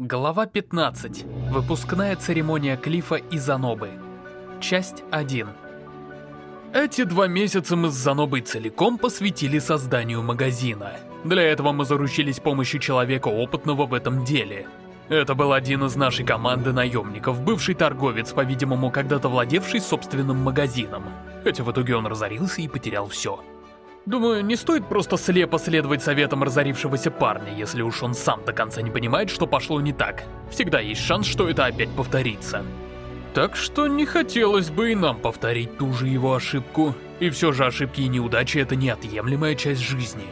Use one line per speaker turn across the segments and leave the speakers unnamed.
Глава 15. Выпускная церемония Клифа и Занобы. Часть 1. Эти два месяца мы с Занобой целиком посвятили созданию магазина. Для этого мы заручились помощью человека опытного в этом деле. Это был один из нашей команды наемников, бывший торговец, по-видимому, когда-то владевший собственным магазином. Хотя в итоге он разорился и потерял все. Думаю, не стоит просто слепо следовать советам разорившегося парня, если уж он сам до конца не понимает, что пошло не так. Всегда есть шанс, что это опять повторится. Так что не хотелось бы и нам повторить ту же его ошибку. И все же ошибки и неудачи — это неотъемлемая часть жизни.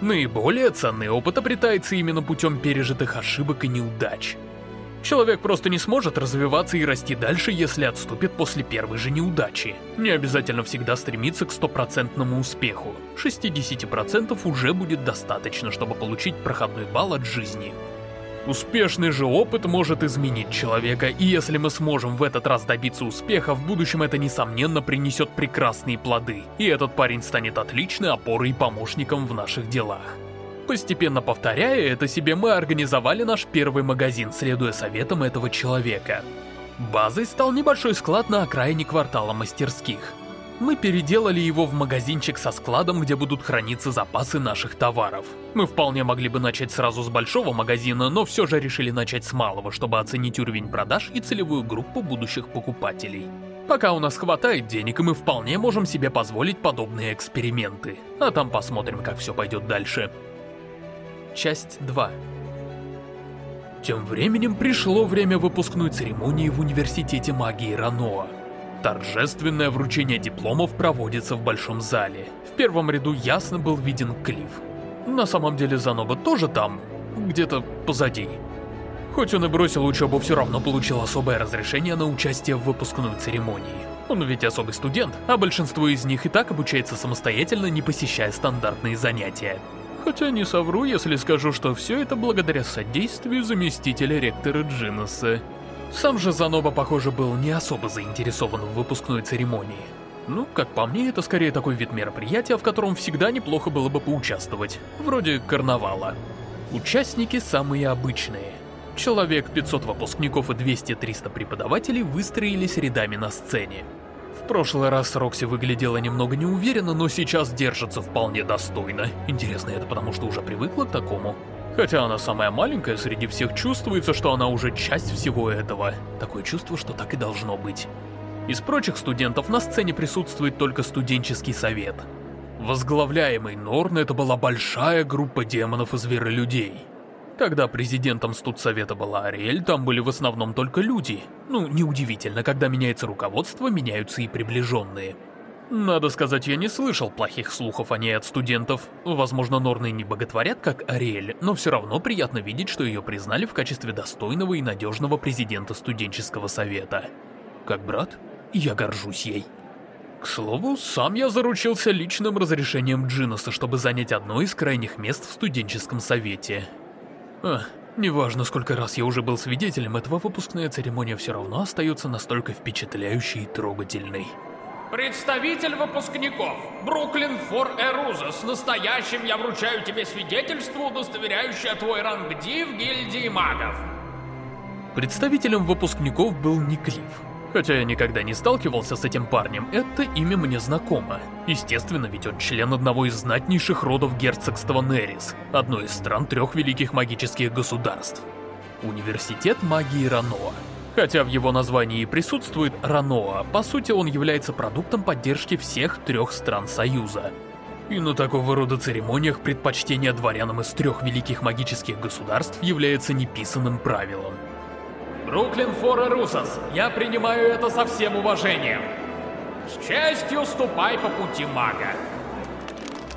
Наиболее ценный опыт обретается именно путем пережитых ошибок и неудач. Человек просто не сможет развиваться и расти дальше, если отступит после первой же неудачи. Не обязательно всегда стремиться к стопроцентному успеху. 60% уже будет достаточно, чтобы получить проходной балл от жизни. Успешный же опыт может изменить человека, и если мы сможем в этот раз добиться успеха, в будущем это несомненно принесет прекрасные плоды, и этот парень станет отличной опорой и помощником в наших делах. Постепенно повторяя это себе, мы организовали наш первый магазин, следуя советам этого человека. Базой стал небольшой склад на окраине квартала мастерских. Мы переделали его в магазинчик со складом, где будут храниться запасы наших товаров. Мы вполне могли бы начать сразу с большого магазина, но все же решили начать с малого, чтобы оценить уровень продаж и целевую группу будущих покупателей. Пока у нас хватает денег, и мы вполне можем себе позволить подобные эксперименты. А там посмотрим, как все пойдет дальше. Часть 2 Тем временем пришло время выпускной церемонии в Университете магии Раноа. Торжественное вручение дипломов проводится в большом зале. В первом ряду ясно был виден Клифф. На самом деле Заноба тоже там, где-то позади. Хоть он и бросил учебу, все равно получил особое разрешение на участие в выпускной церемонии. Он ведь особый студент, а большинство из них и так обучается самостоятельно, не посещая стандартные занятия. Хотя не совру, если скажу, что все это благодаря содействию заместителя ректора Джиноса. Сам же Заноба, похоже, был не особо заинтересован в выпускной церемонии. Ну, как по мне, это скорее такой вид мероприятия, в котором всегда неплохо было бы поучаствовать. Вроде карнавала. Участники самые обычные. Человек 500 выпускников и 200-300 преподавателей выстроились рядами на сцене прошлый раз Рокси выглядела немного неуверенно, но сейчас держится вполне достойно. Интересно, это потому что уже привыкла к такому? Хотя она самая маленькая среди всех, чувствуется, что она уже часть всего этого. Такое чувство, что так и должно быть. Из прочих студентов на сцене присутствует только студенческий совет. Возглавляемый Норн это была большая группа демонов и зверолюдей. Когда президентом студсовета была Ариэль, там были в основном только люди. Ну, неудивительно, когда меняется руководство, меняются и приближенные. Надо сказать, я не слышал плохих слухов о ней от студентов. Возможно, Норны не боготворят, как Ариэль, но все равно приятно видеть, что ее признали в качестве достойного и надежного президента студенческого совета. Как брат, я горжусь ей. К слову, сам я заручился личным разрешением Джиноса, чтобы занять одно из крайних мест в студенческом совете. А, неважно, сколько раз я уже был свидетелем этого, выпускная церемония все равно остается настолько впечатляющей и трогательной.
Представитель выпускников, Бруклин Фор Эруза, с настоящим я вручаю тебе свидетельство, удостоверяющее твой ранг Ди в гильдии магов.
Представителем выпускников был Никлифф. Хотя я никогда не сталкивался с этим парнем, это имя мне знакомо. Естественно, ведь он член одного из знатнейших родов герцогства Нерис, одной из стран трех великих магических государств. Университет магии Раноа. Хотя в его названии присутствует Раноа, по сути он является продуктом поддержки всех трех стран Союза. И на такого рода церемониях предпочтение дворянам из трех великих магических государств является неписанным правилом.
Бруклин Фора Русос, я принимаю это со всем уважением. С честью ступай по пути мага.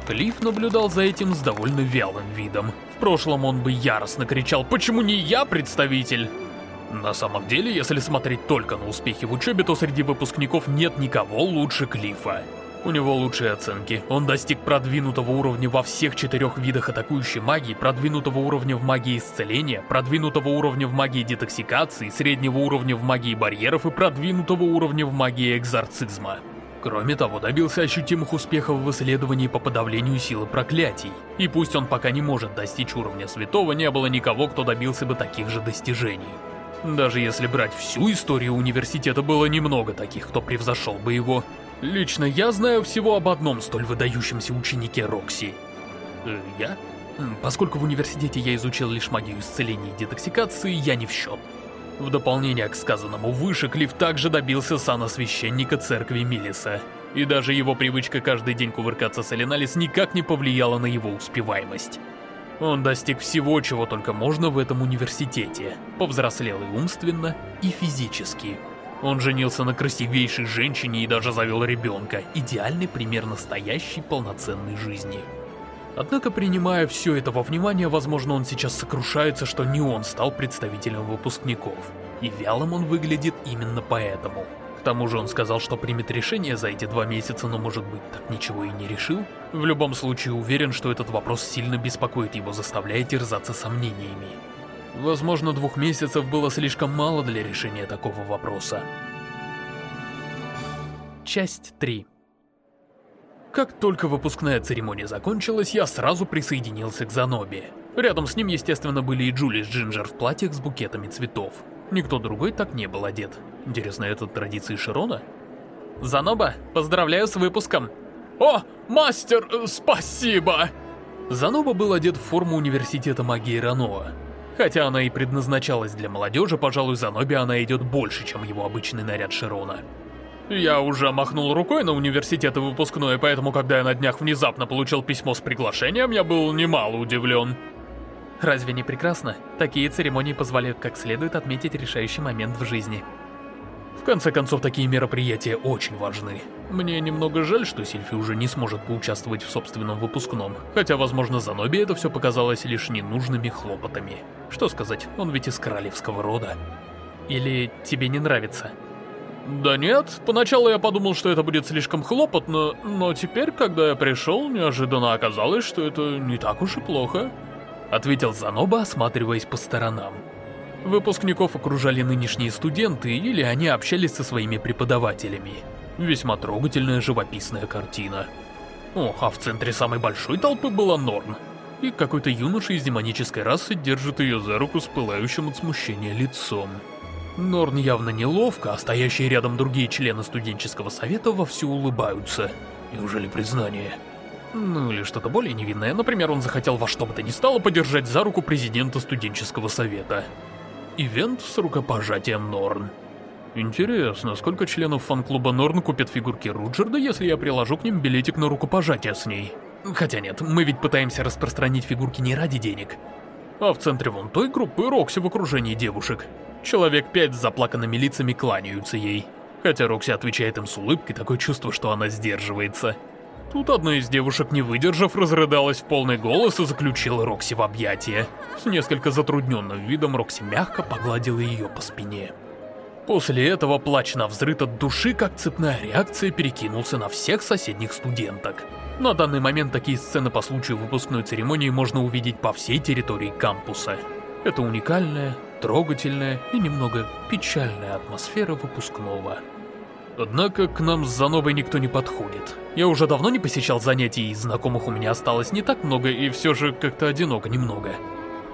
Клифф наблюдал за этим с довольно вялым видом. В прошлом он бы яростно кричал «Почему не я представитель?» На самом деле, если смотреть только на успехи в учебе, то среди выпускников нет никого лучше Клиффа. У него лучшие оценки. Он достиг продвинутого уровня во всех четырех видах атакующей магии, продвинутого уровня в магии исцеления, продвинутого уровня в магии детоксикации, среднего уровня в магии барьеров и продвинутого уровня в магии экзорцизма. Кроме того, добился ощутимых успехов в исследовании по подавлению силы проклятий. И пусть он пока не может достичь уровня святого, не было никого, кто добился бы таких же достижений. Даже если брать всю историю университета, было немного таких, кто превзошел бы его. Лично я знаю всего об одном столь выдающемся ученике Рокси. Э, я? Поскольку в университете я изучил лишь магию исцеления и детоксикации, я не в счет. В дополнение к сказанному выше, Клифф также добился сана священника церкви Милиса. И даже его привычка каждый день кувыркаться с Эленалис никак не повлияла на его успеваемость. Он достиг всего, чего только можно в этом университете. Повзрослел и умственно, и физически. Он женился на красивейшей женщине и даже завел ребенка. Идеальный пример настоящей полноценной жизни. Однако, принимая все это во внимание, возможно, он сейчас сокрушается, что не он стал представителем выпускников. И вялым он выглядит именно поэтому. К тому же он сказал, что примет решение за эти два месяца, но, может быть, так ничего и не решил. В любом случае, уверен, что этот вопрос сильно беспокоит его, заставляя терзаться сомнениями. Возможно, двух месяцев было слишком мало для решения такого вопроса. Часть 3 как только выпускная церемония закончилась, я сразу присоединился к Занобе. Рядом с ним, естественно, были и Джули с Джинджер в платьях с букетами цветов. Никто другой так не был одет. Интересно, это традиции Широна? Заноба, поздравляю с выпуском. О, мастер, э, спасибо! Заноба был одет в форму университета магии Раноа. Хотя она и предназначалась для молодежи, пожалуй, Занобе она идет больше, чем его обычный наряд Широна. Я уже махнул рукой на университет и выпускной, поэтому когда я на днях внезапно получил письмо с приглашением, я был немало удивлен. Разве не прекрасно? Такие церемонии позволяют как следует отметить решающий момент в жизни. В конце концов, такие мероприятия очень важны. Мне немного жаль, что Сильфи уже не сможет поучаствовать в собственном выпускном, хотя, возможно, Заноби это все показалось лишь ненужными хлопотами. Что сказать, он ведь из королевского рода. Или тебе не нравится? Да нет, поначалу я подумал, что это будет слишком хлопотно, но теперь, когда я пришел, неожиданно оказалось, что это не так уж и плохо. Ответил Заноба, осматриваясь по сторонам. Выпускников окружали нынешние студенты, или они общались со своими преподавателями. Весьма трогательная живописная картина. О, а в центре самой большой толпы была Норн. И какой-то юноша из демонической расы держит ее за руку с пылающим от смущения лицом. Норн явно неловко, а стоящие рядом другие члены студенческого совета вовсю улыбаются. Неужели признание? Ну или что-то более невинное. Например, он захотел во что бы то ни стало подержать за руку президента студенческого совета. Ивент с рукопожатием Норн. Интересно, сколько членов фан-клуба Норн купят фигурки Руджерда, если я приложу к ним билетик на рукопожатие с ней? Хотя нет, мы ведь пытаемся распространить фигурки не ради денег. А в центре вон той группы Рокси в окружении девушек. Человек пять с заплаканными лицами кланяются ей. Хотя Рокси отвечает им с улыбкой, такое чувство, что она сдерживается. Тут одна из девушек, не выдержав, разрыдалась в полный голос и заключила Рокси в объятия. С несколько затрудненным видом Рокси мягко погладила ее по спине. После этого плач на взрыт от души, как цепная реакция, перекинулся на всех соседних студенток. На данный момент такие сцены по случаю выпускной церемонии можно увидеть по всей территории кампуса. Это уникальная, трогательная и немного печальная атмосфера выпускного. Однако к нам с Занобой никто не подходит. Я уже давно не посещал занятий, и знакомых у меня осталось не так много, и все же как-то одиноко немного.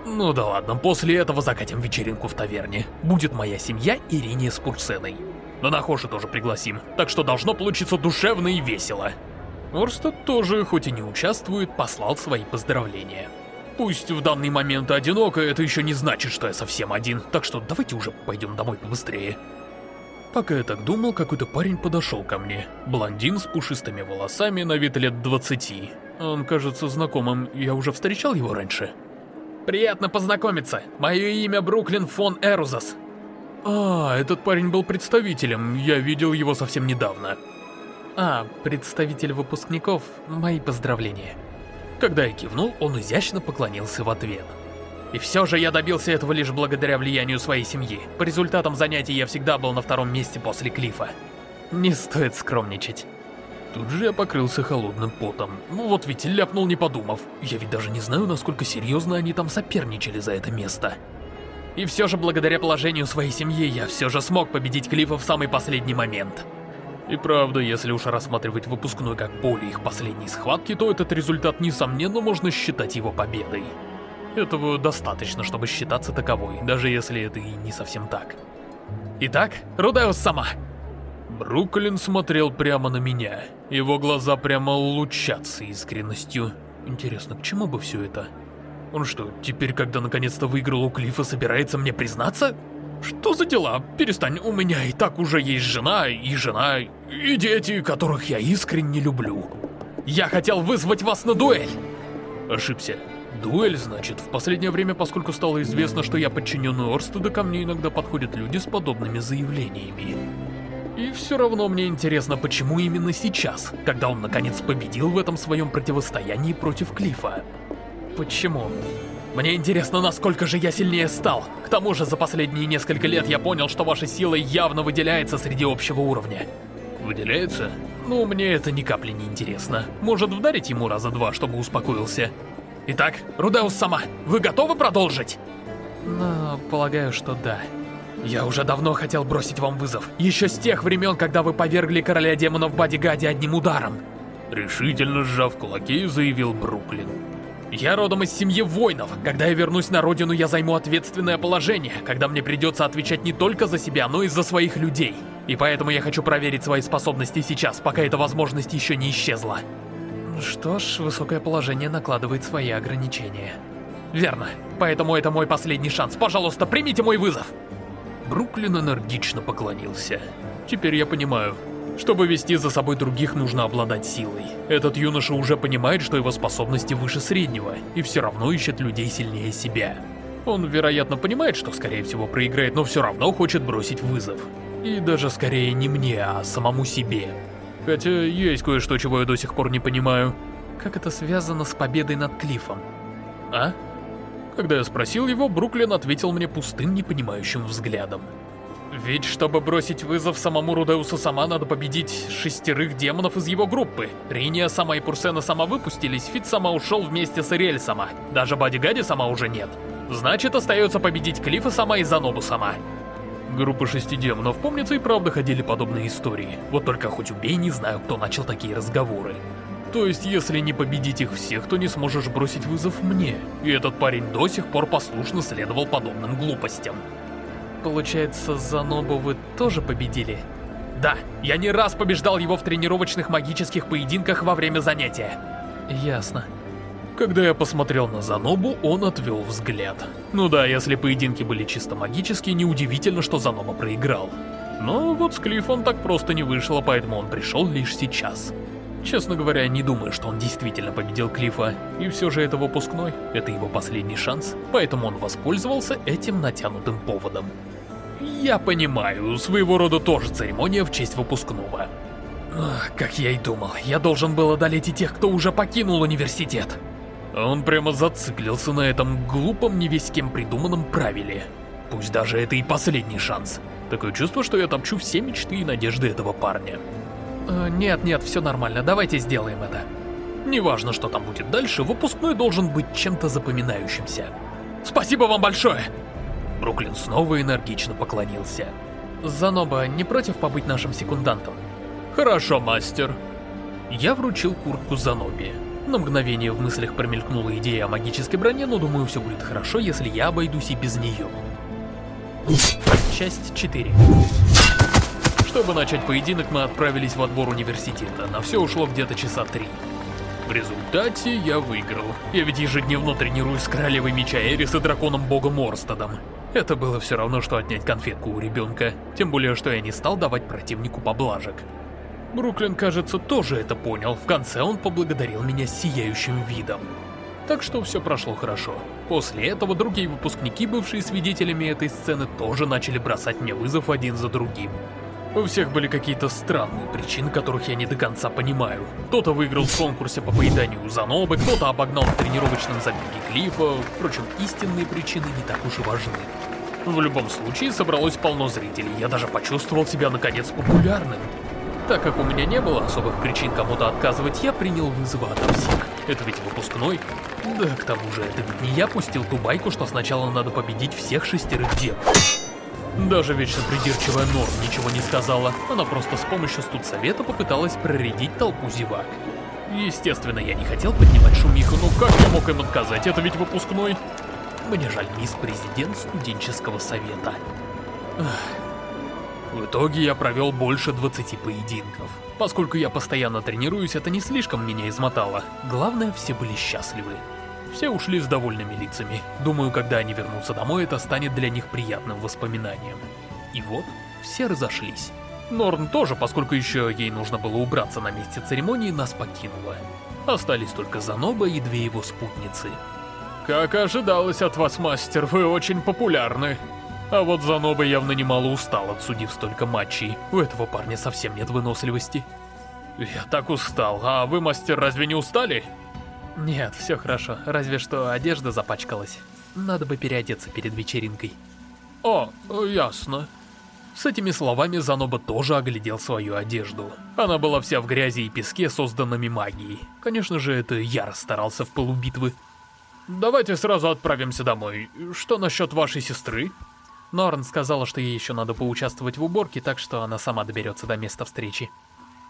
Ну да ладно, после этого закатим вечеринку в таверне. Будет моя семья Ирине с Пурсеной. Но на Хоши тоже пригласим, так что должно получиться душевно и весело. Орстед тоже, хоть и не участвует, послал свои поздравления. Пусть в данный момент одиноко, это еще не значит, что я совсем один, так что давайте уже пойдем домой побыстрее. Пока я так думал, какой-то парень подошел ко мне. Блондин с пушистыми волосами, на вид лет 20. Он кажется знакомым, я уже встречал его раньше. Приятно познакомиться. Мое имя Бруклин фон Эрузас. А, этот парень был представителем, я видел его совсем недавно. А, представитель выпускников, мои поздравления. Когда я кивнул, он изящно поклонился в ответ. И все же я добился этого лишь благодаря влиянию своей семьи. По результатам занятий я всегда был на втором месте после Клифа. Не стоит скромничать. Тут же я покрылся холодным потом. Ну вот ведь ляпнул не подумав. Я ведь даже не знаю, насколько серьезно они там соперничали за это место. И все же благодаря положению своей семьи я все же смог победить Клифа в самый последний момент. И правда, если уж рассматривать выпускной как поле их последней схватки, то этот результат, несомненно, можно считать его победой. Этого достаточно, чтобы считаться таковой, даже если это и не совсем так. Итак, Рудеус сама. Бруклин смотрел прямо на меня. Его глаза прямо лучатся искренностью. Интересно, к чему бы все это? Он что, теперь, когда наконец-то выиграл у Клифа, собирается мне признаться? Что за дела? Перестань, у меня и так уже есть жена, и жена, и дети, которых я искренне люблю. Я хотел вызвать вас на дуэль. Ошибся. Дуэль, значит, в последнее время, поскольку стало известно, что я подчиненный Орстеда, ко мне иногда подходят люди с подобными заявлениями. И все равно мне интересно, почему именно сейчас, когда он наконец победил в этом своем противостоянии против Клифа. Почему? Мне интересно, насколько же я сильнее стал. К тому же, за последние несколько лет я понял, что ваша сила явно выделяется среди общего уровня. Выделяется? Ну, мне это ни капли не интересно. Может, вдарить ему раза два, чтобы успокоился? Итак, Рудеус сама, вы готовы продолжить? Ну, полагаю, что да. Я уже давно хотел бросить вам вызов. Еще с тех времен, когда вы повергли короля демонов Бадигади одним ударом. Решительно сжав кулаки, заявил Бруклин. Я родом из семьи воинов. Когда я вернусь на родину, я займу ответственное положение, когда мне придется отвечать не только за себя, но и за своих людей. И поэтому я хочу проверить свои способности сейчас, пока эта возможность еще не исчезла. Что ж, высокое положение накладывает свои ограничения. Верно. Поэтому это мой последний шанс. Пожалуйста, примите мой вызов. Бруклин энергично поклонился. Теперь я понимаю. Чтобы вести за собой других, нужно обладать силой. Этот юноша уже понимает, что его способности выше среднего, и все равно ищет людей сильнее себя. Он, вероятно, понимает, что скорее всего проиграет, но все равно хочет бросить вызов. И даже скорее не мне, а самому себе. Хотя есть кое-что, чего я до сих пор не понимаю. Как это связано с победой над Клиффом? А? Когда я спросил его, Бруклин ответил мне пустым, непонимающим взглядом. Ведь чтобы бросить вызов самому Рудеусу сама, надо победить шестерых демонов из его группы. Риния сама и Пурсена сама выпустились, Фит сама ушел вместе с Ириэль сама. Даже Бадигади сама уже нет. Значит, остается победить Клифа сама и Занобу сама. Группа шести демонов, помнится, и правда ходили подобные истории. Вот только хоть убей, не знаю, кто начал такие разговоры. То есть, если не победить их всех, то не сможешь бросить вызов мне. И этот парень до сих пор послушно следовал подобным глупостям. Получается, Занобу вы тоже победили? Да, я не раз побеждал его в тренировочных магических поединках во время занятия. Ясно. Когда я посмотрел на Занобу, он отвел взгляд. Ну да, если поединки были чисто магические, неудивительно, что Заноба проиграл. Но вот с Клиффом так просто не вышло, поэтому он пришел лишь сейчас. Честно говоря, не думаю, что он действительно победил Клифа. И все же это выпускной, это его последний шанс, поэтому он воспользовался этим натянутым поводом. Я понимаю, своего рода тоже церемония в честь выпускного. Как я и думал, я должен был одолеть и тех, кто уже покинул университет. Он прямо зациклился на этом глупом, не весь кем придуманном правиле. Пусть даже это и последний шанс. Такое чувство, что я топчу все мечты и надежды этого парня. Э, нет, нет, все нормально, давайте сделаем это. Неважно, что там будет дальше, выпускной должен быть чем-то запоминающимся. Спасибо вам большое! Бруклин снова энергично поклонился. Заноба, не против побыть нашим секундантом? Хорошо, мастер. Я вручил куртку Занобе. На мгновение в мыслях промелькнула идея о магической броне, но думаю, все будет хорошо, если я обойдусь и без нее. Часть 4 чтобы начать поединок, мы отправились во двор университета. На все ушло где-то часа три. В результате я выиграл. Я ведь ежедневно тренируюсь с королевой меча Эрис и драконом богом Орстадом. Это было все равно, что отнять конфетку у ребенка. Тем более, что я не стал давать противнику поблажек. Бруклин, кажется, тоже это понял. В конце он поблагодарил меня сияющим видом. Так что все прошло хорошо. После этого другие выпускники, бывшие свидетелями этой сцены, тоже начали бросать мне вызов один за другим. У всех были какие-то странные причины, которых я не до конца понимаю. Кто-то выиграл в конкурсе по поеданию Занобы, кто-то обогнал в тренировочном забеге Клифа. Впрочем, истинные причины не так уж и важны. В любом случае, собралось полно зрителей, я даже почувствовал себя наконец популярным. Так как у меня не было особых причин кому-то отказывать, я принял вызовы ото всех. Это ведь выпускной. Да, к тому же, это ведь не я пустил ту байку, что сначала надо победить всех шестерых демонов. Даже вечно придирчивая Норм ничего не сказала, она просто с помощью студсовета попыталась проредить толпу зевак. Естественно, я не хотел поднимать шумиху, но как я мог им отказать, это ведь выпускной. Мне жаль, мисс президент студенческого совета. В итоге я провел больше 20 поединков. Поскольку я постоянно тренируюсь, это не слишком меня измотало. Главное, все были счастливы. Все ушли с довольными лицами. Думаю, когда они вернутся домой, это станет для них приятным воспоминанием. И вот, все разошлись. Норн тоже, поскольку еще ей нужно было убраться на месте церемонии, нас покинула. Остались только Заноба и две его спутницы.
Как ожидалось от вас, мастер, вы очень популярны.
А вот Заноба явно немало устал, отсудив столько матчей. У этого парня совсем нет выносливости.
Я так устал, а вы, мастер, разве не устали?
Нет, все хорошо, разве что одежда запачкалась. Надо бы переодеться перед вечеринкой.
О, ясно.
С этими словами Заноба тоже оглядел свою одежду. Она была вся в грязи и песке, созданными магией. Конечно же, это я расстарался в полубитвы.
Давайте сразу отправимся домой. Что насчет вашей сестры?
Норн сказала, что ей еще надо поучаствовать в уборке, так что она сама доберется до места встречи.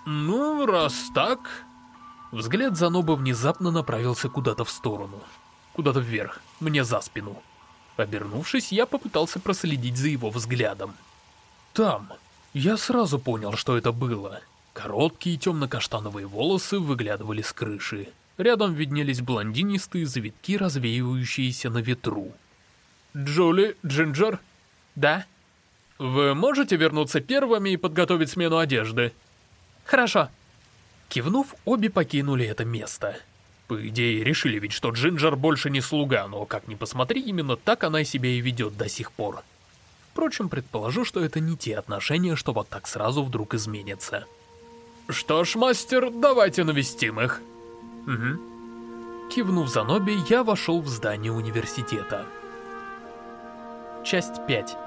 Ну, раз так...
Взгляд Заноба внезапно направился куда-то в сторону. Куда-то вверх, мне за спину. Обернувшись, я попытался проследить за его взглядом. Там. Я сразу понял, что это было. Короткие темно-каштановые волосы выглядывали с крыши. Рядом виднелись блондинистые завитки, развеивающиеся на ветру.
«Джули, Джинджер?»
«Да?»
«Вы можете вернуться первыми и подготовить смену одежды?»
«Хорошо». Кивнув, обе покинули это место. По идее, решили ведь, что Джинджер больше не слуга, но как ни посмотри, именно так она себя и ведет до сих пор. Впрочем, предположу, что это не те отношения, что вот так сразу вдруг изменятся.
Что ж, мастер, давайте навестим их.
Угу. Кивнув за Ноби, я вошел в здание университета. Часть 5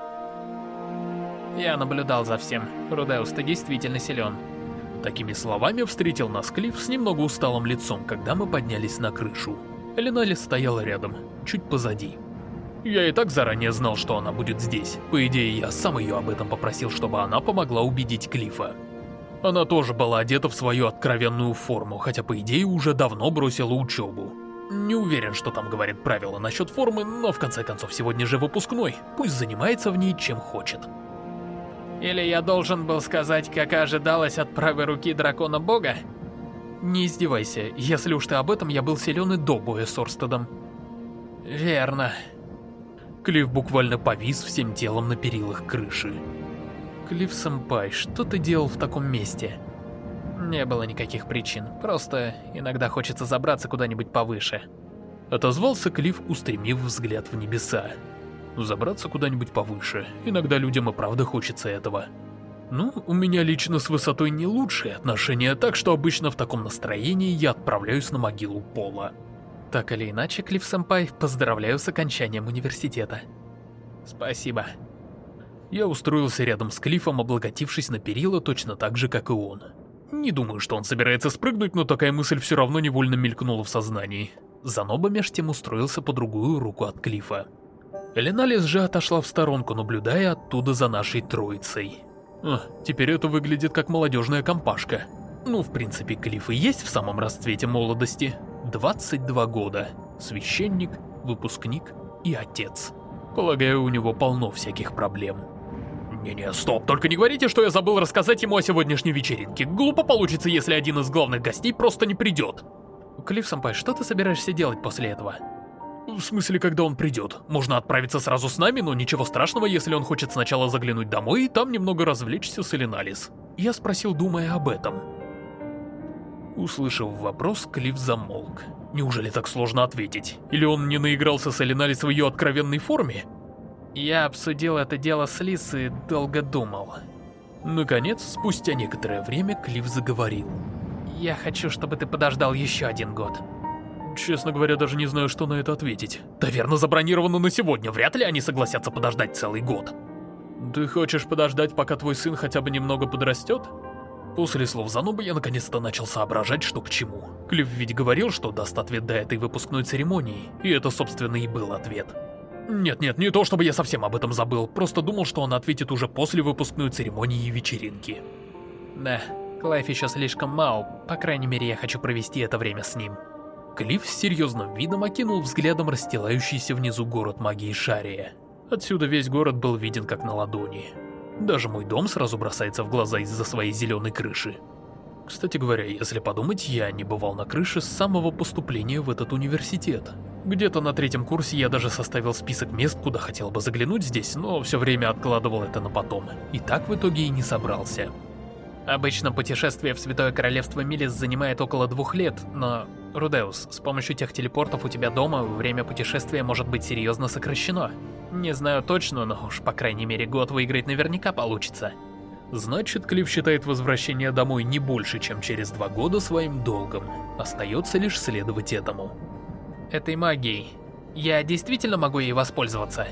Я наблюдал за всем. Рудеус, ты действительно силен. Такими словами встретил нас Клифф с немного усталым лицом, когда мы поднялись на крышу. Эленали стояла рядом, чуть позади. Я и так заранее знал, что она будет здесь. По идее, я сам ее об этом попросил, чтобы она помогла убедить Клифа. Она тоже была одета в свою откровенную форму, хотя по идее уже давно бросила учебу. Не уверен, что там говорит правила насчет формы, но в конце концов сегодня же выпускной, пусть занимается в ней чем хочет. Или я должен был сказать, как ожидалось от правой руки дракона бога? Не издевайся, если уж ты об этом, я был силен и до боя с Орстедом. Верно. Клифф буквально повис всем телом на перилах крыши. Клифф-сэмпай, что ты делал в таком месте? Не было никаких причин, просто иногда хочется забраться куда-нибудь повыше. Отозвался Клифф, устремив взгляд в небеса. Забраться куда-нибудь повыше. Иногда людям и правда хочется этого. Ну, у меня лично с высотой не лучшие отношения, так что обычно в таком настроении я отправляюсь на могилу Пола. Так или иначе, Клифф-сэмпай, поздравляю с окончанием университета. Спасибо. Я устроился рядом с Клиффом, облокотившись на перила точно так же, как и он. Не думаю, что он собирается спрыгнуть, но такая мысль все равно невольно мелькнула в сознании. Заноба меж тем устроился по другую руку от Клифа. Леналис же отошла в сторонку, наблюдая оттуда за нашей троицей. А, теперь это выглядит как молодежная компашка. Ну, в принципе, Клифф и есть в самом расцвете молодости. 22 года. Священник, выпускник и отец. Полагаю, у него полно всяких проблем. Не-не, стоп, только не говорите, что я забыл рассказать ему о сегодняшней вечеринке. Глупо получится, если один из главных гостей просто не придет. Клифф Сампай, что ты собираешься делать после этого? В смысле, когда он придет? Можно отправиться сразу с нами, но ничего страшного, если он хочет сначала заглянуть домой и там немного развлечься с Элиналис. Я спросил, думая об этом. Услышав вопрос, Клифф замолк. Неужели так сложно ответить? Или он не наигрался с Элиналис в ее откровенной форме? Я обсудил это дело с Лис и долго думал. Наконец, спустя некоторое время, Клифф заговорил. «Я хочу, чтобы ты подождал еще один год». Честно говоря, даже не знаю, что на это ответить. Таверна забронирована на сегодня, вряд ли они согласятся подождать целый год. Ты хочешь подождать, пока твой сын хотя бы немного подрастет? После слов Занубы я наконец-то начал соображать, что к чему. Клифф ведь говорил, что даст ответ до этой выпускной церемонии, и это, собственно, и был ответ. Нет-нет, не то чтобы я совсем об этом забыл, просто думал, что он ответит уже после выпускной церемонии и вечеринки.
Да, Клайв еще слишком мал, по крайней мере я хочу провести это время с ним.
Клифф с серьезным видом окинул взглядом расстилающийся внизу город магии Шария. Отсюда весь город был виден как на ладони. Даже мой дом сразу бросается в глаза из-за своей зеленой крыши. Кстати говоря, если подумать, я не бывал на крыше с самого поступления в этот университет. Где-то на третьем курсе я даже составил список мест, куда хотел бы заглянуть здесь, но все время откладывал это на потом. И так в итоге и не собрался.
Обычно путешествие в Святое Королевство Милис занимает около двух лет, но, Рудеус, с помощью тех телепортов у тебя дома время путешествия может быть серьезно сокращено. Не знаю точно, но уж по крайней мере год выиграть наверняка получится.
Значит, Клифф считает возвращение домой не больше, чем через два года своим долгом. Остается лишь следовать этому.
Этой магией. Я действительно могу ей воспользоваться?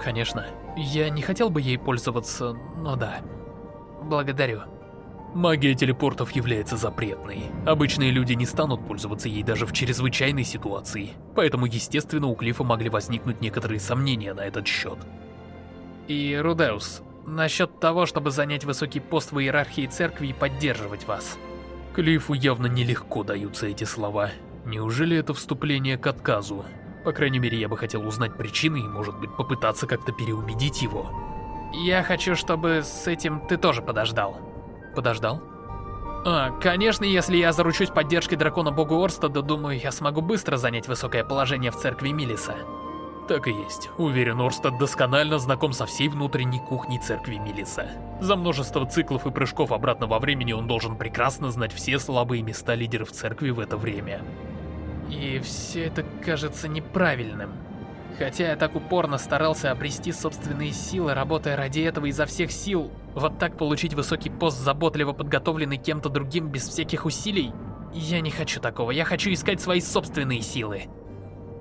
Конечно. Я не хотел бы ей пользоваться, но да.
Благодарю.
Магия телепортов является запретной. Обычные люди не станут пользоваться ей даже в чрезвычайной ситуации. Поэтому, естественно, у Клифа могли возникнуть некоторые сомнения на этот счет.
И, Рудеус, насчет того, чтобы занять высокий пост в иерархии церкви и поддерживать вас.
Клифу явно нелегко даются эти слова. Неужели это вступление к отказу? По крайней мере, я бы хотел узнать причины и, может быть, попытаться как-то переубедить его.
Я хочу, чтобы с этим ты тоже подождал.
Подождал?
А, конечно, если я заручусь поддержкой дракона бога Орстада, думаю, я смогу быстро занять высокое положение в церкви Милиса.
Так и есть. Уверен, Орстад досконально знаком со всей внутренней кухней церкви Милиса. За множество циклов и прыжков обратно во времени он должен прекрасно знать все слабые места лидеров церкви в это время.
И все это кажется неправильным. Хотя я так упорно старался обрести собственные силы, работая ради этого изо всех сил, вот так получить высокий пост, заботливо подготовленный кем-то другим без всяких усилий, я не хочу такого, я хочу искать свои собственные силы.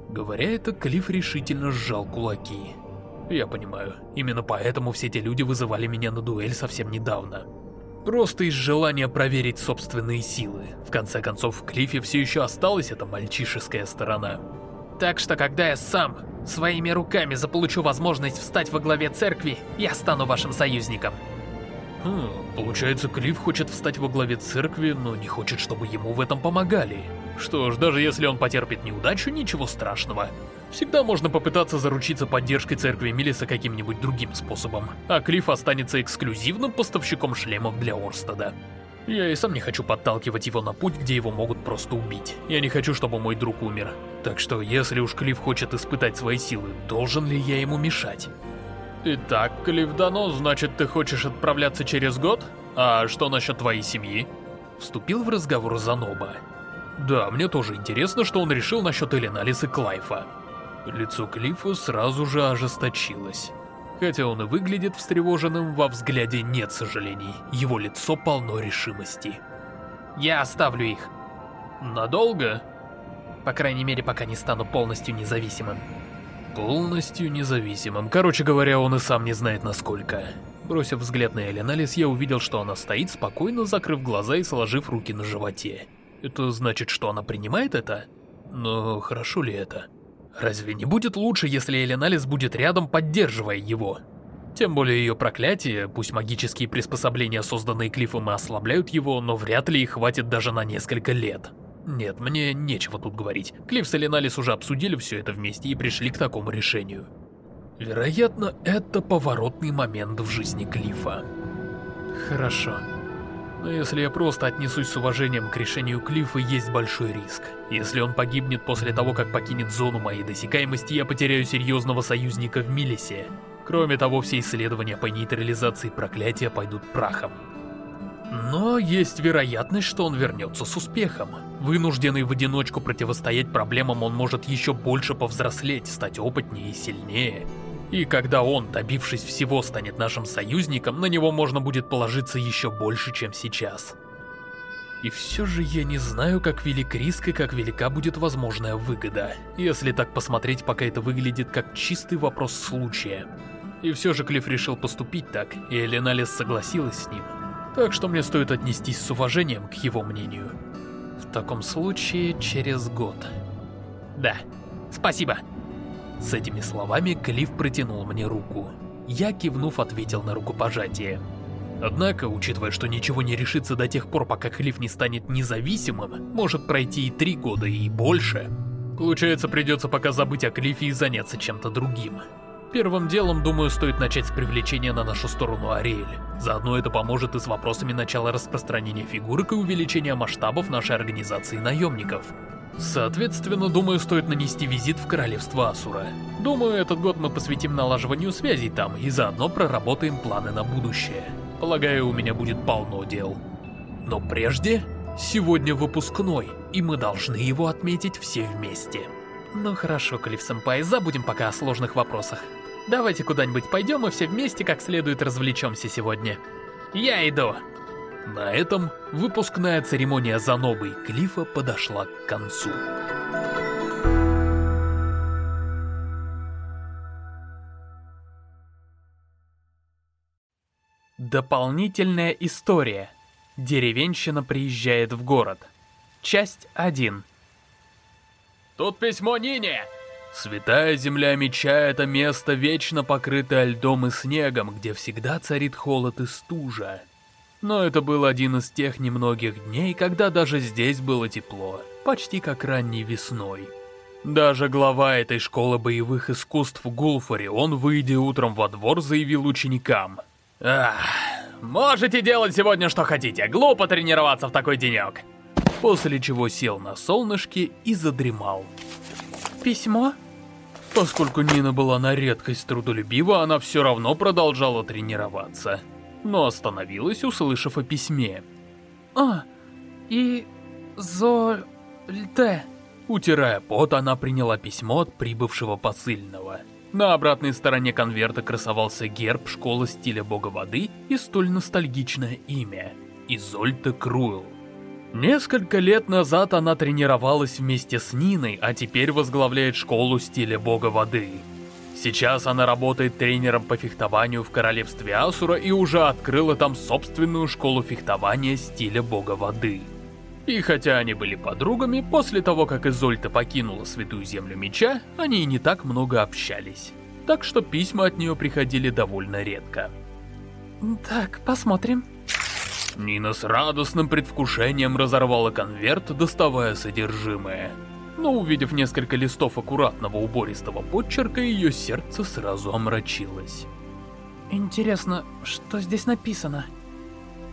Говоря это, Клифф решительно сжал кулаки. Я понимаю, именно поэтому все те люди вызывали меня на дуэль совсем недавно. Просто из желания проверить собственные силы. В конце концов, в Клиффе все еще осталась эта мальчишеская сторона.
Так что, когда я сам своими руками заполучу возможность встать во главе церкви, я стану вашим союзником.
Хм, получается, Клифф хочет встать во главе церкви, но не хочет, чтобы ему в этом помогали. Что ж, даже если он потерпит неудачу, ничего страшного. Всегда можно попытаться заручиться поддержкой церкви Милиса каким-нибудь другим способом, а Клифф останется эксклюзивным поставщиком шлемов для Орстада. Я и сам не хочу подталкивать его на путь, где его могут просто убить. Я не хочу, чтобы мой друг умер. Так что, если уж Клифф хочет испытать свои силы, должен ли я ему мешать? Итак, Клифф Дано, значит, ты хочешь отправляться через год? А что насчет твоей семьи? Вступил в разговор Заноба. Да, мне тоже интересно, что он решил насчет Эленалис и Клайфа. Лицо Клиффа сразу же ожесточилось. Хотя он и выглядит встревоженным, во взгляде нет сожалений. Его лицо полно решимости.
Я оставлю их.
Надолго?
По крайней мере, пока не стану полностью независимым.
Полностью независимым. Короче говоря, он и сам не знает насколько. Бросив взгляд на Эленалис, я увидел, что она стоит, спокойно закрыв глаза и сложив руки на животе. Это значит, что она принимает это? Но хорошо ли это? Разве не будет лучше, если Эленалис будет рядом, поддерживая его? Тем более ее проклятие, пусть магические приспособления, созданные Клиффом, и ослабляют его, но вряд ли их хватит даже на несколько лет. Нет, мне нечего тут говорить. Клифф с Эленалис уже обсудили все это вместе и пришли к такому решению. Вероятно, это поворотный момент в жизни Клиффа. Хорошо. Но если я просто отнесусь с уважением к решению Клиффа, есть большой риск. Если он погибнет после того, как покинет зону моей досягаемости, я потеряю серьезного союзника в Милисе. Кроме того, все исследования по нейтрализации проклятия пойдут прахом. Но есть вероятность, что он вернется с успехом. Вынужденный в одиночку противостоять проблемам, он может еще больше повзрослеть, стать опытнее и сильнее. И когда он, добившись всего, станет нашим союзником, на него можно будет положиться еще больше, чем сейчас. И все же я не знаю, как велик риск и как велика будет возможная выгода. Если так посмотреть, пока это выглядит как чистый вопрос случая. И все же Клифф решил поступить так, и Эленалис согласилась с ним. Так что мне стоит отнестись с уважением к его мнению. В таком случае, через год.
Да, спасибо.
С этими словами Клифф протянул мне руку. Я, кивнув, ответил на рукопожатие. Однако, учитывая, что ничего не решится до тех пор, пока Клифф не станет независимым, может пройти и три года, и больше. Получается, придется пока забыть о Клиффе и заняться чем-то другим. Первым делом, думаю, стоит начать с привлечения на нашу сторону Ариэль. Заодно это поможет и с вопросами начала распространения фигурок и увеличения масштабов нашей организации наемников. Соответственно, думаю, стоит нанести визит в Королевство Асура. Думаю, этот год мы посвятим налаживанию связей там и заодно проработаем планы на будущее. Полагаю, у меня будет полно дел. Но прежде, сегодня выпускной, и мы должны его отметить все вместе.
Ну хорошо, Клифф-сэмпай, забудем пока о сложных вопросах. Давайте куда-нибудь пойдем и все вместе как следует развлечемся сегодня. Я иду.
На этом выпускная церемония Занобы и Клифа подошла к концу.
Дополнительная история. Деревенщина приезжает в город. Часть 1.
Тут письмо Нине!
Святая земля меча — это место, вечно покрытое льдом и снегом, где всегда царит холод и стужа. Но это был один из тех немногих дней, когда даже здесь было тепло, почти как ранней весной. Даже глава этой школы боевых искусств Гулфари, он, выйдя утром во двор, заявил ученикам.
«Ах, можете делать сегодня что хотите, глупо тренироваться в такой денек!»
После чего сел на солнышке и задремал.
«Письмо?»
Поскольку Нина была на редкость трудолюбива, она все равно продолжала тренироваться но остановилась, услышав о письме.
«А, и... Зольте...»
Утирая пот, она приняла письмо от прибывшего посыльного. На обратной стороне конверта красовался герб школы стиля бога воды и столь ностальгичное имя – Изольта Круэлл. Несколько лет назад она тренировалась вместе с Ниной, а теперь возглавляет школу стиля бога воды – Сейчас она работает тренером по фехтованию в королевстве Асура и уже открыла там собственную школу фехтования стиля бога воды. И хотя они были подругами, после того, как Изольта покинула Святую Землю Меча, они и не так много общались. Так что письма от нее приходили довольно редко.
Так, посмотрим.
Нина с радостным предвкушением разорвала конверт, доставая содержимое но увидев несколько листов аккуратного убористого подчерка, ее сердце сразу омрачилось.
Интересно, что здесь написано?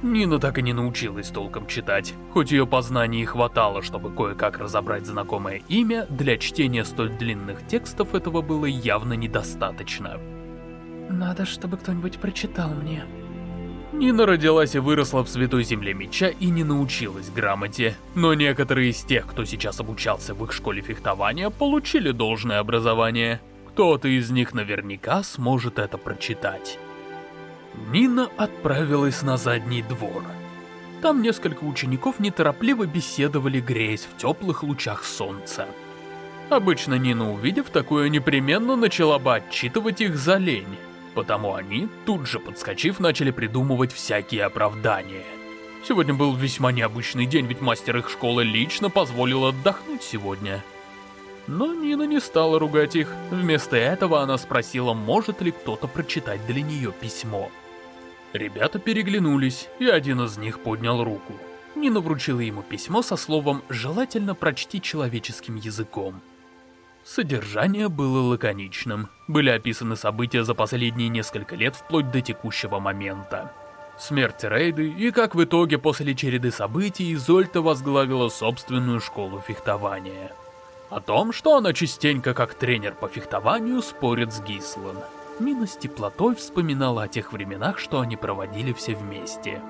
Нина так и не научилась толком читать, хоть ее познаний хватало, чтобы кое-как разобрать знакомое имя, для чтения столь длинных текстов этого было явно недостаточно.
Надо, чтобы кто-нибудь прочитал мне.
Нина родилась и выросла в Святой Земле Меча и не научилась грамоте, но некоторые из тех, кто сейчас обучался в их школе фехтования, получили должное образование. Кто-то из них наверняка сможет это прочитать. Нина отправилась на задний двор. Там несколько учеников неторопливо беседовали, греясь в теплых лучах солнца. Обычно Нина, увидев такое, непременно начала бы отчитывать их за лень. Потому они, тут же подскочив, начали придумывать всякие оправдания. Сегодня был весьма необычный день, ведь мастер их школы лично позволил отдохнуть сегодня. Но Нина не стала ругать их. Вместо этого она спросила, может ли кто-то прочитать для нее письмо. Ребята переглянулись, и один из них поднял руку. Нина вручила ему письмо со словом «желательно прочти человеческим языком». Содержание было лаконичным. Были описаны события за последние несколько лет вплоть до текущего момента. Смерть Рейды и как в итоге после череды событий Изольта возглавила собственную школу фехтования. О том, что она частенько как тренер по фехтованию спорит с Гислан. Нина с теплотой вспоминала о тех временах, что они проводили все вместе.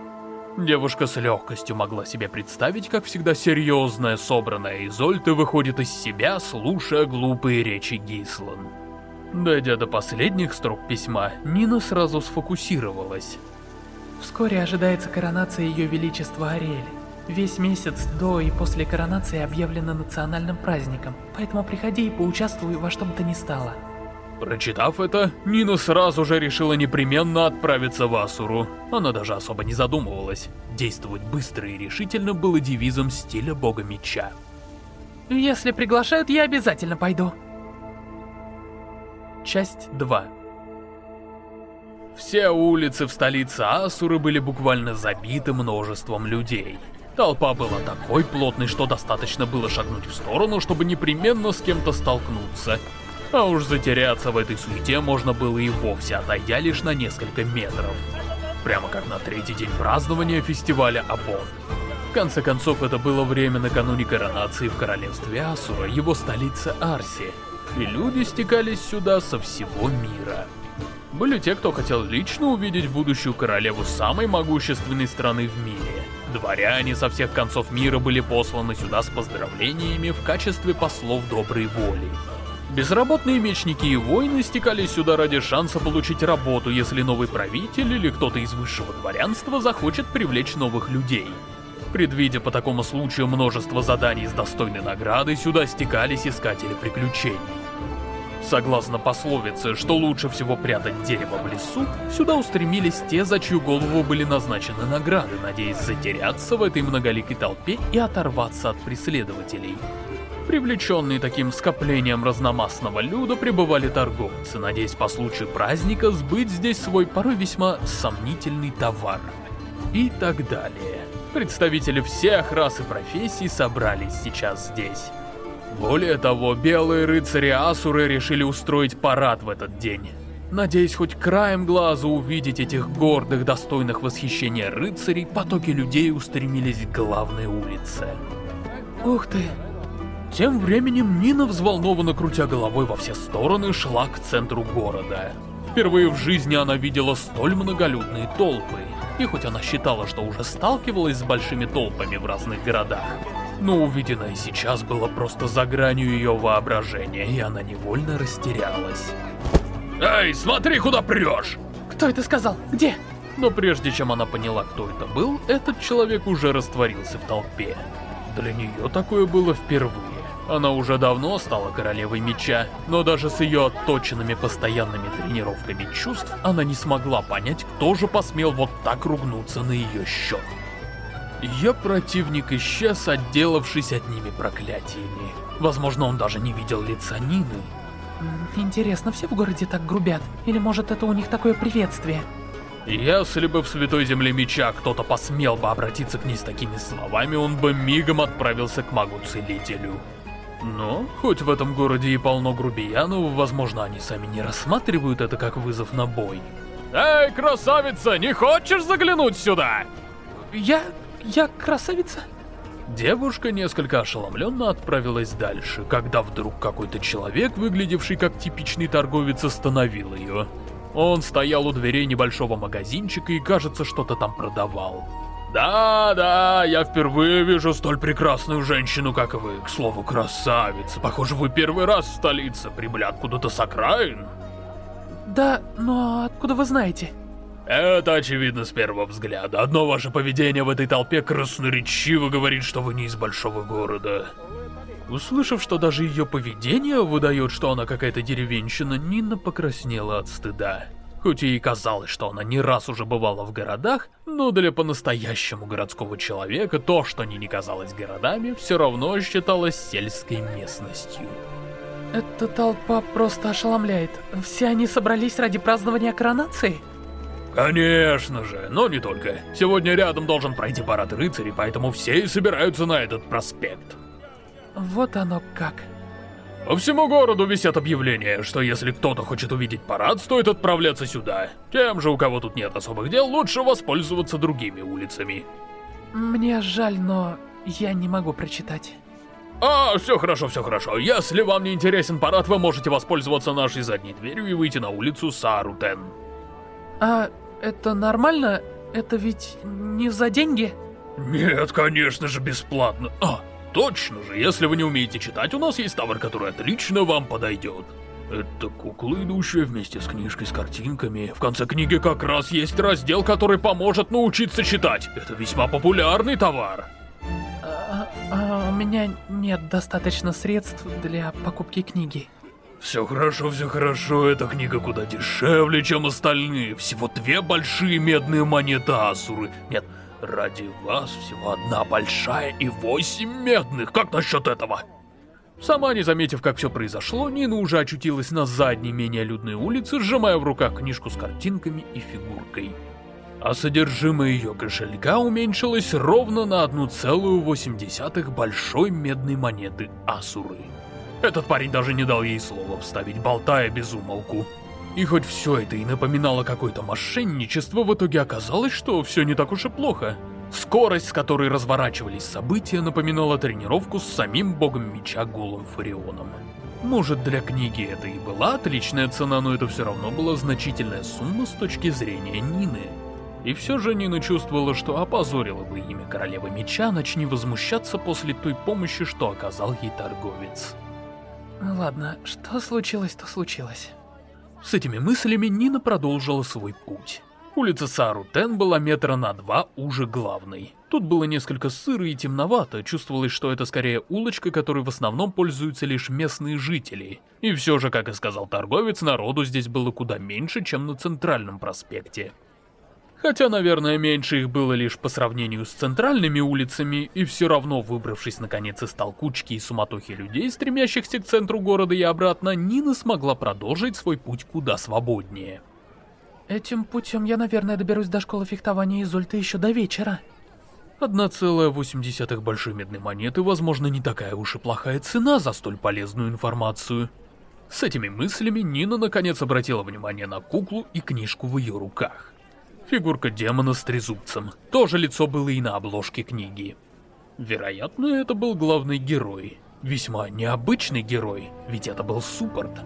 Девушка с легкостью могла себе представить, как всегда серьезная, собранная Изольта выходит из себя, слушая глупые речи Гислан. Дойдя до последних строк письма, Нина сразу сфокусировалась.
Вскоре ожидается коронация Ее Величества Ариэль. Весь месяц до и после коронации объявлено национальным праздником, поэтому приходи и поучаствуй во что бы то ни стало.
Прочитав это, Нина сразу же решила непременно отправиться в Асуру. Она даже особо не задумывалась. Действовать быстро и решительно было девизом стиля бога меча.
Если приглашают, я обязательно пойду.
Часть 2 Все улицы в столице Асуры были буквально забиты множеством людей. Толпа была такой плотной, что достаточно было шагнуть в сторону, чтобы непременно с кем-то столкнуться. А уж затеряться в этой суете можно было и вовсе, отойдя лишь на несколько метров. Прямо как на третий день празднования фестиваля Абон. В конце концов, это было время накануне коронации в королевстве Асура, его столице Арси. И люди стекались сюда со всего мира. Были те, кто хотел лично увидеть будущую королеву самой могущественной страны в мире. Дворяне со всех концов мира были посланы сюда с поздравлениями в качестве послов доброй воли. Безработные мечники и воины стекались сюда ради шанса получить работу, если новый правитель или кто-то из высшего дворянства захочет привлечь новых людей. Предвидя по такому случаю множество заданий с достойной наградой, сюда стекались искатели приключений. Согласно пословице, что лучше всего прятать дерево в лесу, сюда устремились те, за чью голову были назначены награды, надеясь затеряться в этой многоликой толпе и оторваться от преследователей. Привлеченные таким скоплением разномастного люда пребывали торговцы, надеясь по случаю праздника сбыть здесь свой порой весьма сомнительный товар. И так далее. Представители всех рас и профессий собрались сейчас здесь. Более того, белые рыцари Асуры решили устроить парад в этот день. Надеясь хоть краем глаза увидеть этих гордых, достойных восхищения рыцарей, потоки людей устремились к главной улице. Ух ты, тем временем Нина, взволнованно крутя головой во все стороны, шла к центру города. Впервые в жизни она видела столь многолюдные толпы. И хоть она считала, что уже сталкивалась с большими толпами в разных городах, но увиденное сейчас было просто за гранью ее воображения, и она невольно растерялась. «Эй, смотри, куда прешь!»
«Кто это сказал? Где?»
Но прежде чем она поняла, кто это был, этот человек уже растворился в толпе. Для нее такое было впервые. Она уже давно стала королевой меча, но даже с ее отточенными постоянными тренировками чувств она не смогла понять, кто же посмел вот так ругнуться на ее счет. Ее противник исчез, отделавшись одними проклятиями. Возможно, он даже не видел лица Нины.
Интересно, все в городе так грубят? Или может это у них такое приветствие?
Если бы в Святой Земле Меча кто-то посмел бы обратиться к ней с такими словами, он бы мигом отправился к магу-целителю. Но, хоть в этом городе и полно грубиянов, возможно, они сами не рассматривают это как вызов на бой. Эй, красавица, не хочешь заглянуть сюда?
Я... я красавица?
Девушка несколько ошеломленно отправилась дальше, когда вдруг какой-то человек, выглядевший как типичный торговец, остановил ее. Он стоял у дверей небольшого магазинчика и, кажется, что-то там продавал. «Да-да, я впервые вижу столь прекрасную женщину, как вы. К слову, красавица. Похоже, вы первый раз в столице. Прибыли откуда-то с окраин?»
«Да, но откуда вы знаете?»
«Это очевидно с первого взгляда. Одно ваше поведение в этой толпе красноречиво говорит, что вы не из большого города». Услышав, что даже ее поведение выдает, что она какая-то деревенщина, Нина покраснела от стыда. Хоть и казалось, что она не раз уже бывала в городах, но для по-настоящему городского человека то, что не не казалось городами, все равно считалось сельской местностью.
Эта толпа просто ошеломляет. Все они собрались ради празднования коронации?
Конечно же, но не только. Сегодня рядом должен пройти парад рыцарей, поэтому все и собираются на этот проспект.
Вот оно как.
По всему городу висят объявления, что если кто-то хочет увидеть парад, стоит отправляться сюда. Тем же, у кого тут нет особых дел, лучше воспользоваться другими улицами.
Мне жаль, но я не могу прочитать.
А, все хорошо, все хорошо. Если вам не интересен парад, вы можете воспользоваться нашей задней дверью и выйти на улицу Сарутен.
А это нормально? Это ведь не за деньги?
Нет, конечно же, бесплатно. А, Точно же, если вы не умеете читать, у нас есть товар, который отлично вам подойдет. Это кукла, идущая вместе с книжкой с картинками. В конце книги как раз есть раздел, который поможет научиться читать. Это весьма популярный товар.
А, а, у меня нет достаточно средств для покупки книги.
Все хорошо, все хорошо, эта книга куда дешевле, чем остальные. Всего две большие медные монеты Асуры. Нет, Ради вас всего одна большая и восемь медных. Как насчет этого? Сама не заметив, как все произошло, Нина уже очутилась на задней, менее людной улице, сжимая в руках книжку с картинками и фигуркой. А содержимое ее кошелька уменьшилось ровно на 1,8 большой медной монеты Асуры. Этот парень даже не дал ей слова вставить, болтая без умолку. И хоть все это и напоминало какое-то мошенничество, в итоге оказалось, что все не так уж и плохо. Скорость, с которой разворачивались события, напоминала тренировку с самим богом меча Голым Фарионом. Может, для книги это и была отличная цена, но это все равно была значительная сумма с точки зрения Нины. И все же Нина чувствовала, что опозорила бы имя Королевы Меча, начни возмущаться после той помощи, что оказал ей торговец.
Ладно, что случилось, то случилось.
С этими мыслями Нина продолжила свой путь. Улица Сарутен была метра на два уже главной. Тут было несколько сыро и темновато, чувствовалось, что это скорее улочка, которой в основном пользуются лишь местные жители. И все же, как и сказал торговец, народу здесь было куда меньше, чем на центральном проспекте. Хотя, наверное, меньше их было лишь по сравнению с центральными улицами, и все равно, выбравшись наконец из толкучки и суматохи людей, стремящихся к центру города и обратно, Нина смогла продолжить свой путь куда свободнее.
Этим путем я, наверное, доберусь до школы фехтования Изольта еще до вечера.
1,8 большой медной монеты, возможно, не такая уж и плохая цена за столь полезную информацию. С этими мыслями Нина наконец обратила внимание на куклу и книжку в ее руках. Фигурка демона с трезубцем. Тоже лицо было и на обложке книги. Вероятно, это был главный герой. Весьма необычный герой, ведь это был Суппорт.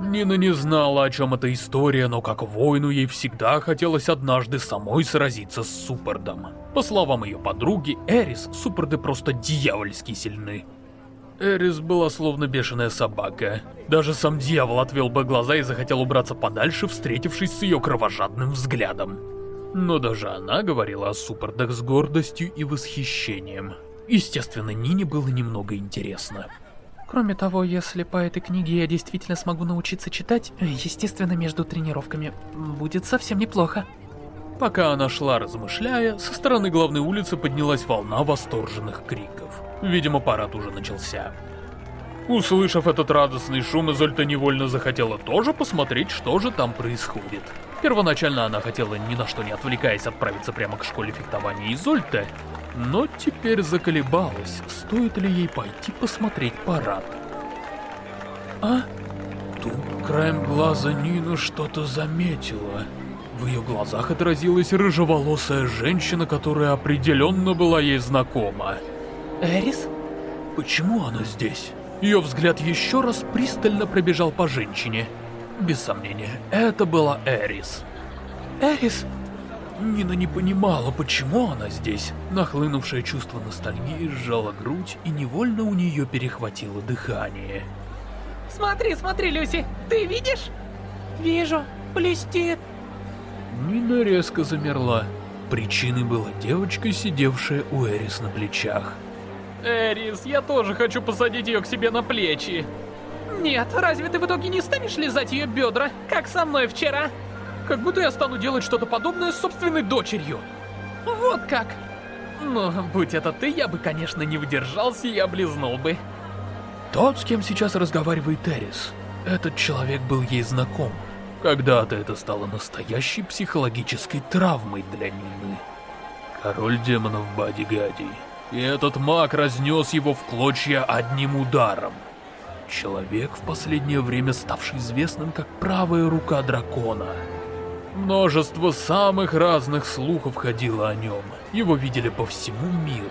Нина не знала, о чем эта история, но как воину ей всегда хотелось однажды самой сразиться с Суппордом. По словам ее подруги, Эрис, Суппорды просто дьявольски сильны. Эрис была словно бешеная собака. Даже сам дьявол отвел бы глаза и захотел убраться подальше, встретившись с ее кровожадным взглядом. Но даже она говорила о Суппордах с гордостью и восхищением. Естественно, Нине было немного интересно.
Кроме того, если по этой книге я действительно смогу научиться читать, естественно, между тренировками, будет совсем неплохо.
Пока она шла, размышляя, со стороны главной улицы поднялась волна восторженных криков. Видимо, парад уже начался. Услышав этот радостный шум, Изольта невольно захотела тоже посмотреть, что же там происходит. Первоначально она хотела, ни на что не отвлекаясь, отправиться прямо к школе фехтования Изольта, но теперь заколебалась, стоит ли ей пойти посмотреть парад. А? Тут краем глаза Нина что-то заметила. В ее глазах отразилась рыжеволосая женщина, которая определенно была ей знакома.
Эрис?
Почему она здесь? Ее взгляд еще раз пристально пробежал по женщине. Без сомнения, это была Эрис.
Эрис?
Нина не понимала, почему она здесь. Нахлынувшее чувство ностальгии сжало грудь, и невольно у нее перехватило дыхание.
Смотри, смотри, Люси, ты видишь?
Вижу, блестит.
Нина резко замерла. Причиной была девочка, сидевшая у Эрис на плечах.
Эрис, я тоже хочу посадить ее к себе на плечи.
Нет, разве ты в итоге не станешь лизать ее бедра, как со мной вчера?
Как будто я стану делать что-то подобное с собственной дочерью.
Вот как.
Но, будь это ты, я бы, конечно, не выдержался и облизнул бы.
Тот, с кем сейчас разговаривает Эрис, этот человек был ей знаком. Когда-то это стало настоящей психологической травмой для Нины. Король демонов Бади-Гади. И этот маг разнес его в клочья одним ударом. Человек, в последнее время ставший известным как правая рука дракона. Множество самых разных слухов ходило о нем. Его видели по всему миру.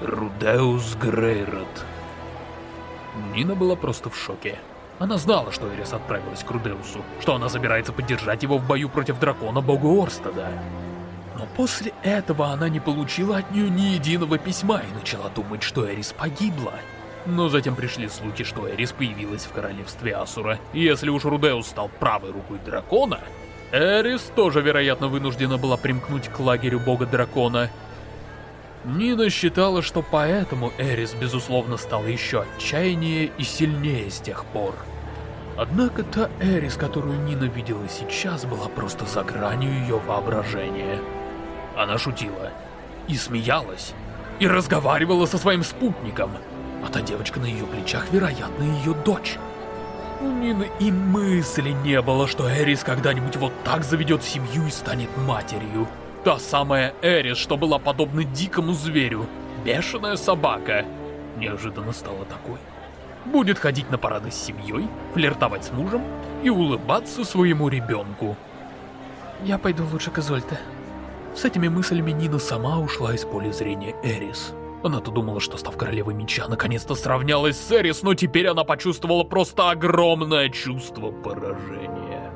Рудеус Грейрот. Нина была просто в шоке. Она знала, что Эрис отправилась к Рудеусу, что она собирается поддержать его в бою против дракона бога Орстада. Но после этого она не получила от нее ни единого письма и начала думать, что Эрис погибла. Но затем пришли слухи, что Эрис появилась в королевстве Асура. Если уж Рудеус стал правой рукой дракона, Эрис тоже, вероятно, вынуждена была примкнуть к лагерю бога-дракона. Нина считала, что поэтому Эрис, безусловно, стала еще отчаяннее и сильнее с тех пор. Однако та Эрис, которую Нина видела сейчас, была просто за гранью ее воображения. Она шутила, и смеялась, и разговаривала со своим спутником. А та девочка на ее плечах, вероятно, ее дочь. У Нины и мысли не было, что Эрис когда-нибудь вот так заведет семью и станет матерью. Та самая Эрис, что была подобна дикому зверю. Бешеная собака. Неожиданно стала такой. Будет ходить на парады с семьей, флиртовать с мужем и улыбаться своему ребенку.
Я пойду лучше к Изольте.
С этими мыслями Нина сама ушла из поля зрения Эрис. Она-то думала, что став королевой меча, наконец-то сравнялась с Эрис, но теперь она почувствовала просто огромное чувство поражения.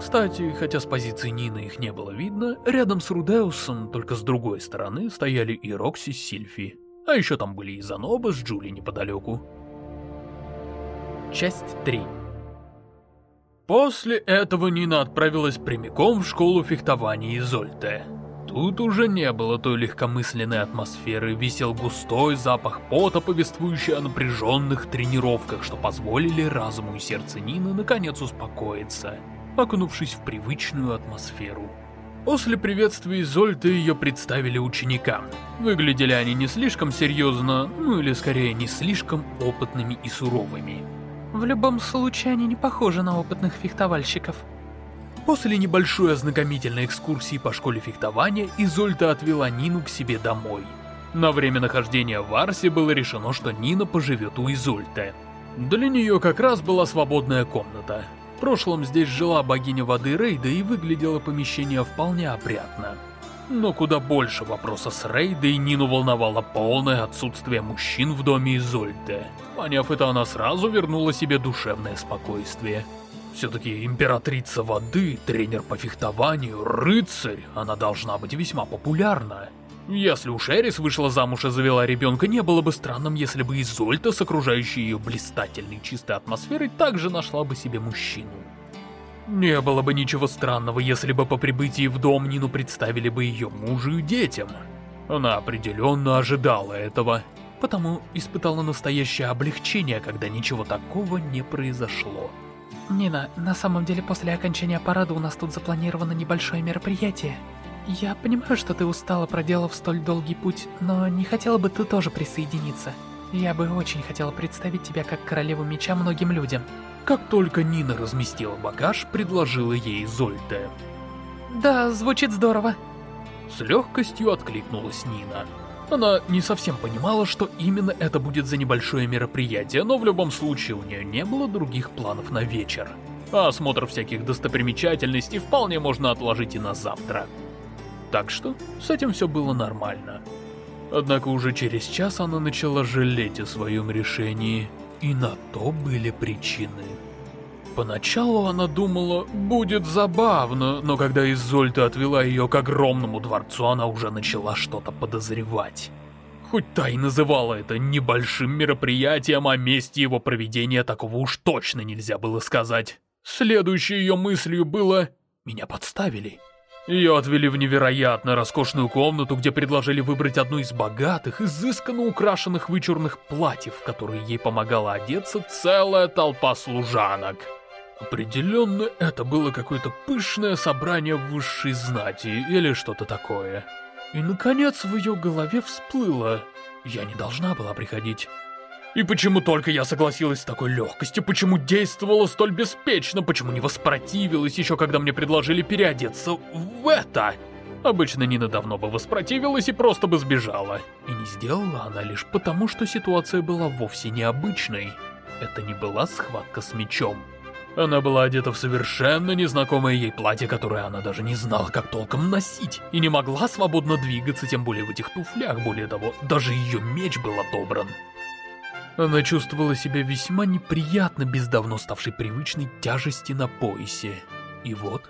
Кстати, хотя с позиции Нины их не было видно, рядом с Рудеусом, только с другой стороны, стояли и Рокси с Сильфи. А еще там были и Заноба с Джули неподалеку.
Часть 3
После этого Нина отправилась прямиком в школу фехтования Изольте. Тут уже не было той легкомысленной атмосферы, висел густой запах пота, повествующий о напряженных тренировках, что позволили разуму и сердцу Нины наконец успокоиться, окунувшись в привычную атмосферу. После приветствия Изольты ее представили ученикам. Выглядели они не слишком серьезно, ну или скорее не слишком опытными и суровыми.
В любом случае, они не похожи на опытных фехтовальщиков.
После небольшой ознакомительной экскурсии по школе фехтования, Изольта отвела Нину к себе домой. На время нахождения в Арсе было решено, что Нина поживет у Изольты. Для нее как раз была свободная комната. В прошлом здесь жила богиня воды Рейда и выглядело помещение вполне опрятно. Но куда больше вопроса с Рейдой Нину волновало полное отсутствие мужчин в доме Изольды. Поняв это, она сразу вернула себе душевное спокойствие. Все-таки императрица воды, тренер по фехтованию, рыцарь, она должна быть весьма популярна. Если уж Эрис вышла замуж и завела ребенка, не было бы странным, если бы Изольта с окружающей ее блистательной чистой атмосферой также нашла бы себе мужчину. Не было бы ничего странного, если бы по прибытии в дом Нину представили бы ее мужу и детям. Она определенно ожидала этого, потому испытала настоящее облегчение, когда ничего такого не произошло.
Нина, на самом деле после окончания парада у нас тут запланировано небольшое мероприятие. Я понимаю, что ты устала, проделав столь долгий путь, но не хотела бы ты тоже присоединиться. Я бы очень хотела представить тебя как королеву меча многим людям.
Как только Нина разместила багаж, предложила ей Зольте.
Да, звучит здорово.
С легкостью откликнулась Нина. Она не совсем понимала, что именно это будет за небольшое мероприятие, но в любом случае у нее не было других планов на вечер. А осмотр всяких достопримечательностей вполне можно отложить и на завтра. Так что с этим все было нормально. Однако уже через час она начала жалеть о своем решении, и на то были причины. Поначалу она думала, будет забавно, но когда Изольта отвела ее к огромному дворцу, она уже начала что-то подозревать. Хоть та и называла это небольшим мероприятием, о месте его проведения такого уж точно нельзя было сказать. Следующей ее мыслью было «меня подставили». Ее отвели в невероятно роскошную комнату, где предложили выбрать одно из богатых, изысканно украшенных вычурных платьев, в которые ей помогала одеться целая толпа служанок. Определенно, это было какое-то пышное собрание высшей знати или что-то такое. И, наконец, в ее голове всплыло. Я не должна была приходить. И почему только я согласилась с такой легкостью? Почему действовала столь беспечно? Почему не воспротивилась еще, когда мне предложили переодеться в это? Обычно Нина давно бы воспротивилась и просто бы сбежала. И не сделала она лишь потому, что ситуация была вовсе необычной. Это не была схватка с мечом. Она была одета в совершенно незнакомое ей платье, которое она даже не знала, как толком носить, и не могла свободно двигаться, тем более в этих туфлях, более того, даже ее меч был отобран. Она чувствовала себя весьма неприятно без давно ставшей привычной тяжести на поясе. И вот,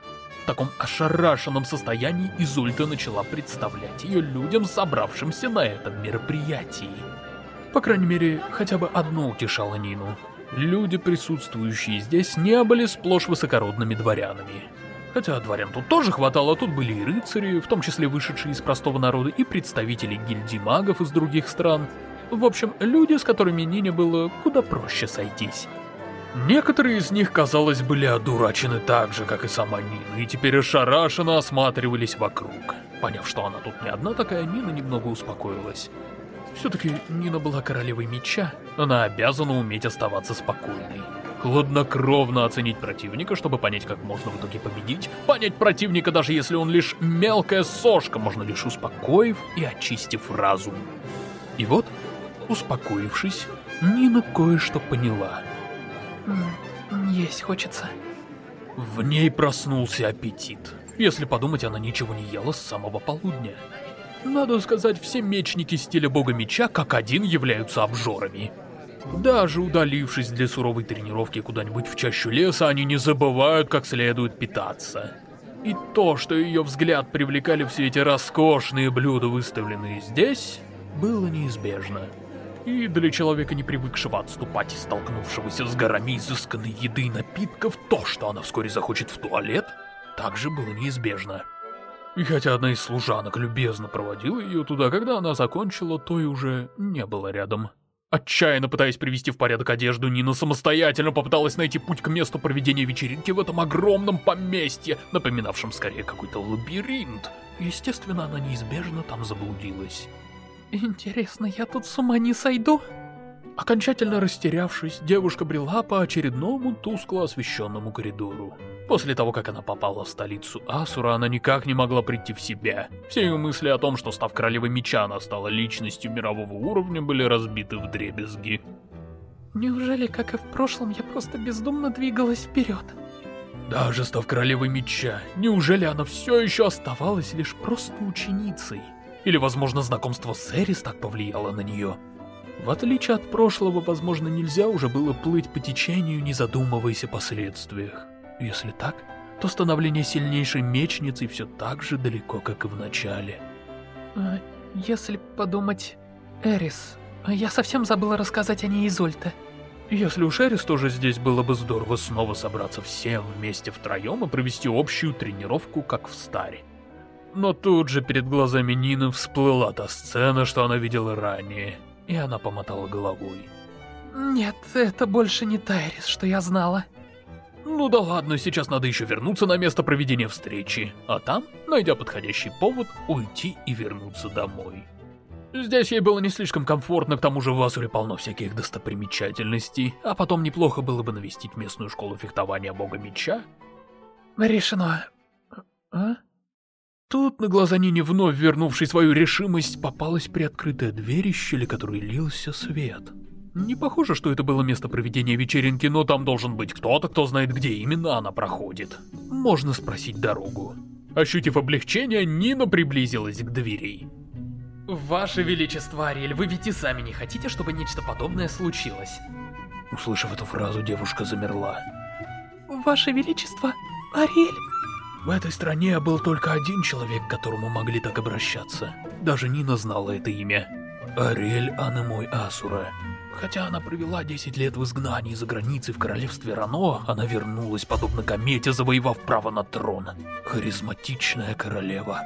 в таком ошарашенном состоянии Изульта начала представлять ее людям, собравшимся на этом мероприятии. По крайней мере, хотя бы одно утешало Нину. Люди, присутствующие здесь, не были сплошь высокородными дворянами. Хотя дворян тут тоже хватало, тут были и рыцари, в том числе вышедшие из простого народа, и представители гильдии магов из других стран. В общем, люди, с которыми Нине было куда проще сойтись. Некоторые из них, казалось, были одурачены так же, как и сама Нина, и теперь ошарашенно осматривались вокруг. Поняв, что она тут не одна такая, Нина немного успокоилась. Все-таки Нина была королевой меча, она обязана уметь оставаться спокойной. Хладнокровно оценить противника, чтобы понять, как можно в итоге победить. Понять противника, даже если он лишь мелкая сошка, можно лишь успокоив и очистив разум. И вот, успокоившись, Нина кое-что поняла.
Есть хочется.
В ней проснулся аппетит. Если подумать, она ничего не ела с самого полудня. Надо сказать, все мечники стиля бога меча как один являются обжорами. Даже удалившись для суровой тренировки куда-нибудь в чащу леса, они не забывают, как следует питаться. И то, что ее взгляд привлекали все эти роскошные блюда, выставленные здесь, было неизбежно. И для человека, не привыкшего отступать и столкнувшегося с горами изысканной еды и напитков, то, что она вскоре захочет в туалет, также было неизбежно. И хотя одна из служанок любезно проводила ее туда, когда она закончила, то и уже не было рядом. Отчаянно пытаясь привести в порядок одежду, Нина самостоятельно попыталась найти путь к месту проведения вечеринки в этом огромном поместье, напоминавшем скорее какой-то лабиринт. Естественно, она неизбежно там заблудилась.
Интересно, я тут с ума не сойду?
Окончательно растерявшись, девушка брела по очередному тускло освещенному коридору. После того, как она попала в столицу Асура, она никак не могла прийти в себя. Все ее мысли о том, что став королевой меча, она стала личностью мирового уровня, были разбиты в дребезги.
Неужели, как и в прошлом, я просто бездумно двигалась вперед?
Даже став королевой меча, неужели она все еще оставалась лишь просто ученицей? Или, возможно, знакомство с Эрис так повлияло на нее? В отличие от прошлого, возможно, нельзя уже было плыть по течению, не задумываясь о последствиях. Если так, то становление сильнейшей мечницей все так же далеко, как и в начале.
А, если подумать... Эрис, я совсем забыла рассказать о ней Изольте.
Если уж Эрис тоже здесь, было бы здорово снова собраться всем вместе втроем и провести общую тренировку, как в старе. Но тут же перед глазами Нины всплыла та сцена, что она видела ранее и она помотала головой.
Нет, это больше не Тайрис, что я знала.
Ну да ладно, сейчас надо еще вернуться на место проведения встречи, а там, найдя подходящий повод, уйти и вернуться домой. Здесь ей было не слишком комфортно, к тому же в Асуре полно всяких достопримечательностей, а потом неплохо было бы навестить местную школу фехтования бога меча.
Решено. А?
Тут на глаза Нине, вновь вернувшей свою решимость, попалась приоткрытая дверь, из щели которой лился свет. Не похоже, что это было место проведения вечеринки, но там должен быть кто-то, кто знает, где именно она проходит. Можно спросить дорогу. Ощутив облегчение, Нина приблизилась к двери.
Ваше Величество, Ариэль, вы ведь и сами не хотите, чтобы нечто подобное случилось?
Услышав эту фразу, девушка замерла.
Ваше Величество, Ариэль...
В этой стране был только один человек, к которому могли так обращаться. Даже Нина знала это имя. Ариэль Анемой Асура. Хотя она провела 10 лет в изгнании за границей в королевстве Рано, она вернулась, подобно комете, завоевав право на трон. Харизматичная королева.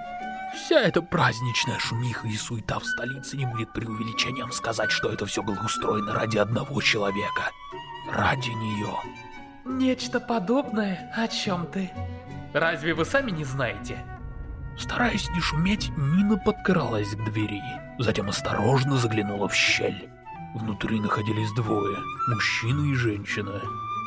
Вся эта праздничная шумиха и суета в столице не будет преувеличением сказать, что это все было устроено ради одного человека. Ради нее.
Нечто подобное? О чем ты?
Разве вы сами не знаете?
Стараясь не шуметь, Нина подкралась к двери, затем осторожно заглянула в щель. Внутри находились двое, мужчина и женщина.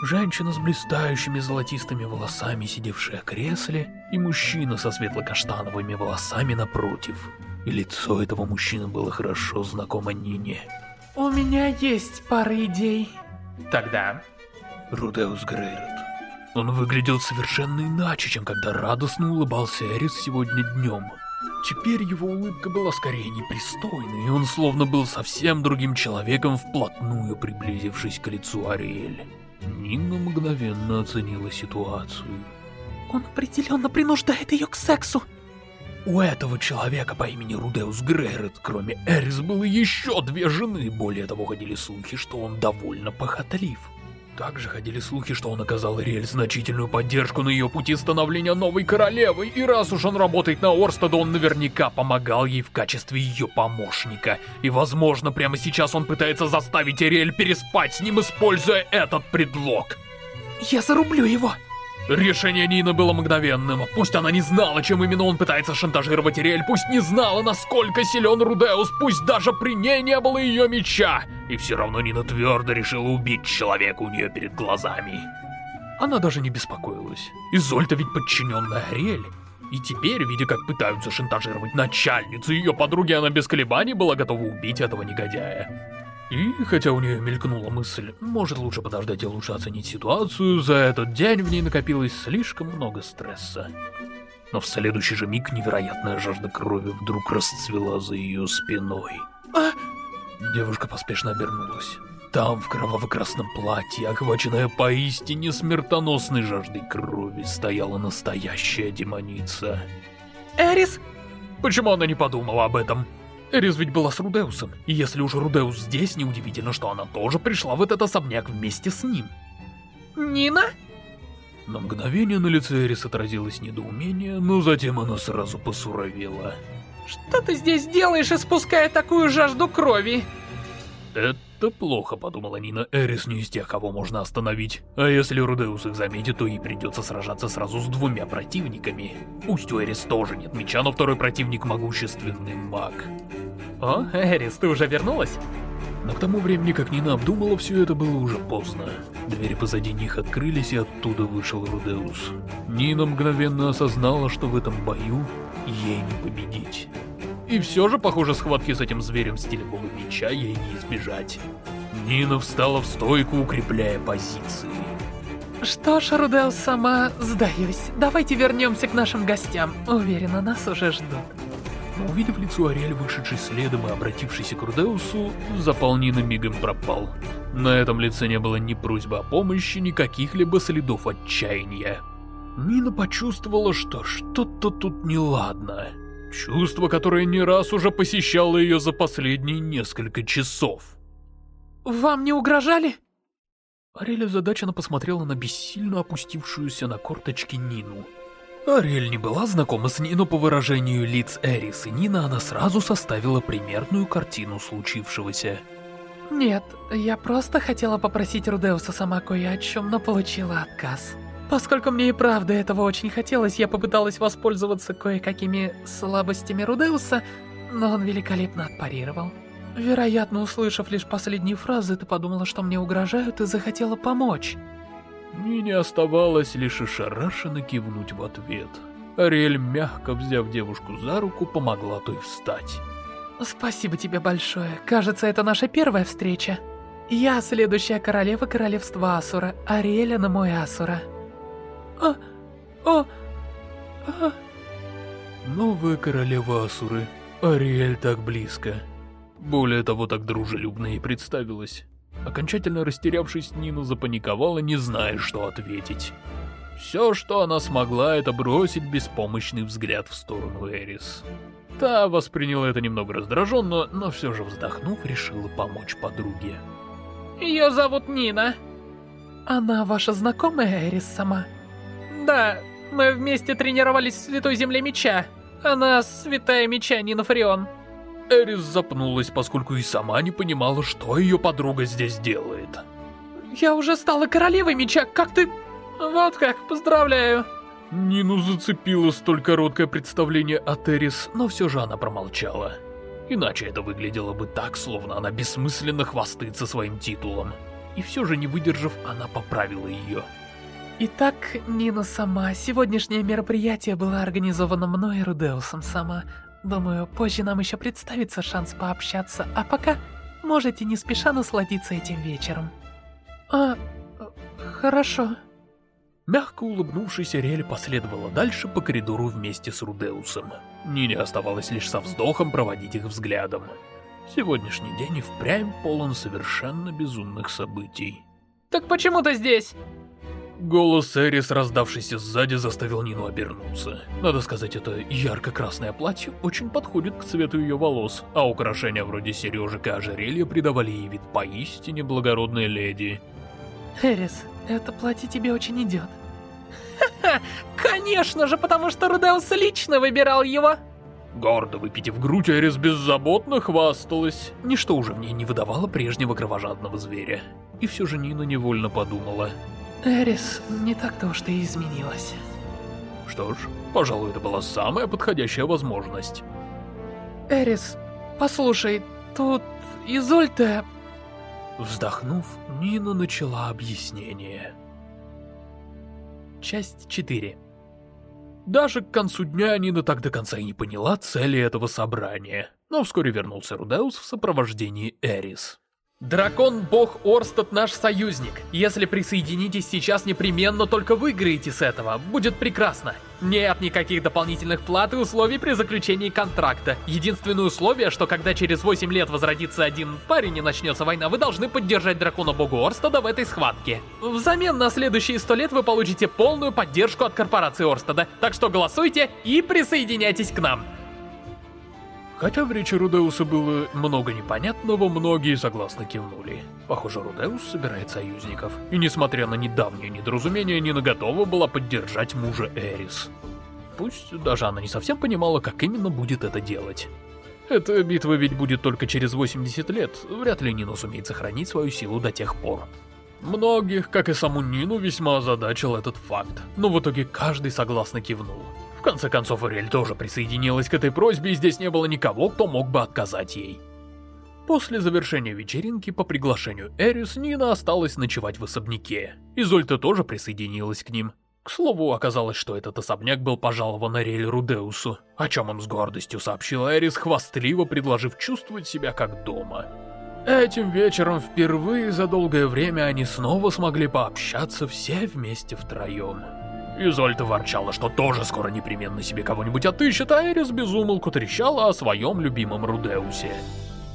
Женщина с блистающими золотистыми волосами, сидевшая в кресле, и мужчина со светло-каштановыми волосами напротив. И лицо этого мужчины было хорошо знакомо Нине.
«У меня есть пара идей».
«Тогда...»
Рудеус Грейрот. Он выглядел совершенно иначе, чем когда радостно улыбался Эрис сегодня днем. Теперь его улыбка была скорее непристойной, и он словно был совсем другим человеком, вплотную приблизившись к лицу Ариэль. Нина мгновенно оценила ситуацию.
Он определенно принуждает ее к сексу.
У этого человека по имени Рудеус Грейрет, кроме Эрис, было еще две жены, более того ходили слухи, что он довольно похотлив. Также ходили слухи, что он оказал Риэль значительную поддержку на ее пути становления новой королевой, и раз уж он работает на Орстеда, он наверняка помогал ей в качестве ее помощника. И возможно, прямо сейчас он пытается заставить Риэль переспать с ним, используя этот предлог.
Я зарублю его!
Решение Нины было мгновенным. Пусть она не знала, чем именно он пытается шантажировать Ириэль, пусть не знала, насколько силен Рудеус, пусть даже при ней не было ее меча. И все равно Нина твердо решила убить человека у нее перед глазами. Она даже не беспокоилась. Изольта ведь подчиненная Ариэль. И теперь, видя, как пытаются шантажировать начальницу ее подруги, она без колебаний была готова убить этого негодяя. И хотя у нее мелькнула мысль, может лучше подождать и лучше оценить ситуацию, за этот день в ней накопилось слишком много стресса. Но в следующий же миг невероятная жажда крови вдруг расцвела за ее спиной. А? Девушка поспешно обернулась. Там, в кроваво-красном платье, охваченная поистине смертоносной жаждой крови, стояла настоящая демоница.
«Эрис!»
Почему она не подумала об этом? Эрис ведь была с Рудеусом, и если уж Рудеус здесь, неудивительно, что она тоже пришла в этот особняк вместе с ним.
«Нина?»
На мгновение на лице Эрис отразилось недоумение, но затем она сразу посуровела.
«Что ты здесь делаешь, испуская такую жажду крови?»
«Это плохо», — подумала Нина. Эрис не из тех, кого можно остановить. А если Рудеус их заметит, то ей придется сражаться сразу с двумя противниками. Пусть у Эрис тоже нет меча, но второй противник — могущественный маг.
О, Эрис, ты уже вернулась?
Но к тому времени, как Нина обдумала, все это было уже поздно. Двери позади них открылись, и оттуда вышел Рудеус. Нина мгновенно осознала, что в этом бою ей не победить. И все же, похоже, схватки с этим зверем стилевого меча ей не избежать. Нина встала в стойку, укрепляя позиции.
Что ж, Рудел сама, сдаюсь. Давайте вернемся к нашим гостям. Уверена, нас уже ждут.
Но увидев лицо Ариэль, вышедший следом и обратившийся к Рудеусу, запал Нина мигом пропал. На этом лице не было ни просьбы о помощи, ни каких-либо следов отчаяния. Нина почувствовала, что что-то тут неладно. Чувство, которое не раз уже посещало ее за последние несколько часов.
«Вам не угрожали?»
Ариэль озадаченно посмотрела на бессильно опустившуюся на корточки Нину. Ариэль не была знакома с Нину по выражению лиц Эрис, и Нина она сразу составила примерную картину случившегося.
«Нет, я просто хотела попросить Рудеуса сама кое о чем, но получила отказ». Поскольку мне и правда этого очень хотелось, я попыталась воспользоваться кое-какими слабостями Рудеуса, но он великолепно отпарировал. Вероятно, услышав лишь последние фразы, ты подумала, что мне угрожают и захотела помочь.
Мне не оставалось лишь ошарашенно кивнуть в ответ. Ариэль, мягко взяв девушку за руку, помогла той встать.
Спасибо тебе большое. Кажется, это наша первая встреча. Я следующая королева королевства Асура, Ариэля на мой Асура. А... А...
А... Новая королева Асуры. Ариэль так близко. Более того, так дружелюбно и представилась. Окончательно растерявшись, Нина запаниковала, не зная, что ответить. Все, что она смогла, это бросить беспомощный взгляд в сторону Эрис. Та восприняла это немного раздраженно, но все же вздохнув, решила помочь подруге.
Ее зовут Нина. Она ваша знакомая, Эрис, сама? Да, мы вместе тренировались в Святой Земле Меча. Она Святая Меча, Нина Фарион.
Эрис запнулась, поскольку и сама не понимала, что ее подруга здесь делает.
Я уже стала королевой меча, как ты... Вот как, поздравляю.
Нину зацепило столь короткое представление от Эрис, но все же она промолчала. Иначе это выглядело бы так, словно она бессмысленно хвастается своим титулом. И все же, не выдержав, она поправила ее.
Итак, Нина сама, сегодняшнее мероприятие было организовано мной и Рудеусом сама. Думаю, позже нам еще представится шанс пообщаться, а пока можете не спеша насладиться этим вечером. А, хорошо.
Мягко улыбнувшись, Ариэль последовала дальше по коридору вместе с Рудеусом. Нине оставалось лишь со вздохом проводить их взглядом. Сегодняшний день и впрямь полон совершенно безумных событий.
«Так почему ты здесь?»
Голос Эрис, раздавшийся сзади, заставил Нину обернуться. Надо сказать, это ярко-красное платье очень подходит к цвету ее волос, а украшения вроде сережек и ожерелья придавали ей вид поистине благородной леди.
Эрис, это платье тебе очень идет. Ха-ха, конечно же, потому что Рудеус лично выбирал его.
Гордо выпитив грудь, Эрис беззаботно хвасталась. Ничто уже в ней не выдавало прежнего кровожадного зверя. И все же Нина невольно подумала.
Эрис не так-то уж ты изменилась.
Что ж, пожалуй, это была самая подходящая возможность.
Эрис, послушай, тут Изольда...
Вздохнув, Нина начала объяснение.
Часть 4
Даже к концу дня Нина так до конца и не поняла цели этого собрания, но вскоре вернулся Рудеус в сопровождении Эрис.
Дракон-бог Орстад наш союзник. Если присоединитесь сейчас, непременно только выиграете с этого. Будет прекрасно. Нет никаких дополнительных плат и условий при заключении контракта. Единственное условие, что когда через 8 лет возродится один парень и начнется война, вы должны поддержать дракона-богу Орстада в этой схватке. Взамен на следующие 100 лет вы получите полную поддержку от корпорации Орстада. Так что голосуйте и присоединяйтесь к нам.
Хотя в речи Рудеуса было много непонятного, многие согласно кивнули. Похоже, Рудеус собирает союзников. И несмотря на недавнее недоразумение, Нина готова была поддержать мужа Эрис. Пусть даже она не совсем понимала, как именно будет это делать. Эта битва ведь будет только через 80 лет, вряд ли Нина сумеет сохранить свою силу до тех пор. Многих, как и саму Нину, весьма озадачил этот факт, но в итоге каждый согласно кивнул. В конце концов, Ариэль тоже присоединилась к этой просьбе, и здесь не было никого, кто мог бы отказать ей. После завершения вечеринки по приглашению Эрис, Нина осталась ночевать в особняке. Изольта тоже присоединилась к ним. К слову, оказалось, что этот особняк был пожалован Ариэль Рудеусу, о чем он с гордостью сообщил Эрис, хвастливо предложив чувствовать себя как дома. Этим вечером впервые за долгое время они снова смогли пообщаться все вместе втроем. Изольда ворчала, что тоже скоро непременно себе кого-нибудь отыщет, а Эрис безумолку трещала о своем любимом Рудеусе.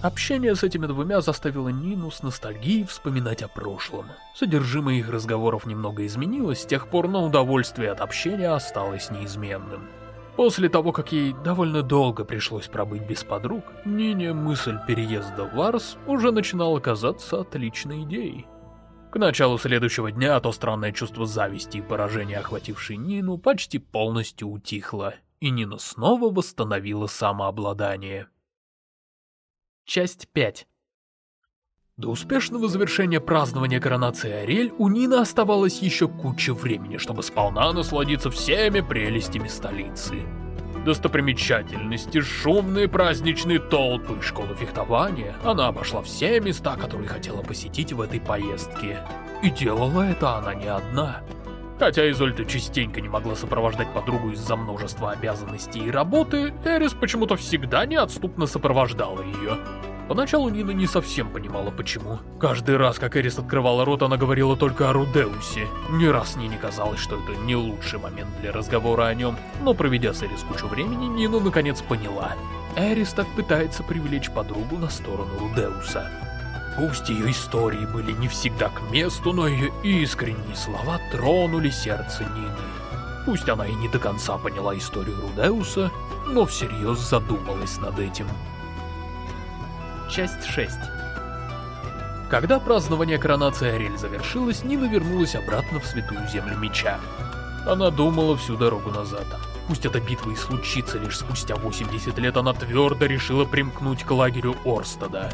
Общение с этими двумя заставило Нину с ностальгией вспоминать о прошлом. Содержимое их разговоров немного изменилось с тех пор, но удовольствие от общения осталось неизменным. После того, как ей довольно долго пришлось пробыть без подруг, Нине мысль переезда в Варс уже начинала казаться отличной идеей. К началу следующего дня то странное чувство зависти и поражения, охватившее Нину, почти полностью утихло, и Нина снова восстановила самообладание.
Часть 5
До успешного завершения празднования коронации Ариэль у Нины оставалось еще куча времени, чтобы сполна насладиться всеми прелестями столицы достопримечательности, шумные праздничные толпы, школы фехтования. Она обошла все места, которые хотела посетить в этой поездке. И делала это она не одна. Хотя Изольда частенько не могла сопровождать подругу из-за множества обязанностей и работы, Эрис почему-то всегда неотступно сопровождала ее. Поначалу Нина не совсем понимала, почему. Каждый раз, как Эрис открывала рот, она говорила только о Рудеусе. Ни раз мне не казалось, что это не лучший момент для разговора о нем, но проведя с Эрис кучу времени, Нина наконец поняла. Эрис так пытается привлечь подругу на сторону Рудеуса. Пусть ее истории были не всегда к месту, но ее искренние слова тронули сердце Нины. Пусть она и не до конца поняла историю Рудеуса, но всерьез задумалась над этим.
Часть 6
Когда празднование коронации Ариэль завершилось, Нина вернулась обратно в Святую Землю Меча. Она думала всю дорогу назад. Пусть эта битва и случится лишь спустя 80 лет, она твердо решила примкнуть к лагерю Орстада.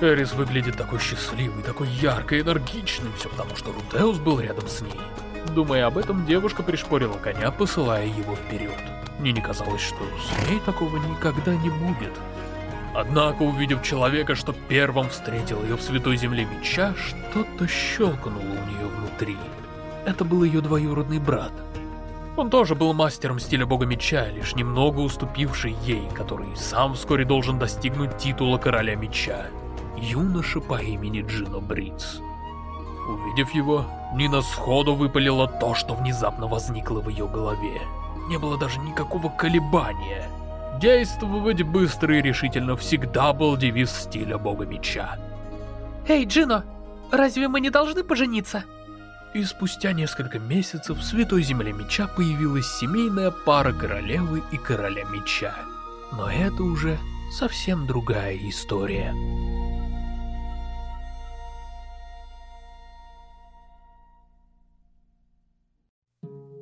Эрис выглядит такой счастливой, такой яркой, энергичной, все потому что Рудеус был рядом с ней. Думая об этом, девушка пришпорила коня, посылая его вперед. Мне не казалось, что с ней такого никогда не будет. Однако, увидев человека, что первым встретил ее в Святой Земле Меча, что-то щелкнуло у нее внутри. Это был ее двоюродный брат. Он тоже был мастером стиля Бога Меча, лишь немного уступивший ей, который сам вскоре должен достигнуть титула Короля Меча. Юноша по имени Джино Бриц. Увидев его, Нина сходу выпалила то, что внезапно возникло в ее голове. Не было даже никакого колебания. Действовать быстро и решительно всегда был девиз стиля бога меча.
Эй, Джино, разве мы не должны пожениться?
И спустя несколько месяцев в Святой Земле Меча появилась семейная пара королевы и короля меча. Но это уже совсем другая история.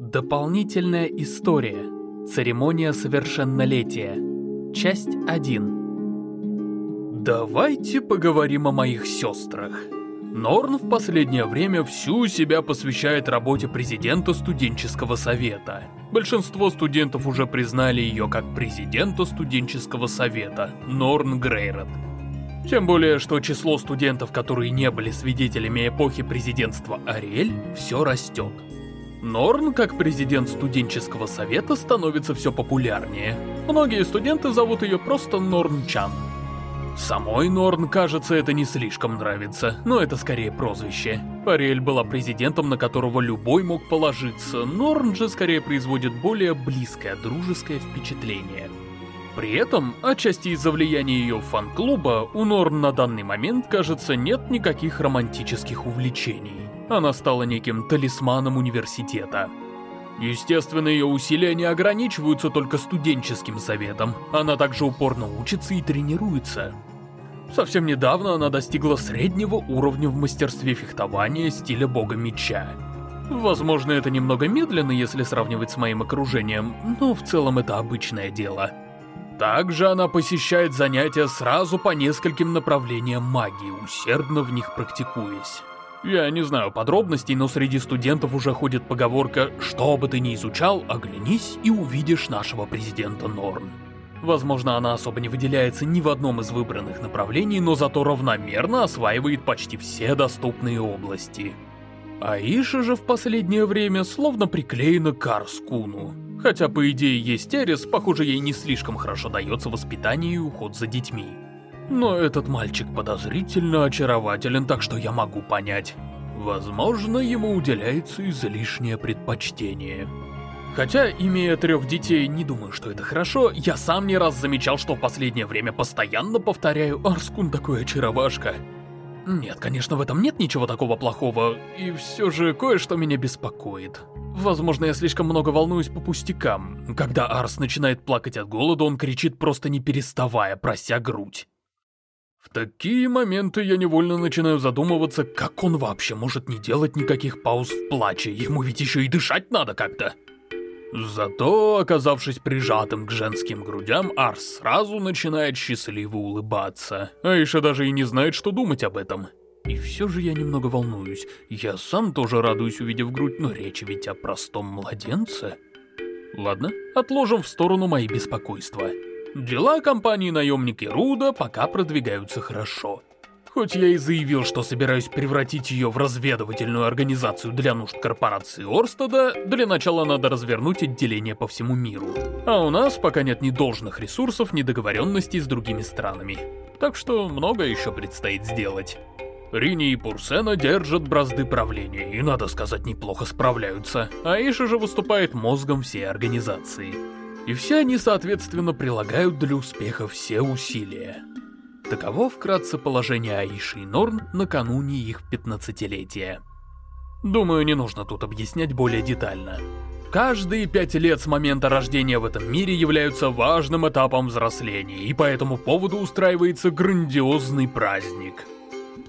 Дополнительная история Церемония совершеннолетия. Часть 1.
Давайте поговорим о моих сестрах. Норн в последнее время всю себя посвящает работе президента студенческого совета. Большинство студентов уже признали ее как президента студенческого совета, Норн Грейрот. Тем более, что число студентов, которые не были свидетелями эпохи президентства Ариэль, все растет. Норн, как президент студенческого совета, становится все популярнее. Многие студенты зовут ее просто Норн Чан. Самой Норн, кажется, это не слишком нравится, но это скорее прозвище. Ариэль была президентом, на которого любой мог положиться, Норн же скорее производит более близкое дружеское впечатление. При этом, отчасти из-за влияния ее фан-клуба, у Норн на данный момент, кажется, нет никаких романтических увлечений. Она стала неким талисманом университета. Естественно, ее усилия не ограничиваются только студенческим советом. Она также упорно учится и тренируется. Совсем недавно она достигла среднего уровня в мастерстве фехтования стиля бога меча. Возможно, это немного медленно, если сравнивать с моим окружением, но в целом это обычное дело. Также она посещает занятия сразу по нескольким направлениям магии, усердно в них практикуясь. Я не знаю подробностей, но среди студентов уже ходит поговорка «Что бы ты ни изучал, оглянись и увидишь нашего президента Норн». Возможно, она особо не выделяется ни в одном из выбранных направлений, но зато равномерно осваивает почти все доступные области. Аиша же в последнее время словно приклеена к Арскуну. Хотя, по идее, есть Эрис, похоже, ей не слишком хорошо дается воспитание и уход за детьми. Но этот мальчик подозрительно очарователен, так что я могу понять. Возможно, ему уделяется излишнее предпочтение. Хотя, имея трех детей, не думаю, что это хорошо, я сам не раз замечал, что в последнее время постоянно повторяю «Арскун такой очаровашка». Нет, конечно, в этом нет ничего такого плохого, и все же кое-что меня беспокоит. Возможно, я слишком много волнуюсь по пустякам. Когда Арс начинает плакать от голода, он кричит просто не переставая, прося грудь. Такие моменты я невольно начинаю задумываться, как он вообще может не делать никаких пауз в плаче, ему ведь еще и дышать надо как-то. Зато, оказавшись прижатым к женским грудям, Арс сразу начинает счастливо улыбаться. Аиша даже и не знает, что думать об этом. И все же я немного волнуюсь. Я сам тоже радуюсь, увидев грудь, но речь ведь о простом младенце. Ладно, отложим в сторону мои беспокойства. Дела компании наемники Руда пока продвигаются хорошо. Хоть я и заявил, что собираюсь превратить ее в разведывательную организацию для нужд корпорации Орстеда, для начала надо развернуть отделение по всему миру. А у нас пока нет ни должных ресурсов, ни договоренностей с другими странами. Так что много еще предстоит сделать. Рини и Пурсена держат бразды правления, и, надо сказать, неплохо справляются. Аиша же выступает мозгом всей организации и все они, соответственно, прилагают для успеха все усилия. Таково вкратце положение Аиши и Норн накануне их 15-летия. Думаю, не нужно тут объяснять более детально. Каждые пять лет с момента рождения в этом мире являются важным этапом взросления, и по этому поводу устраивается грандиозный праздник.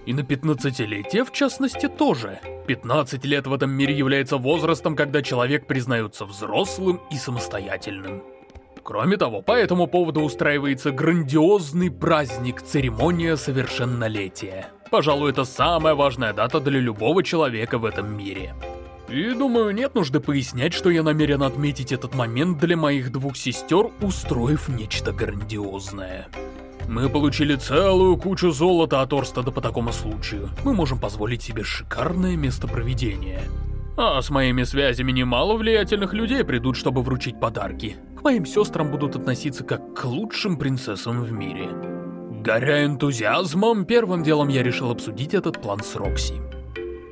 И на 15-летие, в частности, тоже. 15 лет в этом мире является возрастом, когда человек признается взрослым и самостоятельным. Кроме того, по этому поводу устраивается грандиозный праздник, церемония совершеннолетия. Пожалуй, это самая важная дата для любого человека в этом мире. И думаю, нет нужды пояснять, что я намерен отметить этот момент для моих двух сестер, устроив нечто грандиозное. Мы получили целую кучу золота от Орстада по такому случаю. Мы можем позволить себе шикарное место проведения. А с моими связями немало влиятельных людей придут, чтобы вручить подарки. К моим сестрам будут относиться как к лучшим принцессам в мире. Горя энтузиазмом, первым делом я решил обсудить этот план с Рокси.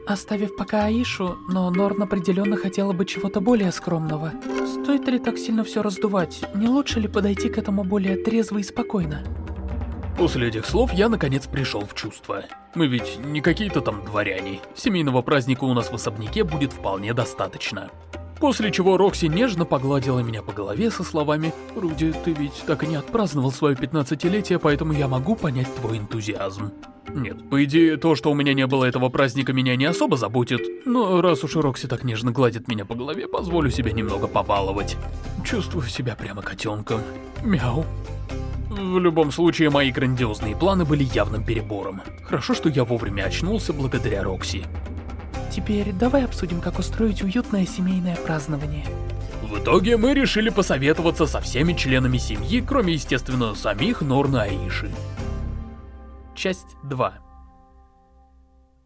Оставив пока Аишу, но Норн определенно хотела бы чего-то более скромного. Стоит ли так сильно все раздувать? Не лучше ли подойти к этому более трезво и спокойно?
После этих слов я наконец пришел в чувство. Мы ведь не какие-то там дворяне. Семейного праздника у нас в особняке будет вполне достаточно. После чего Рокси нежно погладила меня по голове со словами «Руди, ты ведь так и не отпраздновал свое пятнадцатилетие, поэтому я могу понять твой энтузиазм». Нет, по идее, то, что у меня не было этого праздника, меня не особо заботит, но раз уж Рокси так нежно гладит меня по голове, позволю себе немного побаловать. Чувствую себя прямо котенком. Мяу. В любом случае, мои грандиозные планы были явным перебором. Хорошо, что я вовремя очнулся благодаря Рокси.
Теперь давай обсудим, как устроить уютное семейное празднование.
В итоге мы решили посоветоваться со всеми членами семьи, кроме, естественно, самих Норна Аиши.
Часть 2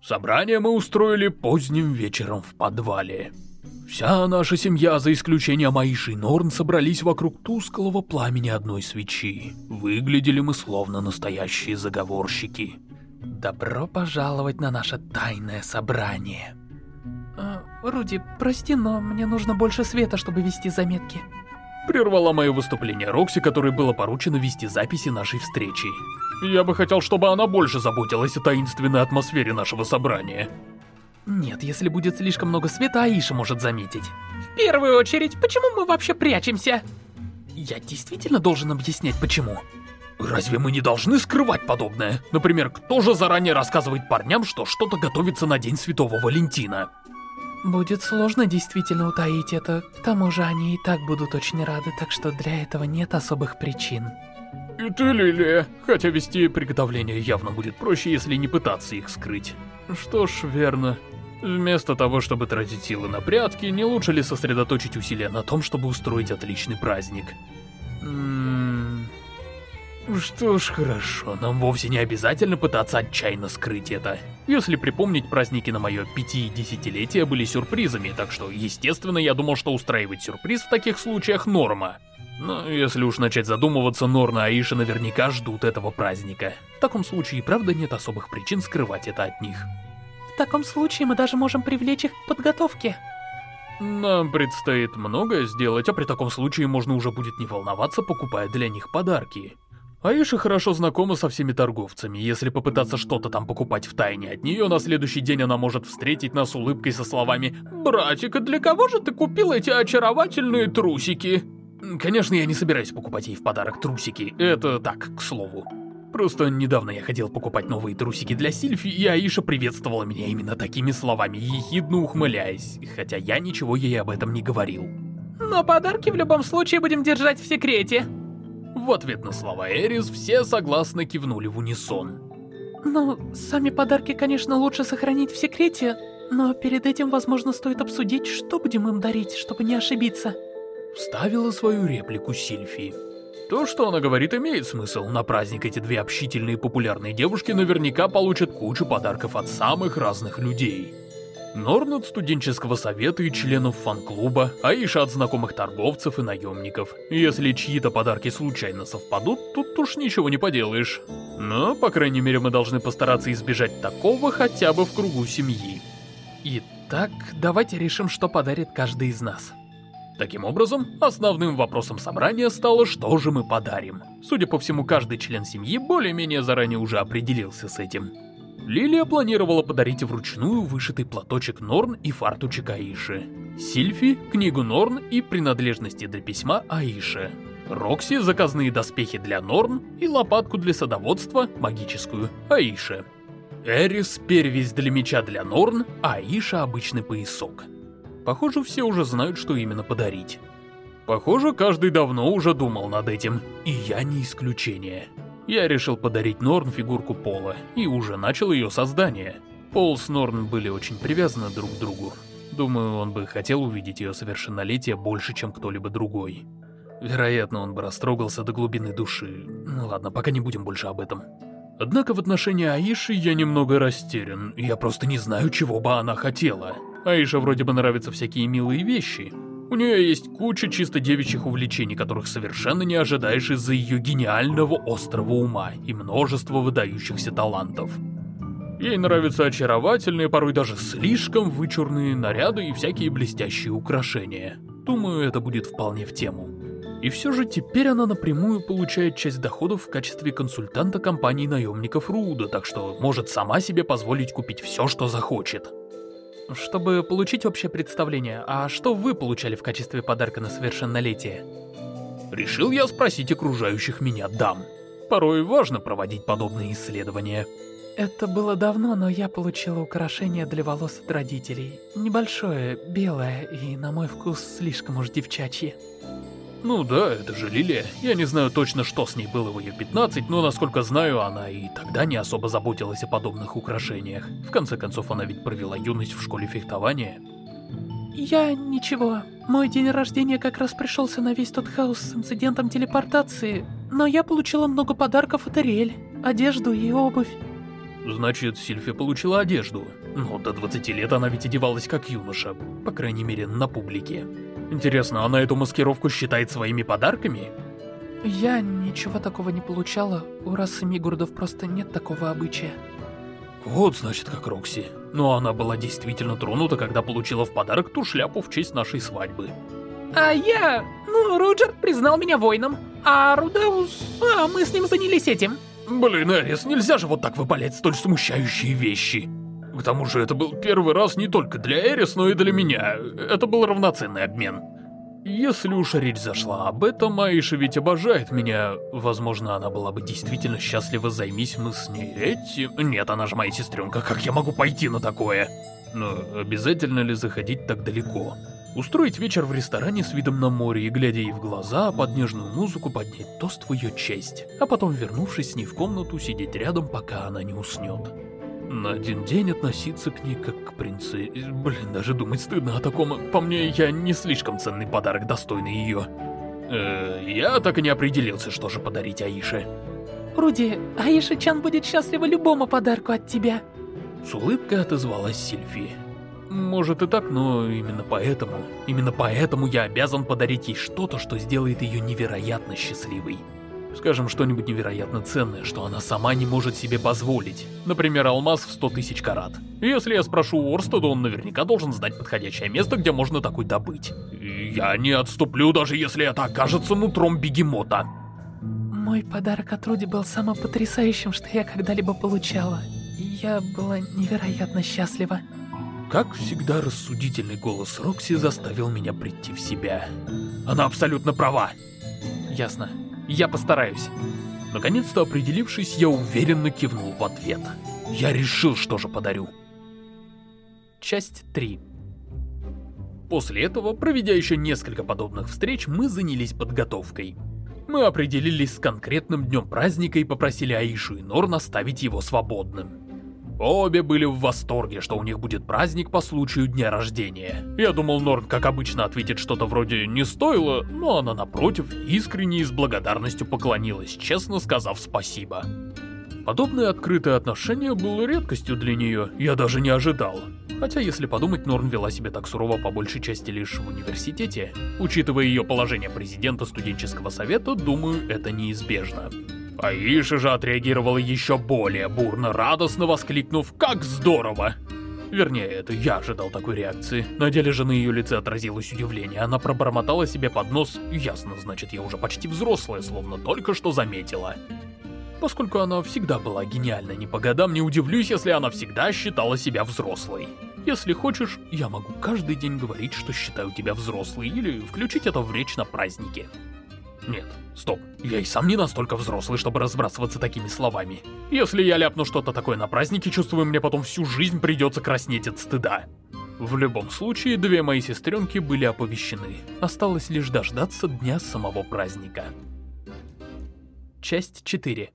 Собрание мы устроили поздним вечером в подвале. Вся наша семья, за исключением Аиши и Норн, собрались вокруг тусклого пламени одной свечи. Выглядели мы словно настоящие заговорщики.
Добро пожаловать на наше тайное собрание.
А, Руди, прости, но мне нужно больше света, чтобы вести заметки.
Прервала мое выступление Рокси, которой было поручено вести записи нашей встречи. Я бы хотел, чтобы она больше заботилась о таинственной атмосфере нашего собрания.
Нет, если будет слишком много света, Аиша может заметить.
В первую очередь, почему мы вообще прячемся?
Я действительно должен объяснять, почему.
Разве мы не должны скрывать подобное? Например, кто же заранее рассказывает парням, что что-то готовится на День Святого Валентина?
Будет сложно действительно утаить это. К тому же они и так будут очень рады, так что для этого нет особых причин.
И ты, Лилия. Хотя вести приготовление явно будет проще, если не пытаться их скрыть. Что ж, верно. Вместо того, чтобы тратить силы на прятки, не лучше ли сосредоточить усилия на том, чтобы устроить отличный праздник? М что ж, хорошо, нам вовсе не обязательно пытаться отчаянно скрыть это. Если припомнить, праздники на мое пяти-десятилетие были сюрпризами, так что, естественно, я думал, что устраивать сюрприз в таких случаях норма. Но если уж начать задумываться, Норна и Аиша наверняка ждут этого праздника. В таком случае, правда, нет особых причин скрывать это от них.
В таком случае мы даже можем привлечь их к подготовке.
Нам предстоит многое сделать, а при таком случае можно уже будет не волноваться, покупая для них подарки. Аиша хорошо знакома со всеми торговцами. Если попытаться что-то там покупать в тайне от нее, на следующий день она может встретить нас улыбкой со словами «Братик, для кого же ты купил эти очаровательные трусики?» Конечно, я не собираюсь покупать ей в подарок трусики. Это так, к слову. Просто недавно я хотел покупать новые трусики для Сильфи, и Аиша приветствовала меня именно такими словами, ехидно ухмыляясь, хотя я ничего ей об этом не говорил.
Но подарки в любом случае будем держать в секрете.
В ответ на слова Эрис все согласно кивнули в унисон.
Ну, сами подарки, конечно, лучше сохранить в секрете, но перед этим, возможно, стоит обсудить, что будем им дарить, чтобы не ошибиться.
Вставила свою реплику Сильфи. То, что она говорит, имеет смысл. На праздник эти две общительные популярные девушки наверняка получат кучу подарков от самых разных людей. Норн от студенческого совета и членов фан-клуба, Аиша от знакомых торговцев и наемников. Если чьи-то подарки случайно совпадут, тут уж ничего не поделаешь. Но, по крайней мере, мы должны постараться избежать такого хотя бы в кругу семьи.
Итак, давайте решим, что подарит каждый из нас.
Таким образом, основным вопросом собрания стало, что же мы подарим. Судя по всему, каждый член семьи более-менее заранее уже определился с этим. Лилия планировала подарить вручную вышитый платочек Норн и фартучек Аиши. Сильфи — книгу Норн и принадлежности для письма Аиши. Рокси — заказные доспехи для Норн и лопатку для садоводства, магическую, Аише. Эрис — перевязь для меча для Норн, Аиша — обычный поясок. Похоже, все уже знают, что именно подарить. Похоже, каждый давно уже думал над этим, и я не исключение. Я решил подарить Норн фигурку Пола, и уже начал ее создание. Пол с Норн были очень привязаны друг к другу. Думаю, он бы хотел увидеть ее совершеннолетие больше, чем кто-либо другой. Вероятно, он бы растрогался до глубины души. Ну ладно, пока не будем больше об этом. Однако в отношении Аиши я немного растерян. Я просто не знаю, чего бы она хотела. Аиша вроде бы нравятся всякие милые вещи. У нее есть куча чисто девичьих увлечений, которых совершенно не ожидаешь из-за ее гениального острого ума и множества выдающихся талантов. Ей нравятся очаровательные, порой даже слишком вычурные наряды и всякие блестящие украшения. Думаю, это будет вполне в тему. И все же теперь она напрямую получает часть доходов в качестве консультанта компании наемников Руда, так что может сама себе позволить купить все, что захочет.
Чтобы получить общее представление, а что вы получали в качестве подарка на совершеннолетие?
Решил я спросить окружающих меня дам. Порой важно проводить подобные исследования.
Это было давно, но я получила украшение для волос от родителей. Небольшое, белое и, на мой вкус, слишком уж девчачье.
Ну да, это же Лилия. Я не знаю точно, что с ней было в ее 15, но насколько знаю, она и тогда не особо заботилась о подобных украшениях. В конце концов, она ведь провела юность в школе фехтования.
Я ничего. Мой день рождения как раз пришелся на весь тот хаос с инцидентом телепортации, но я получила много подарков от Ариэль, одежду и обувь.
Значит, Сильфи получила одежду. Но до 20 лет она ведь одевалась как юноша, по крайней мере, на публике. Интересно, она эту маскировку считает своими подарками?
Я ничего такого не получала, у расы Мигурдов просто нет такого обычая.
Вот, значит, как Рокси. Но она была действительно тронута, когда получила в подарок ту шляпу в честь нашей свадьбы.
А я... Ну, Роджер признал меня воином, а Рудеус... А, мы с ним занялись этим.
Блин, Эрис, нельзя же вот так выпалять столь смущающие вещи. К тому же это был первый раз не только для Эрис, но и для меня. Это был равноценный обмен. Если уж речь зашла об этом, Аиша ведь обожает меня. Возможно, она была бы действительно счастлива, займись мы с ней этим. Нет, она же моя сестренка, как я могу пойти на такое? Но обязательно ли заходить так далеко? Устроить вечер в ресторане с видом на море и, глядя ей в глаза, под нежную музыку поднять тост в ее честь, а потом, вернувшись с ней в комнату, сидеть рядом, пока она не уснет. На один день относиться к ней как к принцессе. Блин, даже думать стыдно о таком. По мне, я не слишком ценный подарок, достойный ее. Э, я так и не определился, что же подарить Аише.
Руди, Аиша-чан будет счастлива любому подарку от тебя.
С улыбкой отозвалась Сильфи. Может и так, но именно поэтому, именно поэтому я обязан подарить ей что-то, что сделает ее невероятно счастливой. Скажем, что-нибудь невероятно ценное, что она сама не может себе позволить. Например, алмаз в 100 тысяч карат. Если я спрошу у Орста, то он наверняка должен знать подходящее место, где можно такой добыть. И я не отступлю, даже если это окажется нутром бегемота.
Мой подарок от Руди был самым потрясающим, что я когда-либо получала. Я была невероятно счастлива.
Как всегда, рассудительный голос Рокси заставил меня прийти в себя. Она абсолютно права. Ясно. Я постараюсь. Наконец-то определившись, я уверенно кивнул в ответ. Я решил, что же подарю. Часть 3 После этого, проведя еще несколько подобных встреч, мы занялись подготовкой. Мы определились с конкретным днем праздника и попросили Аишу и Норн оставить его свободным. Обе были в восторге, что у них будет праздник по случаю дня рождения. Я думал, Норн, как обычно, ответит что-то вроде «не стоило», но она, напротив, искренне и с благодарностью поклонилась, честно сказав спасибо. Подобное открытое отношение было редкостью для нее, я даже не ожидал. Хотя, если подумать, Норн вела себя так сурово по большей части лишь в университете. Учитывая ее положение президента студенческого совета, думаю, это неизбежно. Аиша же отреагировала еще более бурно, радостно воскликнув «Как здорово!». Вернее, это я ожидал такой реакции. На деле же на ее лице отразилось удивление. Она пробормотала себе под нос «Ясно, значит, я уже почти взрослая, словно только что заметила». Поскольку она всегда была гениальна не по годам, не удивлюсь, если она всегда считала себя взрослой. Если хочешь, я могу каждый день говорить, что считаю тебя взрослой, или включить это в речь на празднике. Нет, стоп, я и сам не настолько взрослый, чтобы разбрасываться такими словами. Если я ляпну что-то такое на празднике, чувствую, мне потом всю жизнь придется краснеть от стыда. В любом случае, две мои сестренки были оповещены. Осталось лишь дождаться дня самого праздника. Часть 4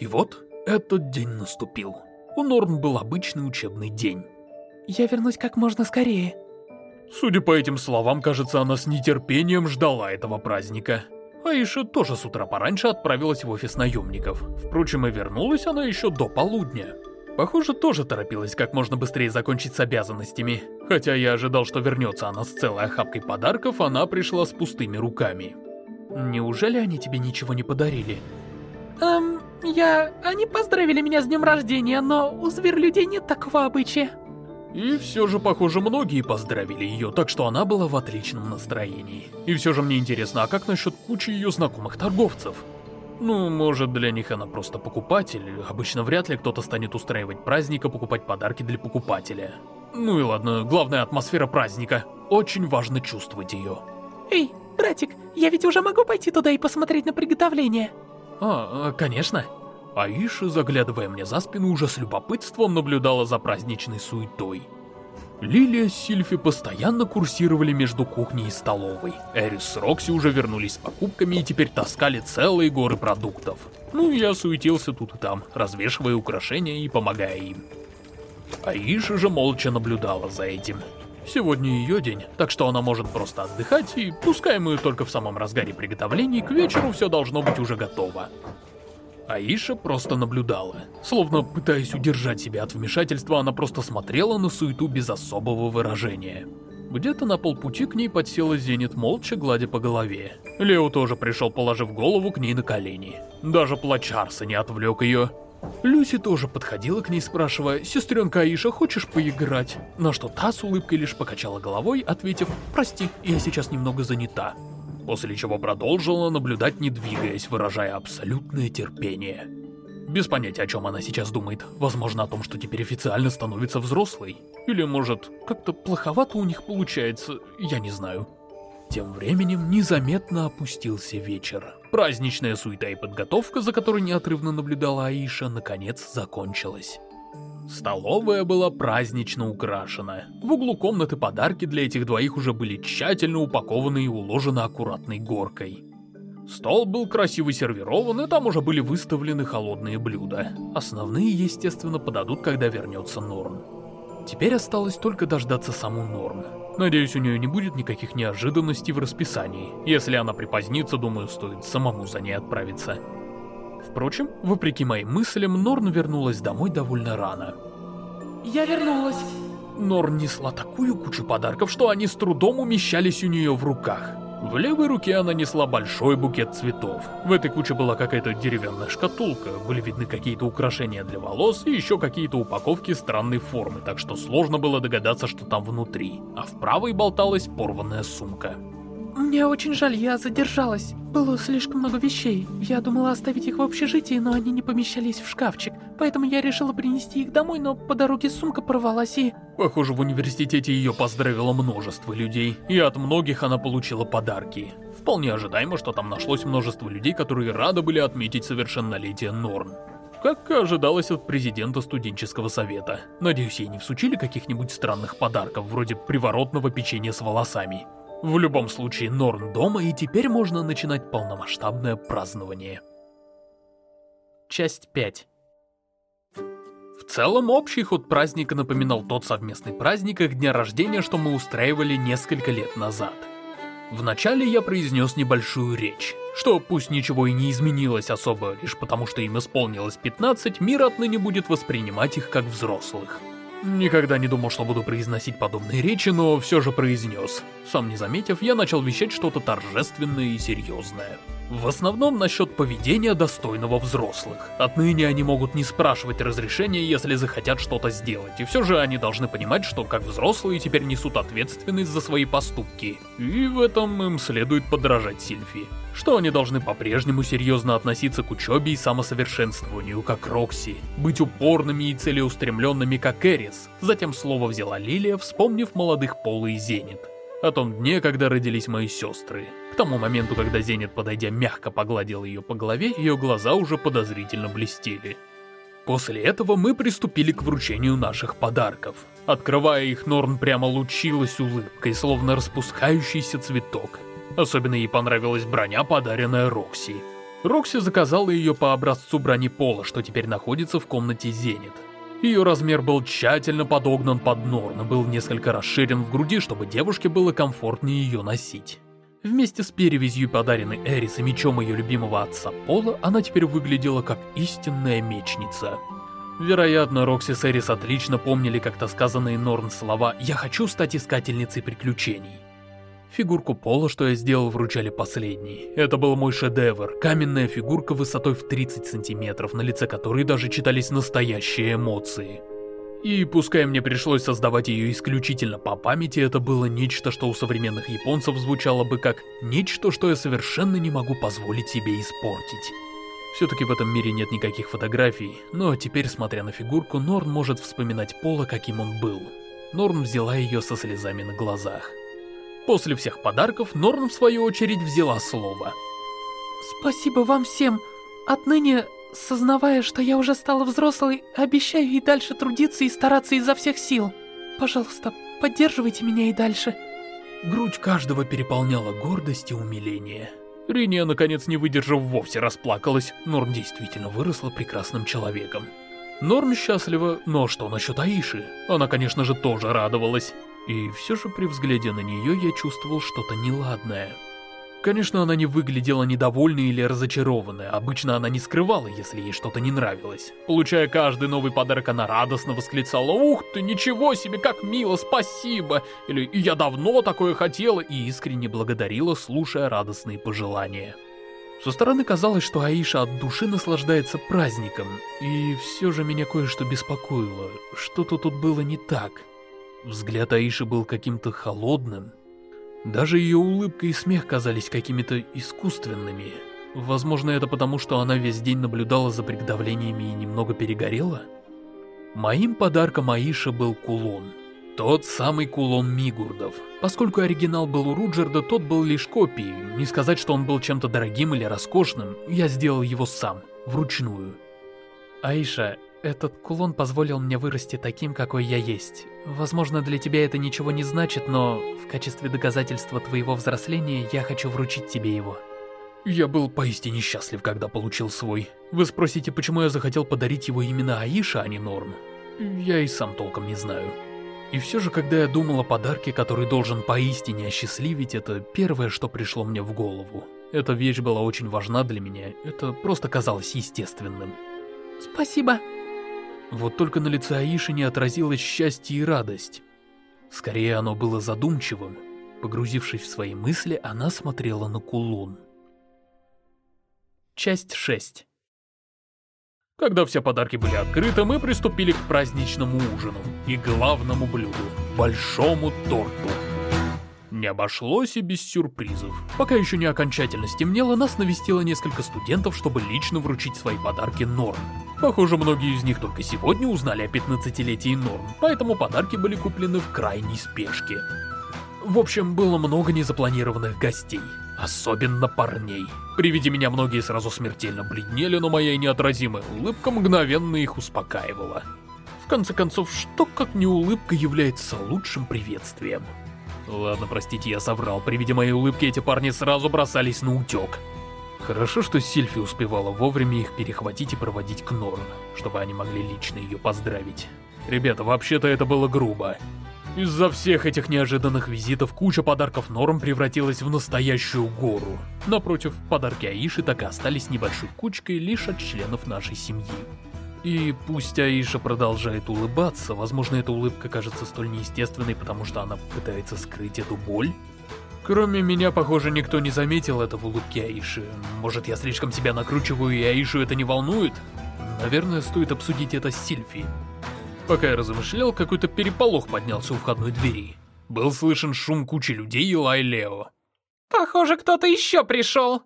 И вот, этот день наступил. У Норм был обычный учебный день.
Я вернусь как можно скорее.
Судя по этим словам, кажется, она с нетерпением ждала этого праздника. Аиша тоже с утра пораньше отправилась в офис наемников. Впрочем, и вернулась она еще до полудня. Похоже, тоже торопилась как можно быстрее закончить с обязанностями. Хотя я ожидал, что вернется она с целой охапкой подарков, она пришла с пустыми руками. Неужели они тебе ничего не подарили?
Эм, я... Они поздравили меня с днем рождения, но у зверь-людей нет такого обычая.
И все же, похоже, многие поздравили ее, так что она была в отличном настроении. И все же мне интересно, а как насчет кучи ее знакомых торговцев? Ну, может, для них она просто покупатель. Обычно вряд ли кто-то станет устраивать праздник и покупать подарки для покупателя. Ну и ладно, главная атмосфера праздника. Очень важно чувствовать ее.
Эй, братик, я ведь уже могу пойти туда и посмотреть на приготовление?
А, конечно. Аиша, заглядывая мне за спину, уже с любопытством наблюдала за праздничной суетой. Лилия с Сильфи постоянно курсировали между кухней и столовой. Эрис с Рокси уже вернулись с покупками и теперь таскали целые горы продуктов. Ну я суетился тут и там, развешивая украшения и помогая им. Аиша же молча наблюдала за этим. Сегодня ее день, так что она может просто отдыхать, и пускай мы только в самом разгаре приготовлений, к вечеру все должно быть уже готово. Аиша просто наблюдала. Словно пытаясь удержать себя от вмешательства, она просто смотрела на суету без особого выражения. Где-то на полпути к ней подсела Зенит, молча гладя по голове. Лео тоже пришел, положив голову к ней на колени. Даже плач Арса не отвлек ее. Люси тоже подходила к ней, спрашивая, «Сестренка Аиша, хочешь поиграть?» На что та с улыбкой лишь покачала головой, ответив, «Прости, я сейчас немного занята» после чего продолжила наблюдать, не двигаясь, выражая абсолютное терпение. Без понятия, о чем она сейчас думает. Возможно, о том, что теперь официально становится взрослой. Или, может, как-то плоховато у них получается, я не знаю. Тем временем незаметно опустился вечер. Праздничная суета и подготовка, за которой неотрывно наблюдала Аиша, наконец закончилась. Столовая была празднично украшена. В углу комнаты подарки для этих двоих уже были тщательно упакованы и уложены аккуратной горкой. Стол был красиво сервирован, и там уже были выставлены холодные блюда. Основные, естественно, подадут, когда вернется Норн. Теперь осталось только дождаться саму Норн. Надеюсь, у нее не будет никаких неожиданностей в расписании. Если она припозднится, думаю, стоит самому за ней отправиться. Впрочем, вопреки моим мыслям, Норн вернулась домой довольно рано.
Я вернулась.
Норн несла такую кучу подарков, что они с трудом умещались у нее в руках. В левой руке она несла большой букет цветов. В этой куче была какая-то деревянная шкатулка, были видны какие-то украшения для волос и еще какие-то упаковки странной формы, так что сложно было догадаться, что там внутри. А в правой болталась порванная сумка.
Мне очень жаль, я задержалась. Было слишком много вещей. Я думала оставить их в общежитии, но они не помещались в шкафчик. Поэтому я решила принести их домой, но по дороге сумка порвалась и...
Похоже, в университете ее поздравило множество людей, и от многих она получила подарки. Вполне ожидаемо, что там нашлось множество людей, которые рады были отметить совершеннолетие Норн. Как и ожидалось от президента студенческого совета. Надеюсь, ей не всучили каких-нибудь странных подарков, вроде приворотного печенья с волосами. В любом случае, Норн дома, и теперь можно начинать полномасштабное празднование. Часть 5 В целом, общий ход праздника напоминал тот совместный праздник их дня рождения, что мы устраивали несколько лет назад. Вначале я произнес небольшую речь, что пусть ничего и не изменилось особо, лишь потому что им исполнилось 15, мир отныне будет воспринимать их как взрослых. Никогда не думал, что буду произносить подобные речи, но все же произнес. Сам не заметив, я начал вещать что-то торжественное и серьезное. В основном насчет поведения достойного взрослых. Отныне они могут не спрашивать разрешения, если захотят что-то сделать, и все же они должны понимать, что как взрослые теперь несут ответственность за свои поступки. И в этом им следует подражать Сильфи. Что они должны по-прежнему серьезно относиться к учебе и самосовершенствованию, как Рокси, быть упорными и целеустремленными, как Эрис. Затем слово взяла Лилия, вспомнив молодых Пола и Зенит о том дне, когда родились мои сестры. К тому моменту, когда Зенит, подойдя, мягко погладил ее по голове, ее глаза уже подозрительно блестели. После этого мы приступили к вручению наших подарков. Открывая их, Норн прямо лучилась улыбкой, словно распускающийся цветок. Особенно ей понравилась броня, подаренная Рокси. Рокси заказала ее по образцу брони Пола, что теперь находится в комнате Зенит. Ее размер был тщательно подогнан под Норн был несколько расширен в груди, чтобы девушке было комфортнее ее носить. Вместе с перевязью, подаренной Эрис и мечом ее любимого отца Пола, она теперь выглядела как истинная мечница. Вероятно, Рокси с Эрис отлично помнили как-то сказанные Норн слова «Я хочу стать искательницей приключений». Фигурку пола, что я сделал, вручали последней. Это был мой шедевр, каменная фигурка высотой в 30 сантиметров, на лице которой даже читались настоящие эмоции. И пускай мне пришлось создавать ее исключительно по памяти, это было нечто, что у современных японцев звучало бы как «нечто, что я совершенно не могу позволить себе испортить». Все-таки в этом мире нет никаких фотографий, но теперь, смотря на фигурку, Норн может вспоминать Пола, каким он был. Норн взяла ее со слезами на глазах. После всех подарков Норн в свою очередь взяла слово.
«Спасибо вам всем. Отныне, сознавая, что я уже стала взрослой, обещаю и дальше трудиться и стараться изо всех сил». Пожалуйста, поддерживайте меня и дальше.
Грудь каждого переполняла гордость и умиление. Риния, наконец, не выдержав, вовсе расплакалась. Норм действительно выросла прекрасным человеком. Норм счастлива, но что насчет Аиши? Она, конечно же, тоже радовалась. И все же при взгляде на нее я чувствовал что-то неладное. Конечно, она не выглядела недовольной или разочарованной, обычно она не скрывала, если ей что-то не нравилось. Получая каждый новый подарок, она радостно восклицала «Ух ты, ничего себе, как мило, спасибо!» Или «Я давно такое хотела!» и искренне благодарила, слушая радостные пожелания. Со стороны казалось, что Аиша от души наслаждается праздником, и все же меня кое-что беспокоило, что-то тут было не так. Взгляд Аиши был каким-то холодным, даже ее улыбка и смех казались какими-то искусственными. Возможно, это потому, что она весь день наблюдала за приготовлениями и немного перегорела? Моим подарком Аиша был кулон. Тот самый кулон Мигурдов. Поскольку оригинал был у Руджерда, тот был лишь копией. Не сказать, что он был чем-то дорогим или роскошным, я сделал его сам, вручную. Аиша, этот кулон позволил мне вырасти таким, какой я есть. Возможно, для тебя это ничего не значит, но в качестве доказательства твоего взросления я хочу вручить тебе его. Я был поистине счастлив, когда получил свой. Вы спросите, почему я захотел подарить его именно Аиша, а не Норм? Я и сам толком не знаю. И все же, когда я думал о подарке, который должен поистине осчастливить, это первое, что пришло мне в голову. Эта вещь была очень важна для меня, это просто казалось естественным.
Спасибо.
Вот только на лице Аиши не отразилось счастье и радость. Скорее, оно было задумчивым. Погрузившись в свои мысли, она смотрела на кулон. Часть 6 Когда все подарки были открыты, мы приступили к праздничному ужину и главному блюду – большому торту. Не обошлось и без сюрпризов. Пока еще не окончательно стемнело, нас навестило несколько студентов, чтобы лично вручить свои подарки Норм. Похоже, многие из них только сегодня узнали о 15-летии Норм, поэтому подарки были куплены в крайней спешке. В общем, было много незапланированных гостей. Особенно парней. При виде меня многие сразу смертельно бледнели, но моя неотразимая улыбка мгновенно их успокаивала. В конце концов, что как не улыбка является лучшим приветствием? Ладно, простите, я соврал. При виде моей улыбки эти парни сразу бросались на утек. Хорошо, что Сильфи успевала вовремя их перехватить и проводить к Норн, чтобы они могли лично ее поздравить. Ребята, вообще-то это было грубо. Из-за всех этих неожиданных визитов куча подарков Норм превратилась в настоящую гору. Напротив, подарки Аиши так и остались небольшой кучкой лишь от членов нашей семьи. И пусть Аиша продолжает улыбаться, возможно, эта улыбка кажется столь неестественной, потому что она пытается скрыть эту боль. Кроме меня, похоже, никто не заметил это в улыбке Аиши. Может, я слишком себя накручиваю, и Аишу это не волнует? Наверное, стоит обсудить это с Сильфи. Пока я размышлял, какой-то переполох поднялся у входной двери. Был слышен шум кучи людей и лай Лео.
«Похоже, кто-то еще пришел!»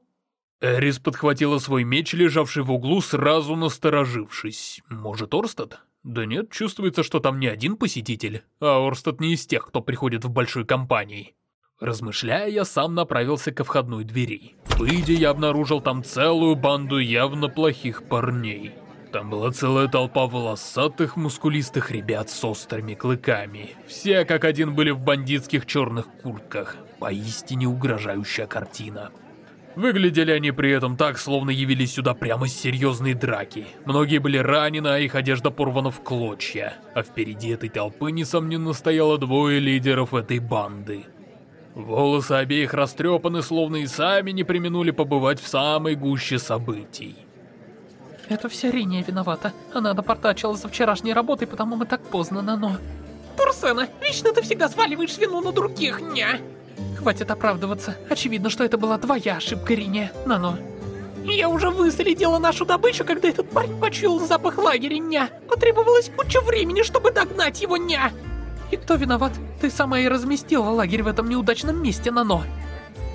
Эрис подхватила свой меч, лежавший в углу, сразу насторожившись. Может, Орстад? Да нет, чувствуется, что там не один посетитель, а Орстад не из тех, кто приходит в большой компании. Размышляя, я сам направился ко входной двери. Выйдя, я обнаружил там целую банду явно плохих парней. Там была целая толпа волосатых, мускулистых ребят с острыми клыками. Все как один были в бандитских черных куртках. Поистине угрожающая картина. Выглядели они при этом так, словно явились сюда прямо с серьезной драки. Многие были ранены, а их одежда порвана в клочья. А впереди этой толпы, несомненно, стояло двое лидеров этой банды. Волосы обеих растрепаны, словно и сами не применули побывать в самой гуще событий.
Это вся Риния виновата. Она напортачила за вчерашней работой, потому мы так поздно на но. Турсена, вечно ты всегда сваливаешь вину на других, ня! Хватит оправдываться. Очевидно, что это была твоя ошибка, Рине, Нано. Я уже выследила нашу добычу, когда этот парень почуял запах лагеря, ня. Потребовалось куча времени, чтобы догнать его, ня. И кто виноват? Ты сама и разместила лагерь в этом неудачном месте, Нано.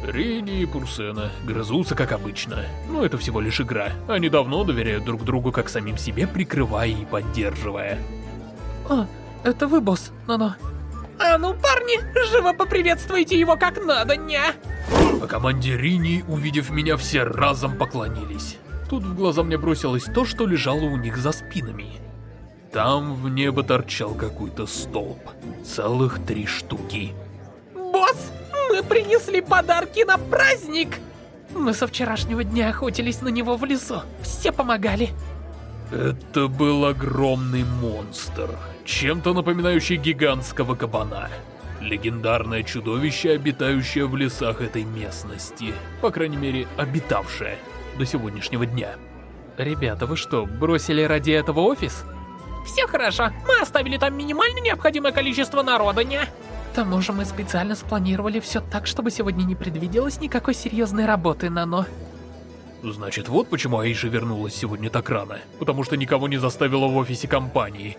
Рини и Пурсена грызутся, как обычно. Но это всего лишь игра. Они давно доверяют друг другу, как самим себе, прикрывая и поддерживая.
А, это вы, босс, Нано. А ну, парни, живо поприветствуйте его как надо, ня!
По команде Рини, увидев меня, все разом поклонились. Тут в глаза мне бросилось то, что лежало у них за спинами. Там в небо торчал какой-то столб. Целых три штуки.
Босс, мы принесли подарки на праздник! Мы со вчерашнего дня охотились на него в лесу. Все помогали.
Это был огромный монстр, чем-то напоминающий гигантского кабана. Легендарное чудовище, обитающее в лесах этой местности. По крайней мере, обитавшее до сегодняшнего дня.
Ребята, вы что, бросили ради этого офис?
Все хорошо, мы оставили там минимально необходимое количество народа, не? К тому же мы специально спланировали все так, чтобы сегодня не предвиделось никакой серьезной работы, Нано.
Значит, вот почему Аиша вернулась сегодня так рано. Потому что никого не заставила в офисе компании.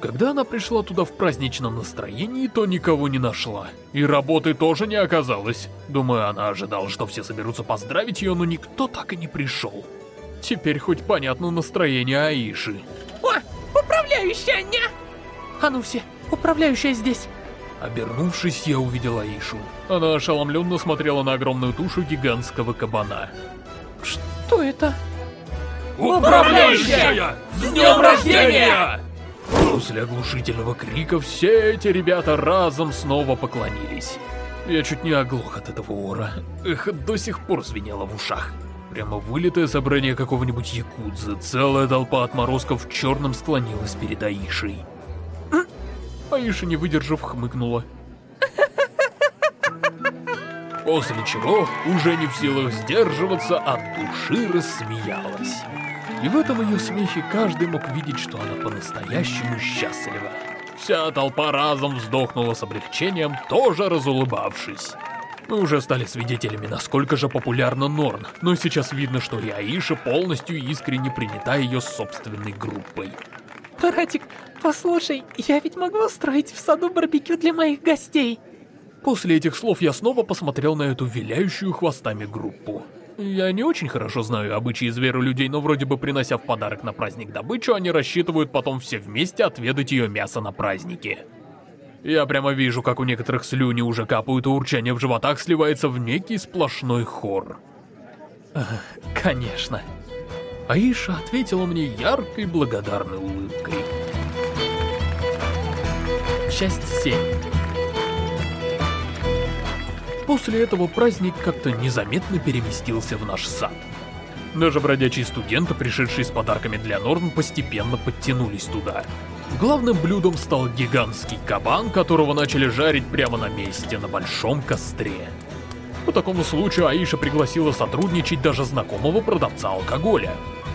Когда она пришла туда в праздничном настроении, то никого не нашла. И работы тоже не оказалось. Думаю, она ожидала, что все соберутся поздравить ее, но никто так и не пришел. Теперь хоть понятно настроение Аиши.
О, управляющая, не? А ну все, управляющая здесь.
Обернувшись, я увидел Аишу. Она ошеломленно смотрела на огромную тушу гигантского кабана.
Что это?
Управляющая! С днем рождения!
После оглушительного крика все эти ребята разом снова поклонились. Я чуть не оглох от этого ора. Эх, до сих пор звенело в ушах. Прямо вылитое собрание какого-нибудь якудза. Целая толпа отморозков в черном склонилась перед Аишей. Аиша, не выдержав, хмыкнула. После чего, уже не в силах сдерживаться, от души рассмеялась. И в этом ее смехе каждый мог видеть, что она по-настоящему счастлива. Вся толпа разом вздохнула с облегчением, тоже разулыбавшись. Мы уже стали свидетелями, насколько же популярна Норн, но сейчас видно, что и Аиша полностью искренне принята ее собственной группой.
Братик, послушай, я ведь могу устроить в саду барбекю для моих гостей.
После этих слов я снова посмотрел на эту виляющую хвостами группу. Я не очень хорошо знаю обычаи зверолюдей, но вроде бы принося в подарок на праздник добычу, они рассчитывают потом все вместе отведать ее мясо на празднике. Я прямо вижу, как у некоторых слюни уже капают, и урчание в животах сливается в некий сплошной хор.
Конечно.
Аиша ответила мне яркой благодарной улыбкой.
Часть 7
После этого праздник как-то незаметно переместился в наш сад. Даже бродячие студенты, пришедшие с подарками для Норн, постепенно подтянулись туда. Главным блюдом стал гигантский кабан, которого начали жарить прямо на месте, на большом костре. По такому случаю Аиша пригласила сотрудничать даже знакомого продавца алкоголя.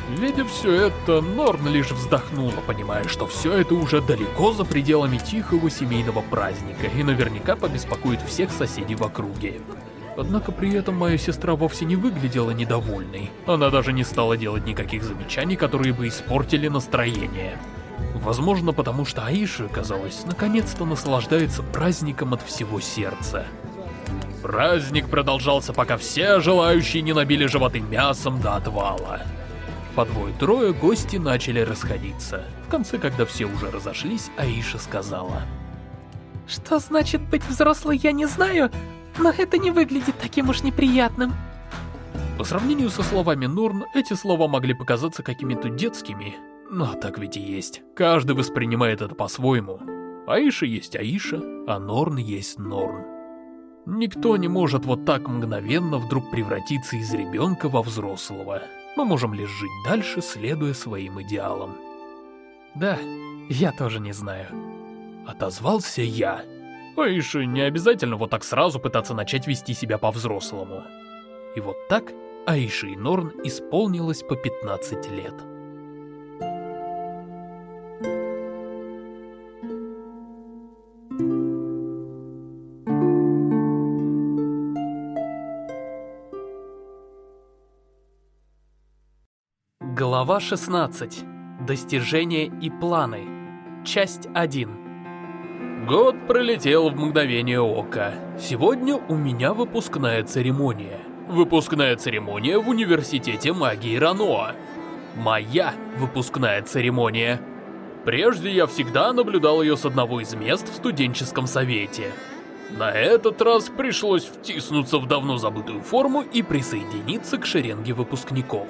Видя все это, Норн лишь вздохнула, понимая, что все это уже далеко за пределами тихого семейного праздника и наверняка побеспокоит всех соседей в округе. Однако при этом моя сестра вовсе не выглядела недовольной. Она даже не стала делать никаких замечаний, которые бы испортили настроение. Возможно, потому что Аиша, казалось, наконец-то наслаждается праздником от всего сердца. Праздник продолжался, пока все желающие не набили животы мясом до отвала. По двое-трое гости начали расходиться. В конце, когда все уже разошлись, Аиша сказала.
Что значит быть взрослой, я не знаю, но это не выглядит таким уж неприятным.
По сравнению со словами Норн, эти слова могли показаться какими-то детскими, но так ведь и есть. Каждый воспринимает это по-своему. Аиша есть Аиша, а Норн есть Норн. Никто не может вот так мгновенно вдруг превратиться из ребенка во взрослого. Мы можем лишь жить дальше, следуя своим идеалам.
Да, я тоже не знаю.
Отозвался я. Аиша, не обязательно вот так сразу пытаться начать вести себя по-взрослому. И вот так Аиша и Норн исполнилось по 15 лет.
Глава 16. Достижения и планы. Часть 1.
Год пролетел в мгновение ока. Сегодня у меня выпускная церемония. Выпускная церемония в Университете магии Раноа. Моя выпускная церемония. Прежде я всегда наблюдал ее с одного из мест в студенческом совете. На этот раз пришлось втиснуться в давно забытую форму и присоединиться к шеренге выпускников.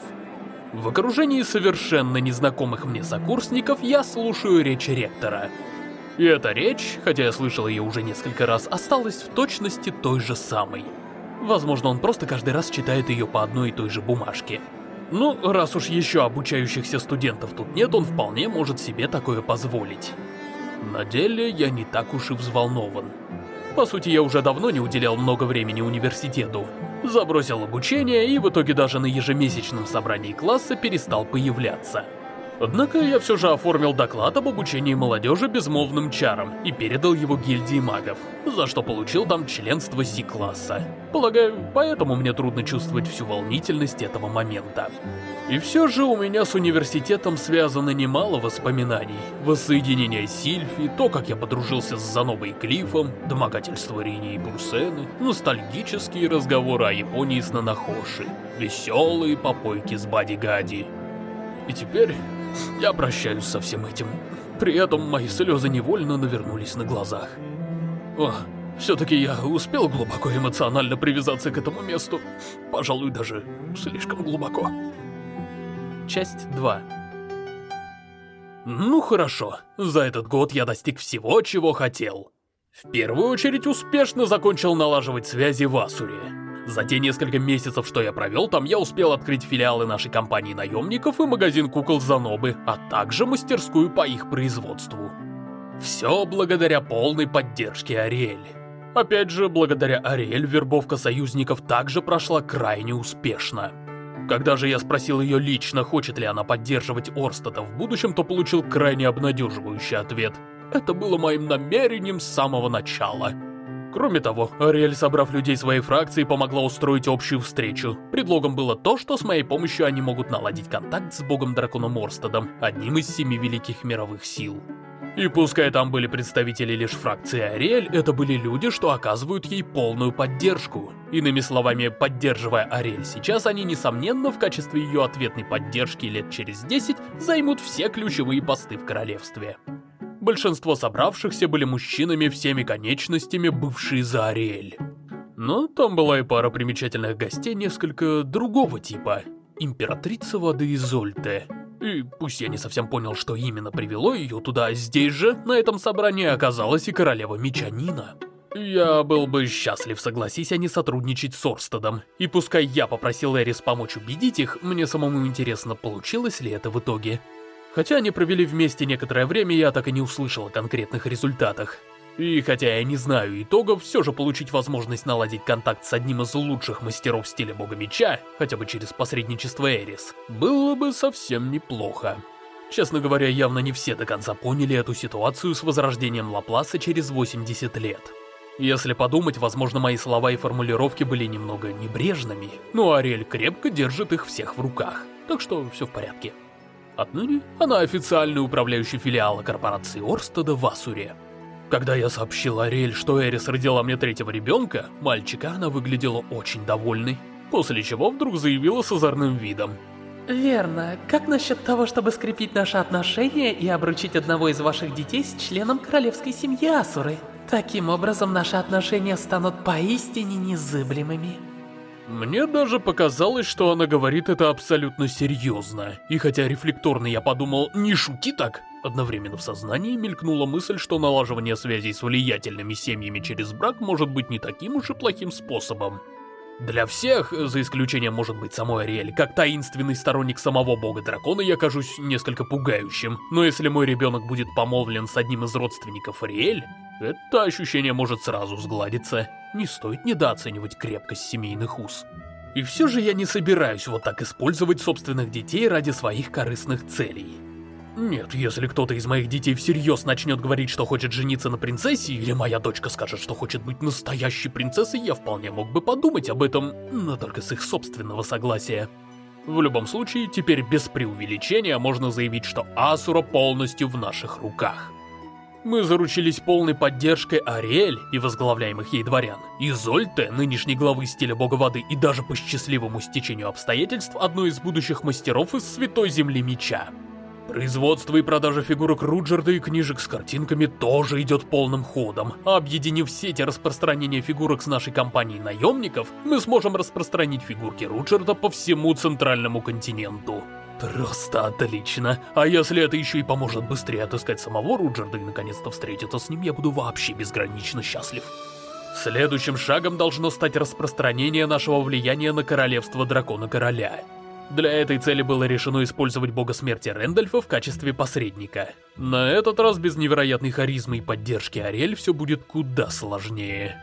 В окружении совершенно незнакомых мне сокурсников я слушаю речь ректора. И эта речь, хотя я слышал ее уже несколько раз, осталась в точности той же самой. Возможно, он просто каждый раз читает ее по одной и той же бумажке. Ну, раз уж еще обучающихся студентов тут нет, он вполне может себе такое позволить. На деле я не так уж и взволнован. По сути, я уже давно не уделял много времени университету. Забросил обучение и в итоге даже на ежемесячном собрании класса перестал появляться. Однако я все же оформил доклад об обучении молодежи безмолвным чарам и передал его гильдии магов, за что получил там членство Си-класса. Полагаю, поэтому мне трудно чувствовать всю волнительность этого момента. И все же у меня с университетом связано немало воспоминаний. Воссоединение Сильфи, то, как я подружился с Занобой и Клифом, домогательство Рини и Бурсены, ностальгические разговоры о Японии с Нанахоши, веселые попойки с Бади-Гади. И теперь я прощаюсь со всем этим. При этом мои слезы невольно навернулись на глазах. О, все-таки я успел глубоко эмоционально привязаться к этому месту. Пожалуй, даже слишком глубоко. Часть 2 Ну хорошо, за этот год я достиг всего, чего хотел. В первую очередь успешно закончил налаживать связи в Асуре. За те несколько месяцев, что я провел там, я успел открыть филиалы нашей компании наемников и магазин кукол Занобы, а также мастерскую по их производству. Все благодаря полной поддержке Ариэль. Опять же, благодаря Ариэль вербовка союзников также прошла крайне успешно. Когда же я спросил ее лично, хочет ли она поддерживать Орстата в будущем, то получил крайне обнадеживающий ответ. Это было моим намерением с самого начала. Кроме того, Ариэль, собрав людей своей фракции, помогла устроить общую встречу. Предлогом было то, что с моей помощью они могут наладить контакт с богом-драконом Орстедом, одним из семи великих мировых сил. И пускай там были представители лишь фракции Ариэль, это были люди, что оказывают ей полную поддержку. Иными словами, поддерживая Ариэль сейчас, они, несомненно, в качестве ее ответной поддержки лет через 10 займут все ключевые посты в королевстве. Большинство собравшихся были мужчинами всеми конечностями, бывшие за Ариэль. Но там была и пара примечательных гостей несколько другого типа. Императрица воды Изольте. И пусть я не совсем понял, что именно привело ее туда, здесь же, на этом собрании, оказалась и королева меча Нина. Я был бы счастлив, согласись они сотрудничать с Орстедом. И пускай я попросил Эрис помочь убедить их, мне самому интересно, получилось ли это в итоге. Хотя они провели вместе некоторое время, я так и не услышал о конкретных результатах. И хотя я не знаю итогов, все же получить возможность наладить контакт с одним из лучших мастеров стиля Бога Меча, хотя бы через посредничество Эрис, было бы совсем неплохо. Честно говоря, явно не все до конца поняли эту ситуацию с возрождением Лапласа через 80 лет. Если подумать, возможно, мои слова и формулировки были немного небрежными, но Ариэль крепко держит их всех в руках, так что все в порядке. Отныне она официальный управляющий филиала корпорации Орстеда в Асуре. Когда я сообщил Ариэль, что Эрис родила мне третьего ребенка, мальчика она выглядела очень довольной, после чего вдруг заявила с озорным видом.
«Верно. Как насчет того, чтобы скрепить наши отношения и обручить одного из ваших детей с членом королевской семьи Асуры? Таким образом, наши отношения станут поистине незыблемыми».
Мне даже показалось, что она говорит это абсолютно серьезно. И хотя рефлекторно я подумал «не шути так», одновременно в сознании мелькнула мысль, что налаживание связей с влиятельными семьями через брак может быть не таким уж и плохим способом. Для всех, за исключением, может быть, самой Ариэль, как таинственный сторонник самого бога-дракона, я кажусь несколько пугающим. Но если мой ребенок будет помолвлен с одним из родственников Ариэль, это ощущение может сразу сгладиться. Не стоит недооценивать крепкость семейных уз. И все же я не собираюсь вот так использовать собственных детей ради своих корыстных целей. Нет, если кто-то из моих детей всерьез начнет говорить, что хочет жениться на принцессе, или моя дочка скажет, что хочет быть настоящей принцессой, я вполне мог бы подумать об этом, но только с их собственного согласия. В любом случае, теперь без преувеличения можно заявить, что Асура полностью в наших руках. Мы заручились полной поддержкой Ариэль и возглавляемых ей дворян, Изольте, нынешней главы стиля бога воды, и даже по счастливому стечению обстоятельств одной из будущих мастеров из Святой Земли Меча. Производство и продажа фигурок Руджерда и книжек с картинками тоже идет полным ходом. Объединив все эти распространения фигурок с нашей компанией наемников, мы сможем распространить фигурки Руджерда по всему центральному континенту. Просто отлично. А если это еще и поможет быстрее отыскать самого Руджерда и наконец-то встретиться с ним, я буду вообще безгранично счастлив. Следующим шагом должно стать распространение нашего влияния на королевство Дракона-Короля. Для этой цели было решено использовать бога смерти Рэндальфа в качестве посредника. На этот раз без невероятной харизмы и поддержки Ариэль все будет куда сложнее.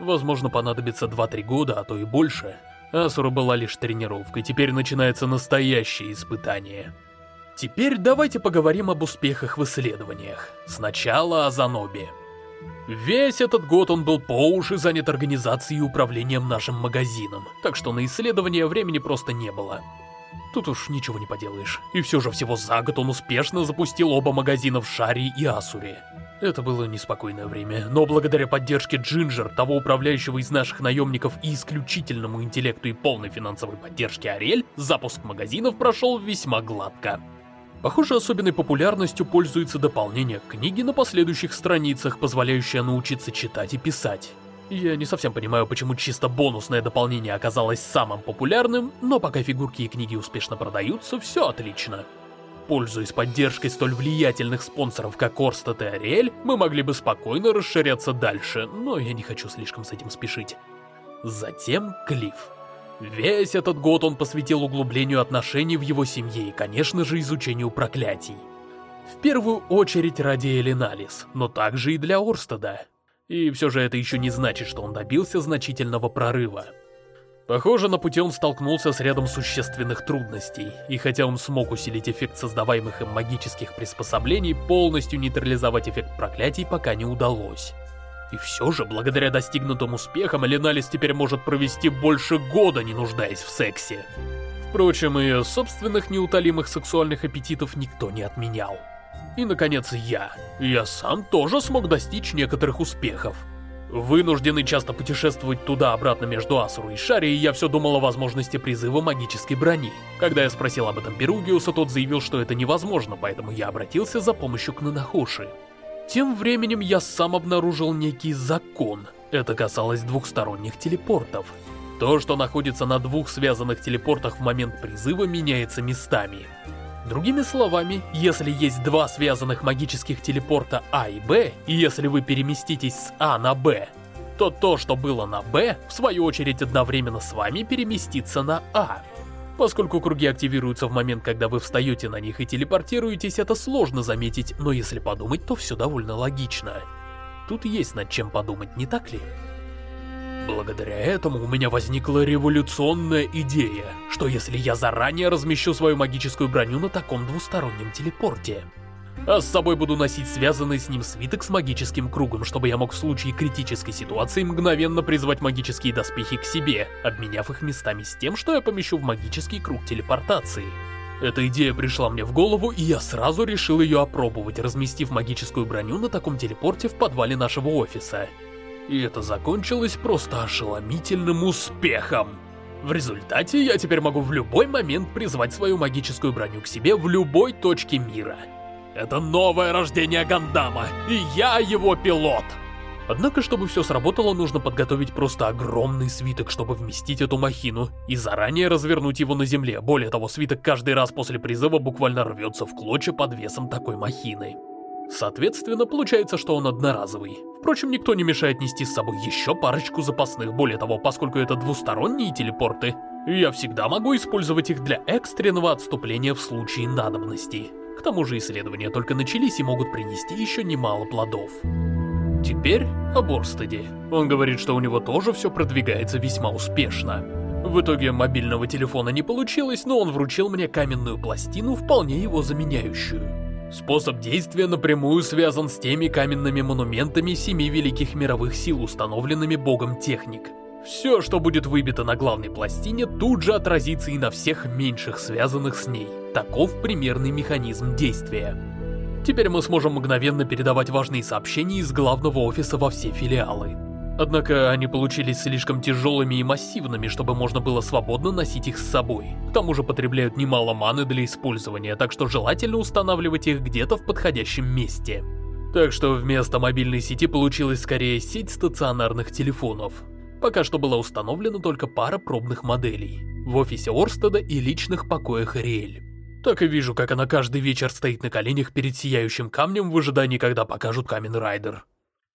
Возможно, понадобится 2-3 года, а то и больше. Асура была лишь тренировкой, теперь начинается настоящее испытание. Теперь давайте поговорим об успехах в исследованиях. Сначала о Занобе. Весь этот год он был по уши занят организацией и управлением нашим магазином, так что на исследование времени просто не было. Тут уж ничего не поделаешь. И все же всего за год он успешно запустил оба магазина в Шаре и Асуре. Это было неспокойное время, но благодаря поддержке Джинджер, того управляющего из наших наемников и исключительному интеллекту и полной финансовой поддержке Ариэль, запуск магазинов прошел весьма гладко. Похоже, особенной популярностью пользуется дополнение книги на последующих страницах, позволяющее научиться читать и писать. Я не совсем понимаю, почему чисто бонусное дополнение оказалось самым популярным, но пока фигурки и книги успешно продаются, все отлично. Пользуясь поддержкой столь влиятельных спонсоров, как Орстад и Ариэль, мы могли бы спокойно расширяться дальше, но я не хочу слишком с этим спешить. Затем Клифф. Весь этот год он посвятил углублению отношений в его семье и, конечно же, изучению проклятий. В первую очередь ради Элиналис, но также и для Орстеда. И все же это еще не значит, что он добился значительного прорыва. Похоже, на пути он столкнулся с рядом существенных трудностей, и хотя он смог усилить эффект создаваемых им магических приспособлений, полностью нейтрализовать эффект проклятий пока не удалось. И все же, благодаря достигнутым успехам, Леналис теперь может провести больше года, не нуждаясь в сексе. Впрочем, ее собственных неутолимых сексуальных аппетитов никто не отменял. И, наконец, я. Я сам тоже смог достичь некоторых успехов. Вынужденный часто путешествовать туда-обратно между Асуру и Шари, я все думал о возможности призыва магической брони. Когда я спросил об этом Перугиуса, тот заявил, что это невозможно, поэтому я обратился за помощью к Нанахоши. Тем временем я сам обнаружил некий закон. Это касалось двухсторонних телепортов. То, что находится на двух связанных телепортах в момент призыва, меняется местами. Другими словами, если есть два связанных магических телепорта А и Б, и если вы переместитесь с А на Б, то то, что было на Б, в свою очередь одновременно с вами переместится на А. Поскольку круги активируются в момент, когда вы встаете на них и телепортируетесь, это сложно заметить, но если подумать, то все довольно логично. Тут есть над чем подумать, не так ли? Благодаря этому у меня возникла революционная идея, что если я заранее размещу свою магическую броню на таком двустороннем телепорте, а с собой буду носить связанный с ним свиток с магическим кругом, чтобы я мог в случае критической ситуации мгновенно призвать магические доспехи к себе, обменяв их местами с тем, что я помещу в магический круг телепортации. Эта идея пришла мне в голову, и я сразу решил ее опробовать, разместив магическую броню на таком телепорте в подвале нашего офиса. И это закончилось просто ошеломительным успехом. В результате я теперь могу в любой момент призвать свою магическую броню к себе в любой точке мира. Это новое рождение Гандама, и я его пилот. Однако, чтобы все сработало, нужно подготовить просто огромный свиток, чтобы вместить эту махину, и заранее развернуть его на земле. Более того, свиток каждый раз после призыва буквально рвется в клочья под весом такой махины. Соответственно, получается, что он одноразовый. Впрочем, никто не мешает нести с собой еще парочку запасных. Более того, поскольку это двусторонние телепорты, я всегда могу использовать их для экстренного отступления в случае надобности. Тому же исследования только начались и могут принести еще немало плодов. Теперь о Борстеде. Он говорит, что у него тоже все продвигается весьма успешно. В итоге мобильного телефона не получилось, но он вручил мне каменную пластину, вполне его заменяющую. Способ действия напрямую связан с теми каменными монументами семи великих мировых сил, установленными богом техник. Все, что будет выбито на главной пластине, тут же отразится и на всех меньших, связанных с ней. Таков примерный механизм действия. Теперь мы сможем мгновенно передавать важные сообщения из главного офиса во все филиалы. Однако они получились слишком тяжелыми и массивными, чтобы можно было свободно носить их с собой. К тому же потребляют немало маны для использования, так что желательно устанавливать их где-то в подходящем месте. Так что вместо мобильной сети получилась скорее сеть стационарных телефонов. Пока что была установлена только пара пробных моделей в офисе Орстеда и личных покоях Риэль. Так и вижу, как она каждый вечер стоит на коленях перед сияющим камнем в ожидании, когда покажут Камен Райдер.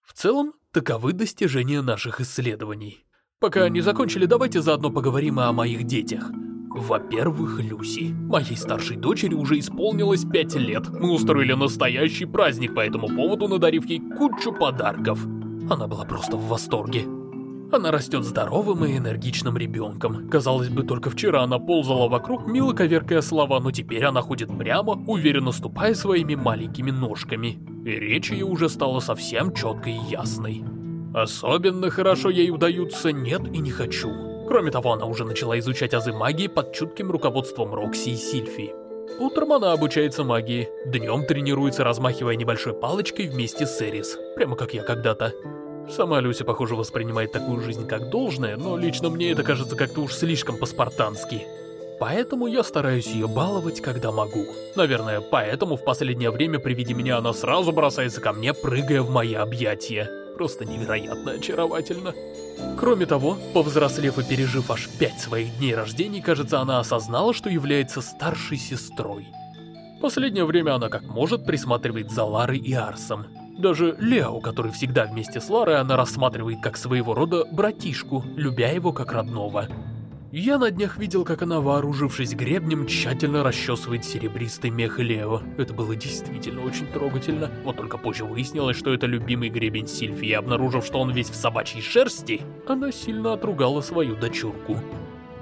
В целом, таковы достижения наших исследований. Пока не закончили, давайте заодно поговорим о моих детях. Во-первых, Люси. Моей старшей дочери уже исполнилось 5 лет. Мы устроили настоящий праздник по этому поводу, надарив ей кучу подарков. Она была просто в восторге. Она растет здоровым и энергичным ребенком. Казалось бы, только вчера она ползала вокруг, мило коверкая слова, но теперь она ходит прямо, уверенно ступая своими маленькими ножками. И речь ее уже стала совсем четкой и ясной. Особенно хорошо ей удаются «нет» и «не хочу». Кроме того, она уже начала изучать азы магии под чутким руководством Рокси и Сильфи. Утром она обучается магии, днем тренируется, размахивая небольшой палочкой вместе с Эрис, прямо как я когда-то. Сама Люся, похоже, воспринимает такую жизнь как должное, но лично мне это кажется как-то уж слишком по-спартански. Поэтому я стараюсь ее баловать, когда могу. Наверное, поэтому в последнее время при виде меня она сразу бросается ко мне, прыгая в мои объятия. Просто невероятно очаровательно. Кроме того, повзрослев и пережив аж пять своих дней рождения, кажется, она осознала, что является старшей сестрой. Последнее время она как может присматривает за Ларой и Арсом. Даже Лео, который всегда вместе с Ларой, она рассматривает как своего рода братишку, любя его как родного. Я на днях видел, как она, вооружившись гребнем, тщательно расчесывает серебристый мех Лео. Это было действительно очень трогательно. Вот только позже выяснилось, что это любимый гребень Сильфи, и обнаружив, что он весь в собачьей шерсти, она сильно отругала свою дочурку.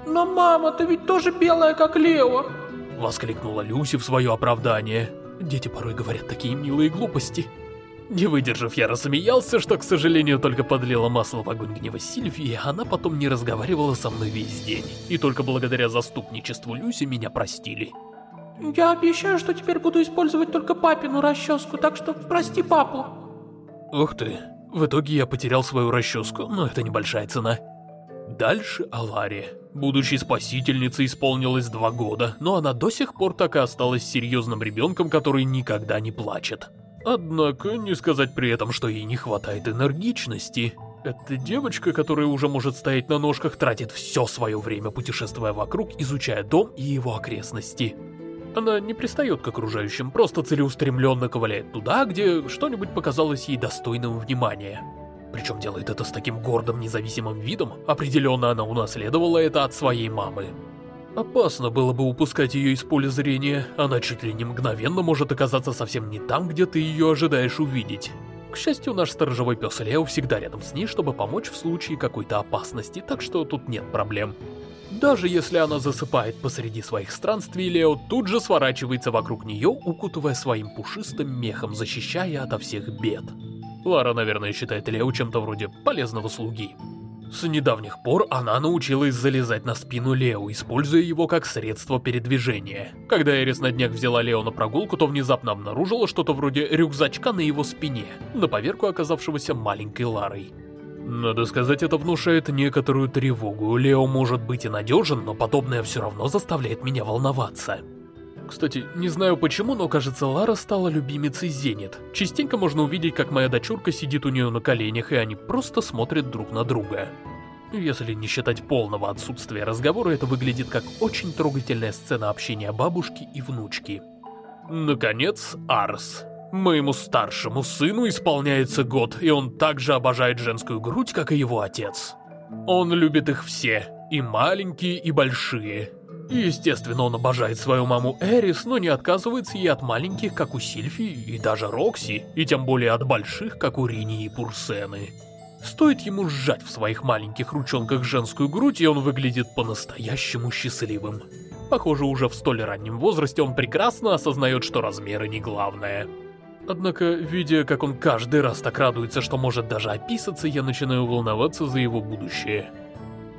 «Но мама, ты ведь тоже белая, как Лео!»
Воскликнула Люси в свое оправдание. Дети порой говорят такие милые глупости. Не выдержав, я рассмеялся, что, к сожалению, только подлило масло в огонь гнева Сильвии, она потом не разговаривала со мной весь день. И только благодаря заступничеству Люси меня простили.
Я обещаю, что теперь буду использовать только папину расческу, так что прости папу.
Ух ты, в итоге я потерял свою расческу, но это небольшая цена. Дальше Аларе. Будущей спасительнице исполнилось два года, но она до сих пор так и осталась серьезным ребенком, который никогда не плачет. Однако, не сказать при этом, что ей не хватает энергичности. Эта девочка, которая уже может стоять на ножках, тратит все свое время, путешествуя вокруг, изучая дом и его окрестности. Она не пристает к окружающим, просто целеустремленно ковыляет туда, где что-нибудь показалось ей достойным внимания. Причем делает это с таким гордым независимым видом, определенно она унаследовала это от своей мамы. Опасно было бы упускать ее из поля зрения, она чуть ли не мгновенно может оказаться совсем не там, где ты ее ожидаешь увидеть. К счастью, наш сторожевой пес Лео всегда рядом с ней, чтобы помочь в случае какой-то опасности, так что тут нет проблем. Даже если она засыпает посреди своих странствий, Лео тут же сворачивается вокруг нее, укутывая своим пушистым мехом, защищая ото всех бед. Лара, наверное, считает Лео чем-то вроде полезного слуги. С недавних пор она научилась залезать на спину Лео, используя его как средство передвижения. Когда Эрис на днях взяла Лео на прогулку, то внезапно обнаружила что-то вроде рюкзачка на его спине, на поверку оказавшегося маленькой Ларой. Надо сказать, это внушает некоторую тревогу. Лео может быть и надежен, но подобное все равно заставляет меня волноваться. Кстати, не знаю почему, но кажется, Лара стала любимицей Зенит. Частенько можно увидеть, как моя дочурка сидит у нее на коленях, и они просто смотрят друг на друга. Если не считать полного отсутствия разговора, это выглядит как очень трогательная сцена общения бабушки и внучки. Наконец, Арс. Моему старшему сыну исполняется год, и он также обожает женскую грудь, как и его отец. Он любит их все, и маленькие, и большие. Естественно, он обожает свою маму Эрис, но не отказывается ей от маленьких, как у Сильфи, и даже Рокси, и тем более от больших, как у Рини и Пурсены. Стоит ему сжать в своих маленьких ручонках женскую грудь, и он выглядит по-настоящему счастливым. Похоже, уже в столь раннем возрасте он прекрасно осознает, что размеры не главное. Однако, видя, как он каждый раз так радуется, что может даже описаться, я начинаю волноваться за его будущее.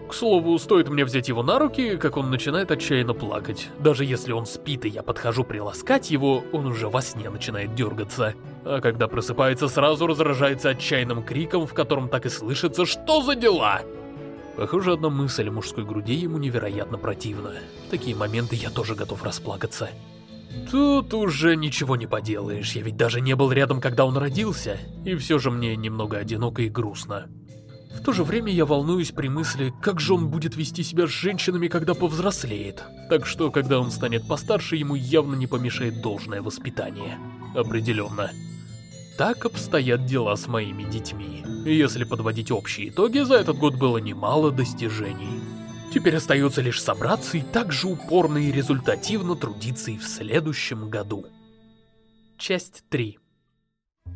К слову, стоит мне взять его на руки, как он начинает отчаянно плакать. Даже если он спит и я подхожу приласкать его, он уже во сне начинает дергаться. А когда просыпается, сразу разражается отчаянным криком, в котором так и слышится «Что за дела?». Похоже, одна мысль о мужской груди ему невероятно противна. В такие моменты я тоже готов расплакаться. Тут уже ничего не поделаешь, я ведь даже не был рядом, когда он родился, и все же мне немного одиноко и грустно. В то же время я волнуюсь при мысли, как же он будет вести себя с женщинами, когда повзрослеет. Так что, когда он станет постарше, ему явно не помешает должное воспитание. Определенно. Так обстоят дела с моими детьми. Если подводить общие итоги, за этот год было немало достижений. Теперь остается лишь собраться и так же упорно и результативно трудиться и в следующем году. Часть 3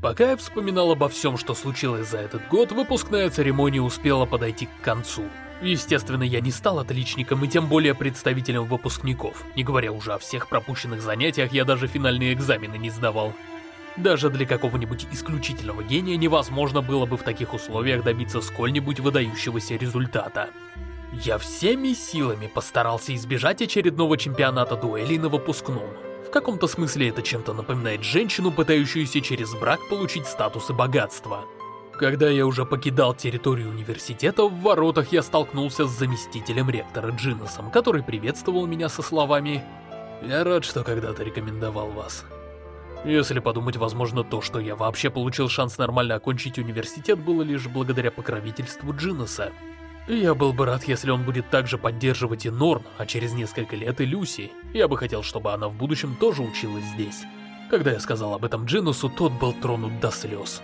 Пока я вспоминал обо всем, что случилось за этот год, выпускная церемония успела подойти к концу. Естественно, я не стал отличником и тем более представителем выпускников. Не говоря уже о всех пропущенных занятиях, я даже финальные экзамены не сдавал. Даже для какого-нибудь исключительного гения невозможно было бы в таких условиях добиться сколь-нибудь выдающегося результата. Я всеми силами постарался избежать очередного чемпионата дуэлей на выпускном. В каком-то смысле это чем-то напоминает женщину, пытающуюся через брак получить статус и богатство. Когда я уже покидал территорию университета, в воротах я столкнулся с заместителем ректора Джиносом, который приветствовал меня со словами «Я рад, что когда-то рекомендовал вас». Если подумать, возможно, то, что я вообще получил шанс нормально окончить университет, было лишь благодаря покровительству Джиноса. Я был бы рад, если он будет также поддерживать и Норн, а через несколько лет и Люси. Я бы хотел, чтобы она в будущем тоже училась здесь. Когда я сказал об этом Джинусу, тот был тронут до слез.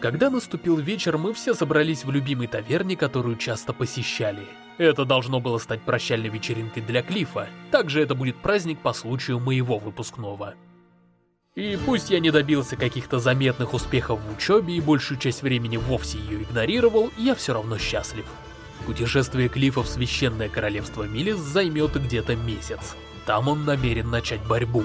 Когда наступил вечер, мы все собрались в любимой таверне, которую часто посещали. Это должно было стать прощальной вечеринкой для Клифа. Также это будет праздник по случаю моего выпускного. И пусть я не добился каких-то заметных успехов в учебе и большую часть времени вовсе ее игнорировал, я все равно счастлив. Путешествие Клифа в Священное Королевство Милис займет где-то месяц. Там он намерен начать борьбу.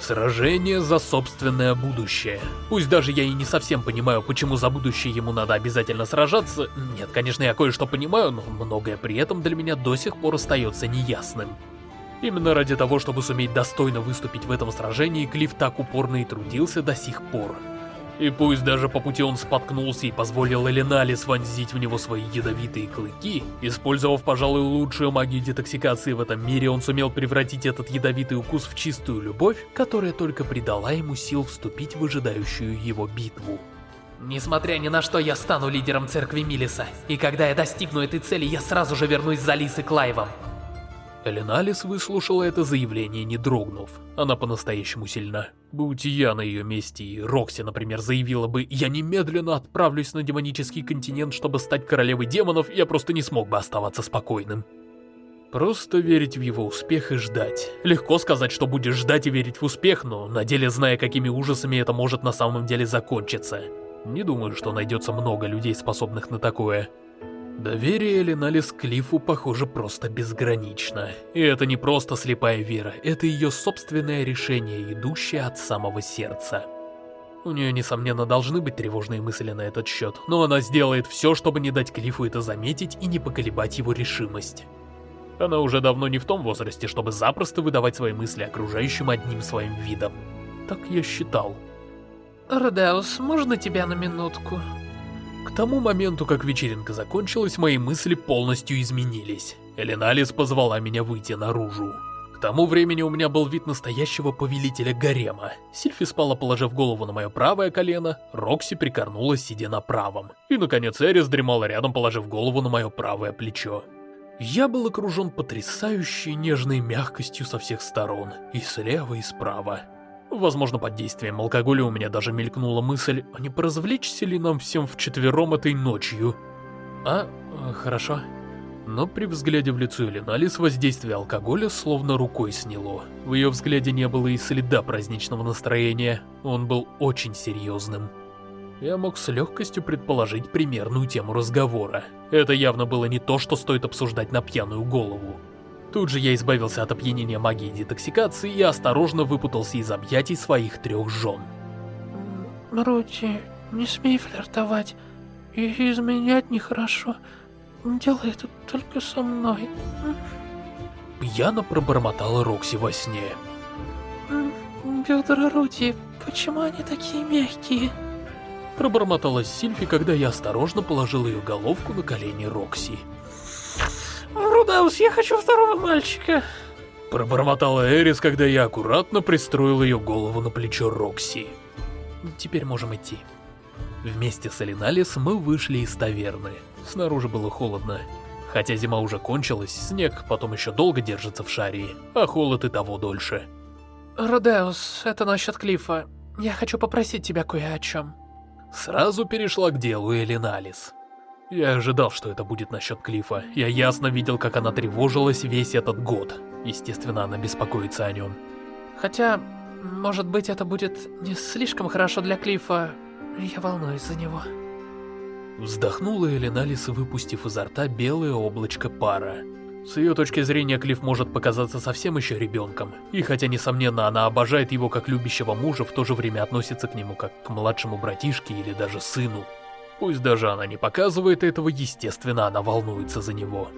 Сражение за собственное будущее. Пусть даже я и не совсем понимаю, почему за будущее ему надо обязательно сражаться. Нет, конечно, я кое-что понимаю, но многое при этом для меня до сих пор остается неясным. Именно ради того, чтобы суметь достойно выступить в этом сражении, Клифф так упорно и трудился до сих пор. И пусть даже по пути он споткнулся и позволил Эленалис вонзить в него свои ядовитые клыки, использовав, пожалуй, лучшую магию детоксикации в этом мире, он сумел превратить этот ядовитый укус в чистую любовь, которая только придала ему сил вступить в ожидающую его битву.
Несмотря ни на что, я стану лидером церкви Милиса, и когда я достигну этой цели, я сразу же вернусь за Лис и Клайвом.
Эленалис выслушала это заявление, не дрогнув. Она по-настоящему сильна. Будь я на ее месте, и Рокси, например, заявила бы «Я немедленно отправлюсь на демонический континент, чтобы стать королевой демонов», я просто не смог бы оставаться спокойным. Просто верить в его успех и ждать. Легко сказать, что будешь ждать и верить в успех, но на деле зная, какими ужасами это может на самом деле закончиться. Не думаю, что найдется много людей, способных на такое. Доверие Леналис Клиффу, похоже, просто безгранично. И это не просто слепая вера, это ее собственное решение, идущее от самого сердца. У нее, несомненно, должны быть тревожные мысли на этот счет, но она сделает все, чтобы не дать Клиффу это заметить и не поколебать его решимость. Она уже давно не в том возрасте, чтобы запросто выдавать свои мысли окружающим одним своим видом. Так я считал.
Родеус, можно тебя на минутку?
К тому моменту, как вечеринка закончилась, мои мысли полностью изменились. Эленалис позвала меня выйти наружу. К тому времени у меня был вид настоящего повелителя гарема. Сильфи спала, положив голову на мое правое колено, Рокси прикорнулась, сидя на правом. И, наконец, Эрис дремала рядом, положив голову на мое правое плечо. Я был окружен потрясающей нежной мягкостью со всех сторон, и слева, и справа. Возможно, под действием алкоголя у меня даже мелькнула мысль, а не поразвлечься ли нам всем вчетвером этой ночью? А, э, хорошо. Но при взгляде в лицо Элиналис воздействие алкоголя словно рукой сняло. В ее взгляде не было и следа праздничного настроения, он был очень серьезным. Я мог с легкостью предположить примерную тему разговора. Это явно было не то, что стоит обсуждать на пьяную голову. Тут же я избавился от опьянения магии детоксикации и осторожно выпутался из объятий своих трех жен.
Рути, не смей флиртовать. И изменять нехорошо. Делай это только со мной.
Пьяно пробормотала Рокси во сне.
Бедра Рути, почему они такие мягкие?
Пробормотала Сильфи, когда я осторожно положил ее головку на колени Рокси.
Рудаус, я хочу второго мальчика.
Пробормотала Эрис, когда я аккуратно пристроил ее голову на плечо Рокси. Теперь можем идти. Вместе с Алиналис мы вышли из таверны. Снаружи было холодно. Хотя зима уже кончилась, снег потом еще долго держится в Шарии, а холод и того дольше.
Родеус, это насчет Клифа. Я хочу попросить тебя кое о чем.
Сразу перешла к делу Элиналис. Я ожидал, что это будет насчет Клифа. Я ясно видел, как она тревожилась весь этот год. Естественно, она беспокоится о нем.
Хотя, может быть, это будет не слишком хорошо для Клифа. Я волнуюсь за него.
Вздохнула Элиналис, выпустив изо рта белое облачко пара. С ее точки зрения, Клифф может показаться совсем еще ребенком, и хотя, несомненно, она обожает его как любящего мужа, в то же время относится к нему как к младшему братишке или даже сыну. Пусть даже она не показывает этого, естественно, она волнуется за него.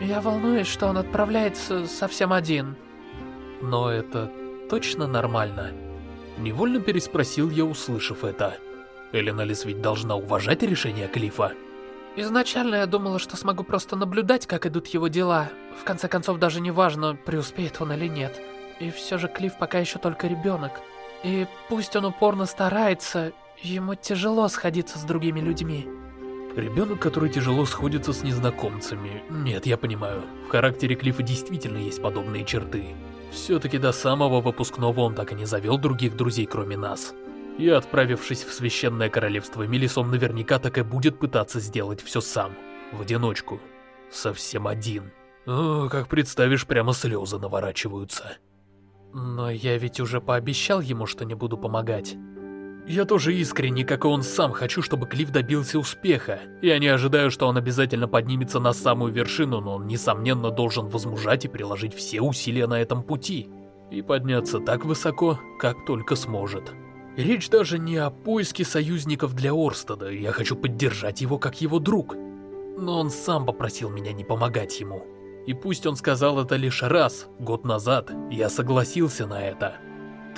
Я волнуюсь, что он отправляется совсем один.
Но это точно нормально? Невольно переспросил я, услышав это. Эленалис ведь должна уважать решение Клифа.
Изначально я думала, что смогу просто наблюдать, как идут его дела. В конце концов, даже не важно, преуспеет он или нет. И все же Клифф пока еще только ребенок. И пусть он упорно старается, ему тяжело сходиться с другими людьми.
Ребенок, который тяжело сходится с незнакомцами. Нет, я понимаю. В характере Клиффа действительно есть подобные черты. Все-таки до самого выпускного он так и не завел других друзей, кроме нас. И отправившись в Священное Королевство Мелисон наверняка так и будет пытаться сделать все сам. В одиночку. Совсем один. О, как представишь, прямо слезы наворачиваются.
Но я ведь уже пообещал ему, что не буду помогать.
Я тоже искренне, как и он сам, хочу, чтобы Клифф добился успеха. Я не ожидаю, что он обязательно поднимется на самую вершину, но он, несомненно, должен возмужать и приложить все усилия на этом пути. И подняться так высоко, как только сможет. Речь даже не о поиске союзников для Орстада, я хочу поддержать его как его друг. Но он сам попросил меня не помогать ему. И пусть он сказал это лишь раз, год назад, я согласился на это.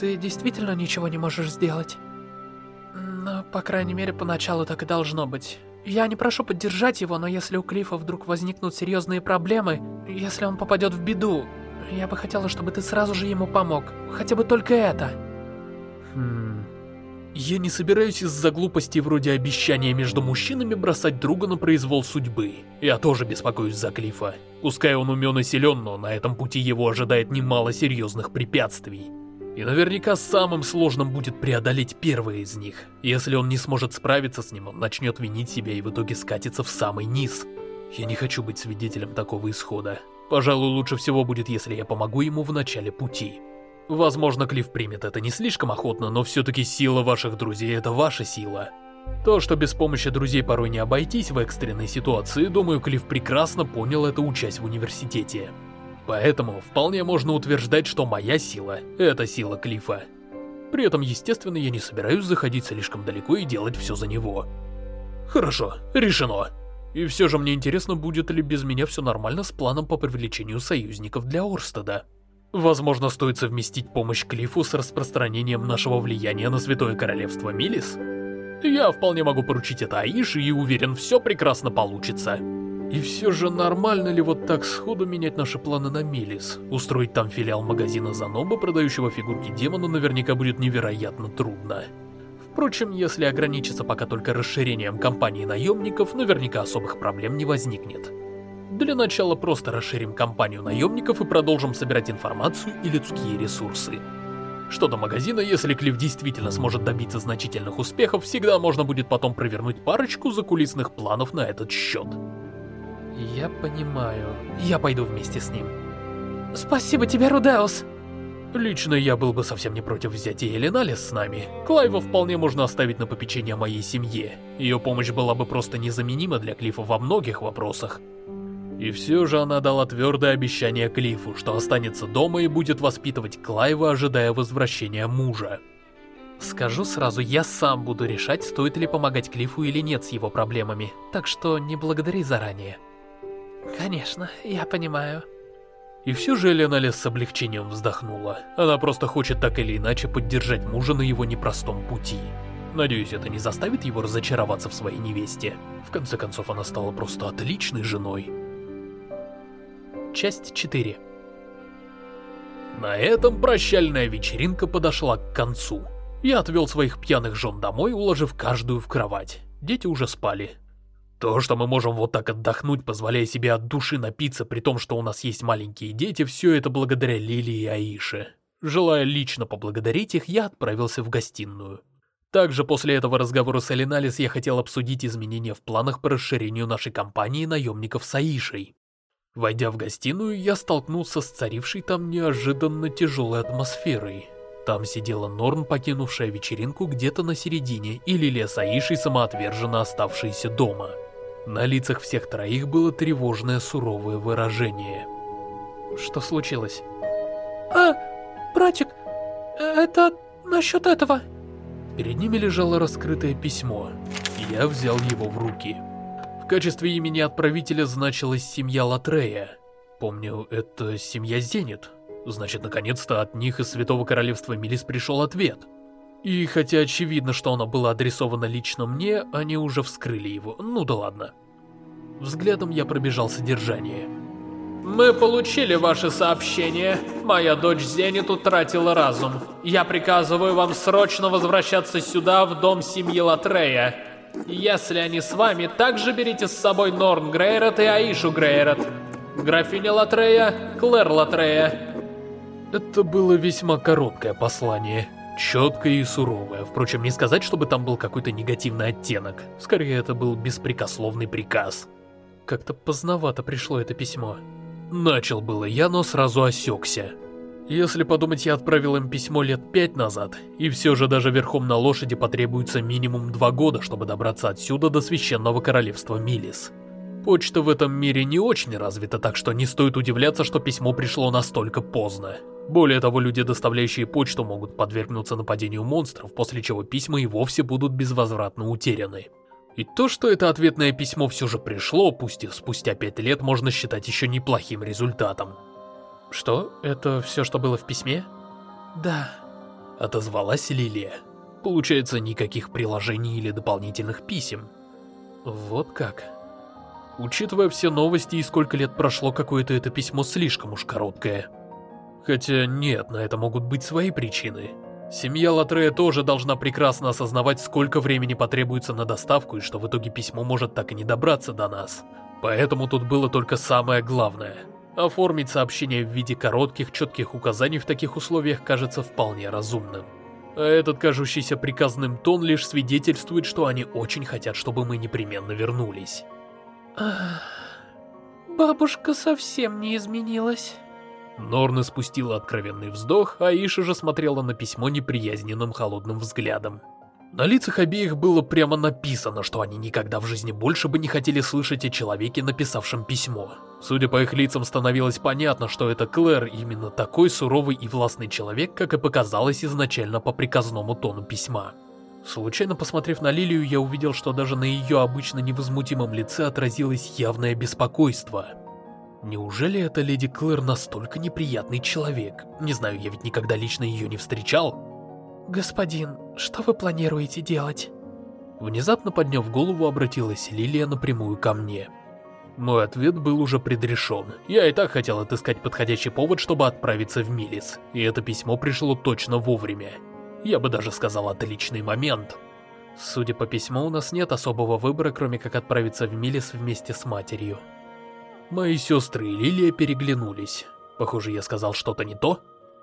Ты действительно ничего не можешь сделать? Ну, по крайней мере, поначалу так и должно быть. Я не прошу поддержать его, но если у Клифа вдруг возникнут серьезные проблемы, если он попадет в беду, я бы хотела, чтобы ты сразу же ему помог. Хотя бы только это.
Хм... Я не собираюсь из-за глупостей вроде обещания между мужчинами бросать друга на произвол судьбы. Я тоже беспокоюсь за Клифа. Пускай он умен и силен, но на этом пути его ожидает немало серьезных препятствий. И наверняка самым сложным будет преодолеть первое из них. Если он не сможет справиться с ним, он начнет винить себя и в итоге скатится в самый низ. Я не хочу быть свидетелем такого исхода. Пожалуй, лучше всего будет, если я помогу ему в начале пути. Возможно, Клифф примет это не слишком охотно, но все-таки сила ваших друзей — это ваша сила. То, что без помощи друзей порой не обойтись в экстренной ситуации, думаю, Клифф прекрасно понял это, учась в университете. Поэтому вполне можно утверждать, что моя сила — это сила Клиффа. При этом, естественно, я не собираюсь заходить слишком далеко и делать все за него. Хорошо, решено. И все же мне интересно, будет ли без меня все нормально с планом по привлечению союзников для Орстеда. Возможно, стоит совместить помощь Клифу с распространением нашего влияния на Святое Королевство Милис? Я вполне могу поручить это Аише и уверен, все прекрасно получится. И все же нормально ли вот так сходу менять наши планы на Милис? Устроить там филиал магазина Заноба, продающего фигурки демона, наверняка будет невероятно трудно. Впрочем, если ограничиться пока только расширением компании наемников, наверняка особых проблем не возникнет. Для начала просто расширим компанию наемников и продолжим собирать информацию и людские ресурсы. Что до магазина, если Клифф действительно сможет добиться значительных успехов, всегда можно будет потом провернуть парочку закулисных планов на этот счет.
Я понимаю. Я пойду вместе с ним. Спасибо тебе, Рудеус.
Лично я был бы совсем не против взять и Эленалис с нами. Клайва вполне можно оставить на попечение моей семье. Ее помощь была бы просто незаменима для Клиффа во многих вопросах. И все же она дала твердое обещание Клиффу, что останется дома и будет воспитывать Клайва, ожидая возвращения мужа.
Скажу сразу, я сам буду решать, стоит ли помогать Клиффу или нет с его проблемами, так что не благодари заранее. Конечно, я понимаю.
И все же Эленалис с облегчением вздохнула. Она просто хочет так или иначе поддержать мужа на его непростом пути. Надеюсь, это не заставит его разочароваться в своей невесте. В конце концов, она стала просто отличной женой.
Часть 4
На этом прощальная вечеринка подошла к концу. Я отвел своих пьяных жен домой, уложив каждую в кровать. Дети уже спали. То, что мы можем вот так отдохнуть, позволяя себе от души напиться, при том, что у нас есть маленькие дети, все это благодаря Лили и Аише. Желая лично поблагодарить их, я отправился в гостиную. Также после этого разговора с Элиналис я хотел обсудить изменения в планах по расширению нашей компании наемников с Аишей. Войдя в гостиную, я столкнулся с царившей там неожиданно тяжелой атмосферой. Там сидела Норн, покинувшая вечеринку где-то на середине, и Лилия с Аишей самоотверженно оставшиеся дома. На лицах всех троих было тревожное суровое выражение.
Что случилось?
А, братик, это насчет этого.
Перед ними лежало раскрытое письмо. Я взял его в руки. В качестве имени отправителя значилась семья Латрея. Помню, это семья Зенит. Значит, наконец-то от них из Святого Королевства Милис пришел ответ. И хотя очевидно, что оно было адресовано лично мне, они уже вскрыли его. Ну да ладно. Взглядом я пробежал содержание.
Мы получили ваше сообщение. Моя дочь Зенит утратила разум. Я приказываю вам срочно возвращаться сюда, в дом семьи Латрея. Если они с вами, также берите с собой Норн Грейрот и Аишу Грейрот. Графиня Латрея, Клэр Латрея.
Это было весьма короткое послание. Четкое и суровое. Впрочем, не сказать, чтобы там был какой-то негативный оттенок. Скорее, это был беспрекословный приказ. Как-то поздновато пришло это письмо. Начал было я, но сразу осекся. Если подумать, я отправил им письмо лет пять назад, и все же даже верхом на лошади потребуется минимум два года, чтобы добраться отсюда до священного королевства Милис. Почта в этом мире не очень развита, так что не стоит удивляться, что письмо пришло настолько поздно. Более того, люди, доставляющие почту, могут подвергнуться нападению монстров, после чего письма и вовсе будут безвозвратно утеряны. И то, что это ответное письмо все же пришло, пусть и спустя пять лет, можно считать еще неплохим результатом.
Что? Это все, что было в письме?
Да.
Отозвалась Лилия. Получается, никаких приложений или дополнительных писем. Вот как. Учитывая все новости и сколько лет прошло, какое-то это письмо слишком уж короткое. Хотя нет, на это могут быть свои причины. Семья Латрея тоже должна прекрасно осознавать, сколько времени потребуется на доставку и что в итоге письмо может так и не добраться до нас. Поэтому тут было только самое главное. Оформить сообщение в виде коротких, четких указаний в таких условиях кажется вполне разумным. А этот кажущийся приказным тон лишь свидетельствует, что они очень хотят, чтобы мы непременно вернулись.
Ах, бабушка совсем не изменилась.
Норна спустила откровенный вздох, а Иша же смотрела на письмо неприязненным холодным взглядом. На лицах обеих было прямо написано, что они никогда в жизни больше бы не хотели слышать о человеке, написавшем письмо. Судя по их лицам, становилось понятно, что это Клэр именно такой суровый и властный человек, как и показалось изначально по приказному тону письма. Случайно посмотрев на Лилию, я увидел, что даже на ее обычно невозмутимом лице отразилось явное беспокойство. Неужели эта леди Клэр настолько неприятный человек? Не знаю, я ведь никогда лично ее не встречал.
Господин, что вы планируете делать?
Внезапно подняв голову, обратилась Лилия напрямую ко мне. Мой ответ был уже предрешен. Я и так хотел отыскать подходящий повод, чтобы отправиться в Милис, и это письмо пришло точно вовремя. Я бы даже сказал отличный момент. Судя по письму, у нас нет особого выбора, кроме как отправиться в Милис вместе с матерью. Мои сестры и Лилия переглянулись. Похоже, я сказал что-то не то.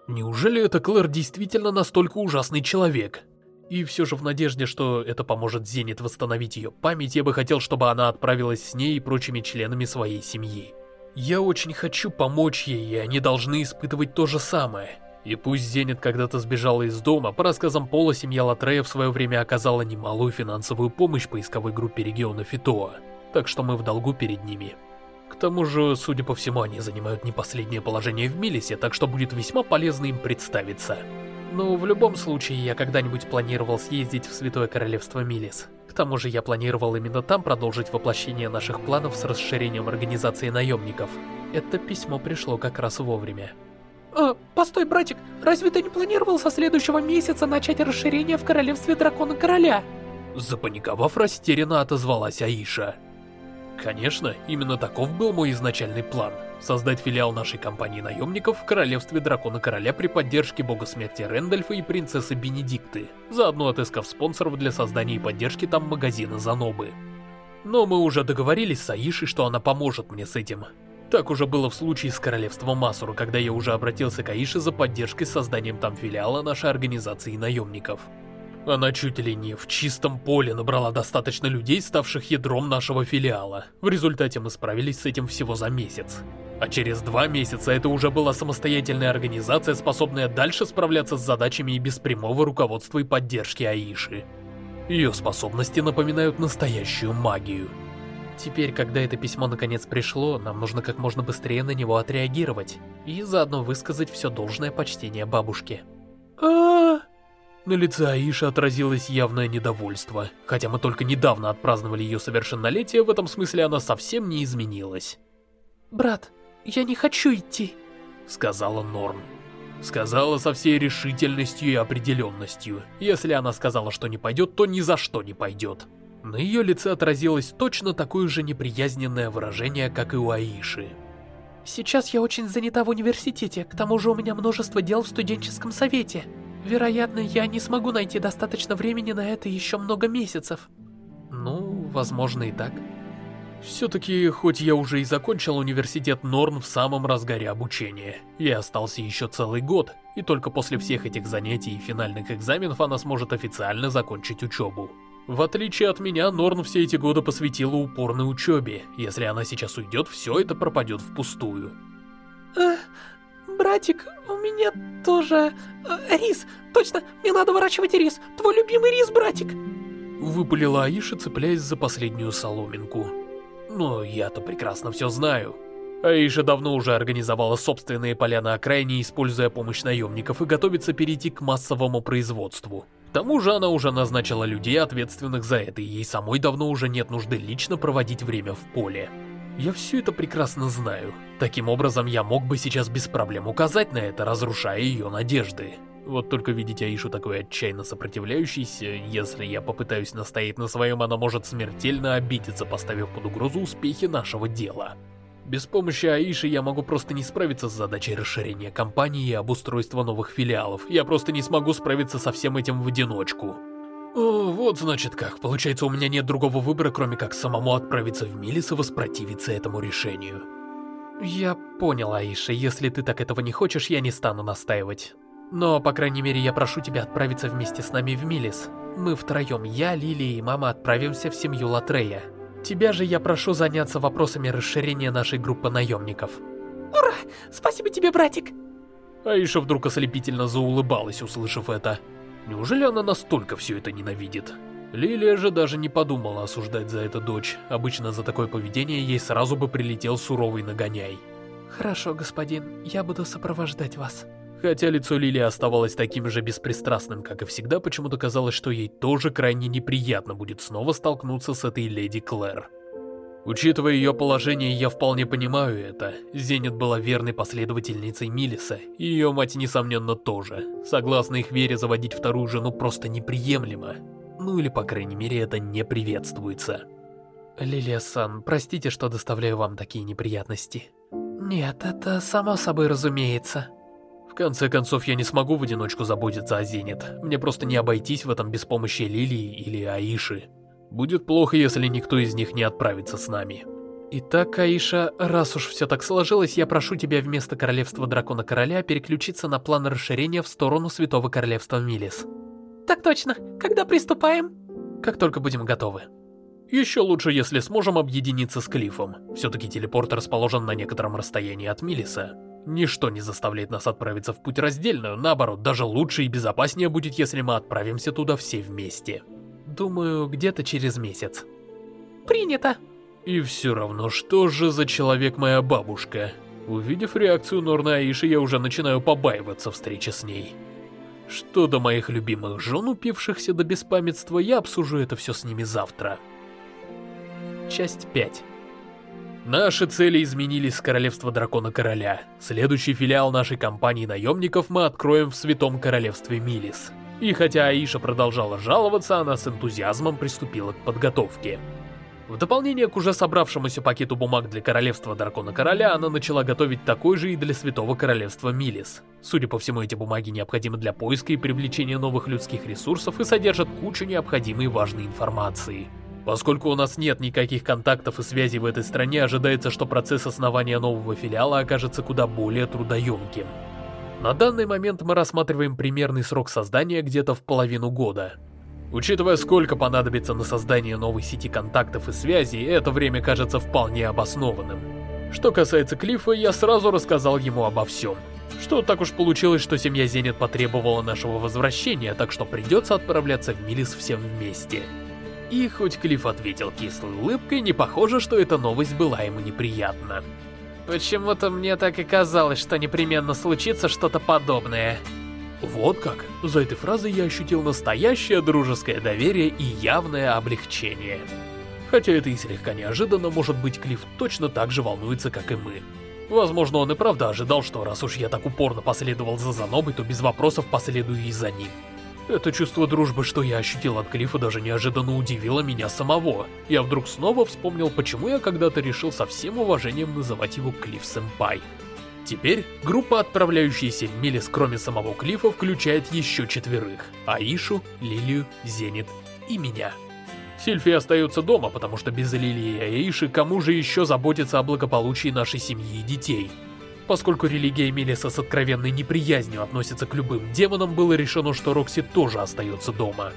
Неужели это Клэр действительно настолько ужасный человек? И все же в надежде, что это поможет Зенит восстановить ее память, я бы хотел, чтобы она отправилась с ней и прочими членами своей семьи. Я очень хочу помочь ей, и они должны испытывать то же самое. И пусть Зенит когда-то сбежала из дома, по рассказам Пола, семья Латрея в свое время оказала немалую финансовую помощь поисковой группе региона Фитоа, так что мы в долгу перед ними. К тому же, судя по всему, они занимают не последнее положение в Милисе, так что будет весьма полезно им представиться. Но в любом случае, я когда-нибудь планировал съездить в Святое Королевство Милис. К тому же я планировал именно там продолжить воплощение наших планов с расширением организации наемников. Это письмо пришло как раз вовремя.
«Э, постой, братик, разве ты не планировал со следующего месяца начать расширение в Королевстве Дракона Короля?»
Запаниковав, растерянно отозвалась Аиша. Конечно, именно таков был мой изначальный план. Создать филиал нашей компании наемников в Королевстве Дракона Короля при поддержке бога смерти Рэндольфа и принцессы Бенедикты, заодно отыскав спонсоров для создания и поддержки там магазина Занобы. Но мы уже договорились с Аишей, что она поможет мне с этим. Так уже было в случае с Королевством Масуру, когда я уже обратился к Аише за поддержкой с созданием там филиала нашей организации наемников. Она чуть ли не в чистом поле набрала достаточно людей, ставших ядром нашего филиала. В результате мы справились с этим всего за месяц. А через два месяца это уже была самостоятельная организация, способная дальше справляться с задачами и без прямого руководства и поддержки Аиши. Ее способности напоминают настоящую магию.
Теперь, когда это письмо наконец пришло, нам нужно как можно быстрее на него отреагировать и заодно высказать все должное почтение бабушке.
а На лице Аиши отразилось явное недовольство. Хотя мы только недавно отпраздновали ее совершеннолетие, в этом смысле она совсем не изменилась.
«Брат, я не хочу идти», —
сказала Норм. Сказала со всей решительностью и определенностью. Если она сказала, что не пойдет, то ни за что не пойдет. На ее лице отразилось точно такое же неприязненное выражение, как и у Аиши.
«Сейчас я очень занята в университете, к тому же у меня множество дел в студенческом совете. Вероятно, я не смогу найти достаточно времени на это еще много месяцев».
Ну, возможно и так.
Все-таки, хоть я уже и закончил университет Норм в самом разгаре обучения, я остался еще целый год, и только после всех этих занятий и финальных экзаменов она сможет официально закончить учебу. В отличие от меня, Норн все эти годы посвятила упорной учебе. Если она сейчас уйдет, все это пропадет впустую.
Братик, у меня тоже... Э, рис, точно, мне надо выращивать рис. Твой любимый рис, братик.
Выпалила Аиша, цепляясь за последнюю соломинку. Но я-то прекрасно все знаю. Аиша давно уже организовала собственные поля на окраине, используя помощь наемников, и готовится перейти к массовому производству. К тому же она уже назначила людей, ответственных за это, и ей самой давно уже нет нужды лично проводить время в поле. Я все это прекрасно знаю. Таким образом, я мог бы сейчас без проблем указать на это, разрушая ее надежды. Вот только видеть Аишу такой отчаянно сопротивляющейся, если я попытаюсь настоять на своем, она может смертельно обидеться, поставив под угрозу успехи нашего дела. Без помощи Аиши я могу просто не справиться с задачей расширения компании и обустройства новых филиалов. Я просто не смогу справиться со всем этим в одиночку. О, вот значит как. Получается, у меня нет другого выбора, кроме как самому отправиться в Милис и воспротивиться этому решению.
Я понял, Аиша. Если ты так этого не хочешь, я не стану настаивать. Но, по крайней мере, я прошу тебя отправиться вместе с нами в Милис. Мы втроем, я, Лили и мама, отправимся в семью Латрея. Тебя же я прошу заняться вопросами расширения нашей группы наемников.
Ура! Спасибо тебе, братик!
Аиша вдруг ослепительно заулыбалась, услышав это. Неужели она настолько все это ненавидит? Лилия же даже не подумала осуждать за это дочь. Обычно за такое поведение ей сразу бы прилетел суровый нагоняй.
Хорошо, господин, я буду сопровождать вас.
Хотя лицо Лили оставалось таким же беспристрастным, как и всегда, почему-то казалось, что ей тоже крайне неприятно будет снова столкнуться с этой леди Клэр. Учитывая ее положение, я вполне понимаю это. Зенит была верной последовательницей Милиса, и ее мать, несомненно, тоже. Согласно их вере, заводить вторую жену просто неприемлемо. Ну или, по крайней мере, это не приветствуется.
Лилия-сан, простите, что доставляю вам такие неприятности.
Нет, это само собой разумеется
конце концов, я не смогу в одиночку заботиться о Зенит. Мне просто не обойтись в этом без помощи Лилии или Аиши. Будет плохо, если никто из них не отправится с нами.
Итак, Аиша, раз уж все так сложилось, я прошу тебя вместо Королевства Дракона Короля переключиться на план расширения в сторону Святого Королевства Милис.
Так точно. Когда приступаем?
Как только будем готовы.
Еще лучше, если сможем объединиться с Клиффом. Все-таки телепорт расположен на некотором расстоянии от Милиса. Ничто не заставляет нас отправиться в путь раздельно, наоборот, даже лучше и безопаснее будет, если мы отправимся туда все вместе.
Думаю, где-то через месяц.
Принято.
И все равно, что же за человек моя бабушка? Увидев реакцию Норны Аиши, я уже начинаю побаиваться встречи с ней. Что до моих любимых жен, упившихся до беспамятства, я обсужу это все с ними завтра.
Часть 5
Наши цели изменились с Королевства Дракона Короля. Следующий филиал нашей компании наемников мы откроем в Святом Королевстве Милис. И хотя Аиша продолжала жаловаться, она с энтузиазмом приступила к подготовке. В дополнение к уже собравшемуся пакету бумаг для Королевства Дракона Короля, она начала готовить такой же и для Святого Королевства Милис. Судя по всему, эти бумаги необходимы для поиска и привлечения новых людских ресурсов и содержат кучу необходимой важной информации. Поскольку у нас нет никаких контактов и связей в этой стране, ожидается, что процесс основания нового филиала окажется куда более трудоемким. На данный момент мы рассматриваем примерный срок создания где-то в половину года. Учитывая, сколько понадобится на создание новой сети контактов и связей, это время кажется вполне обоснованным. Что касается Клиффа, я сразу рассказал ему обо всем. Что так уж получилось, что семья Зенит потребовала нашего возвращения, так что придется отправляться в Милис всем вместе. И хоть Клифф ответил кислой улыбкой, не похоже, что эта новость была ему неприятна.
Почему-то мне так и казалось, что непременно случится что-то подобное.
Вот как. За этой фразой я ощутил настоящее дружеское доверие и явное облегчение. Хотя это и слегка неожиданно, может быть, Клифф точно так же волнуется, как и мы. Возможно, он и правда ожидал, что раз уж я так упорно последовал за Занобой, то без вопросов последую и за ним. Это чувство дружбы, что я ощутил от Клифа, даже неожиданно удивило меня самого. Я вдруг снова вспомнил, почему я когда-то решил со всем уважением называть его Клифф-сэмпай. Теперь группа, отправляющаяся в Милис, кроме самого Клифа, включает еще четверых. Аишу, Лилию, Зенит и меня. Сильфи остается дома, потому что без Лилии и Аиши кому же еще заботиться о благополучии нашей семьи и детей? Поскольку религия Мелиса с откровенной неприязнью относится к любым демонам, было решено, что Рокси тоже остается дома.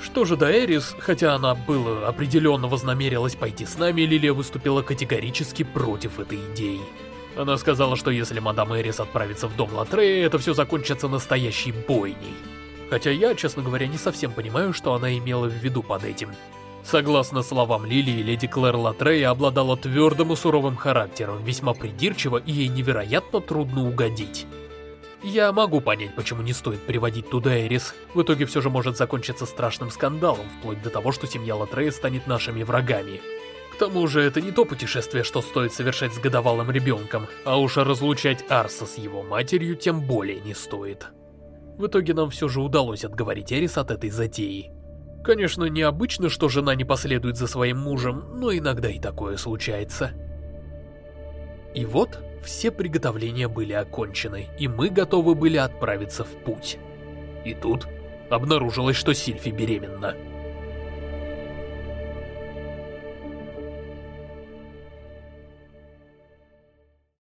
Что же до Эрис, хотя она было определенно вознамерилась пойти с нами, Лилия выступила категорически против этой идеи. Она сказала, что если мадам Эрис отправится в дом Латрея, это все закончится настоящей бойней. Хотя я, честно говоря, не совсем понимаю, что она имела в виду под этим. Согласно словам Лилии, леди Клэр Латрея обладала твердым и суровым характером, весьма придирчиво и ей невероятно трудно угодить. Я могу понять, почему не стоит приводить туда Эрис. В итоге все же может закончиться страшным скандалом, вплоть до того, что семья Латрея станет нашими врагами. К тому же, это не то путешествие, что стоит совершать с годовалым ребенком, а уж разлучать Арса с его матерью тем более не стоит. В итоге нам все же удалось отговорить Эрис от этой затеи. Конечно, необычно, что жена не последует за своим мужем, но иногда и такое случается. И вот, все приготовления были окончены, и мы готовы были отправиться в путь. И тут обнаружилось, что Сильфи беременна.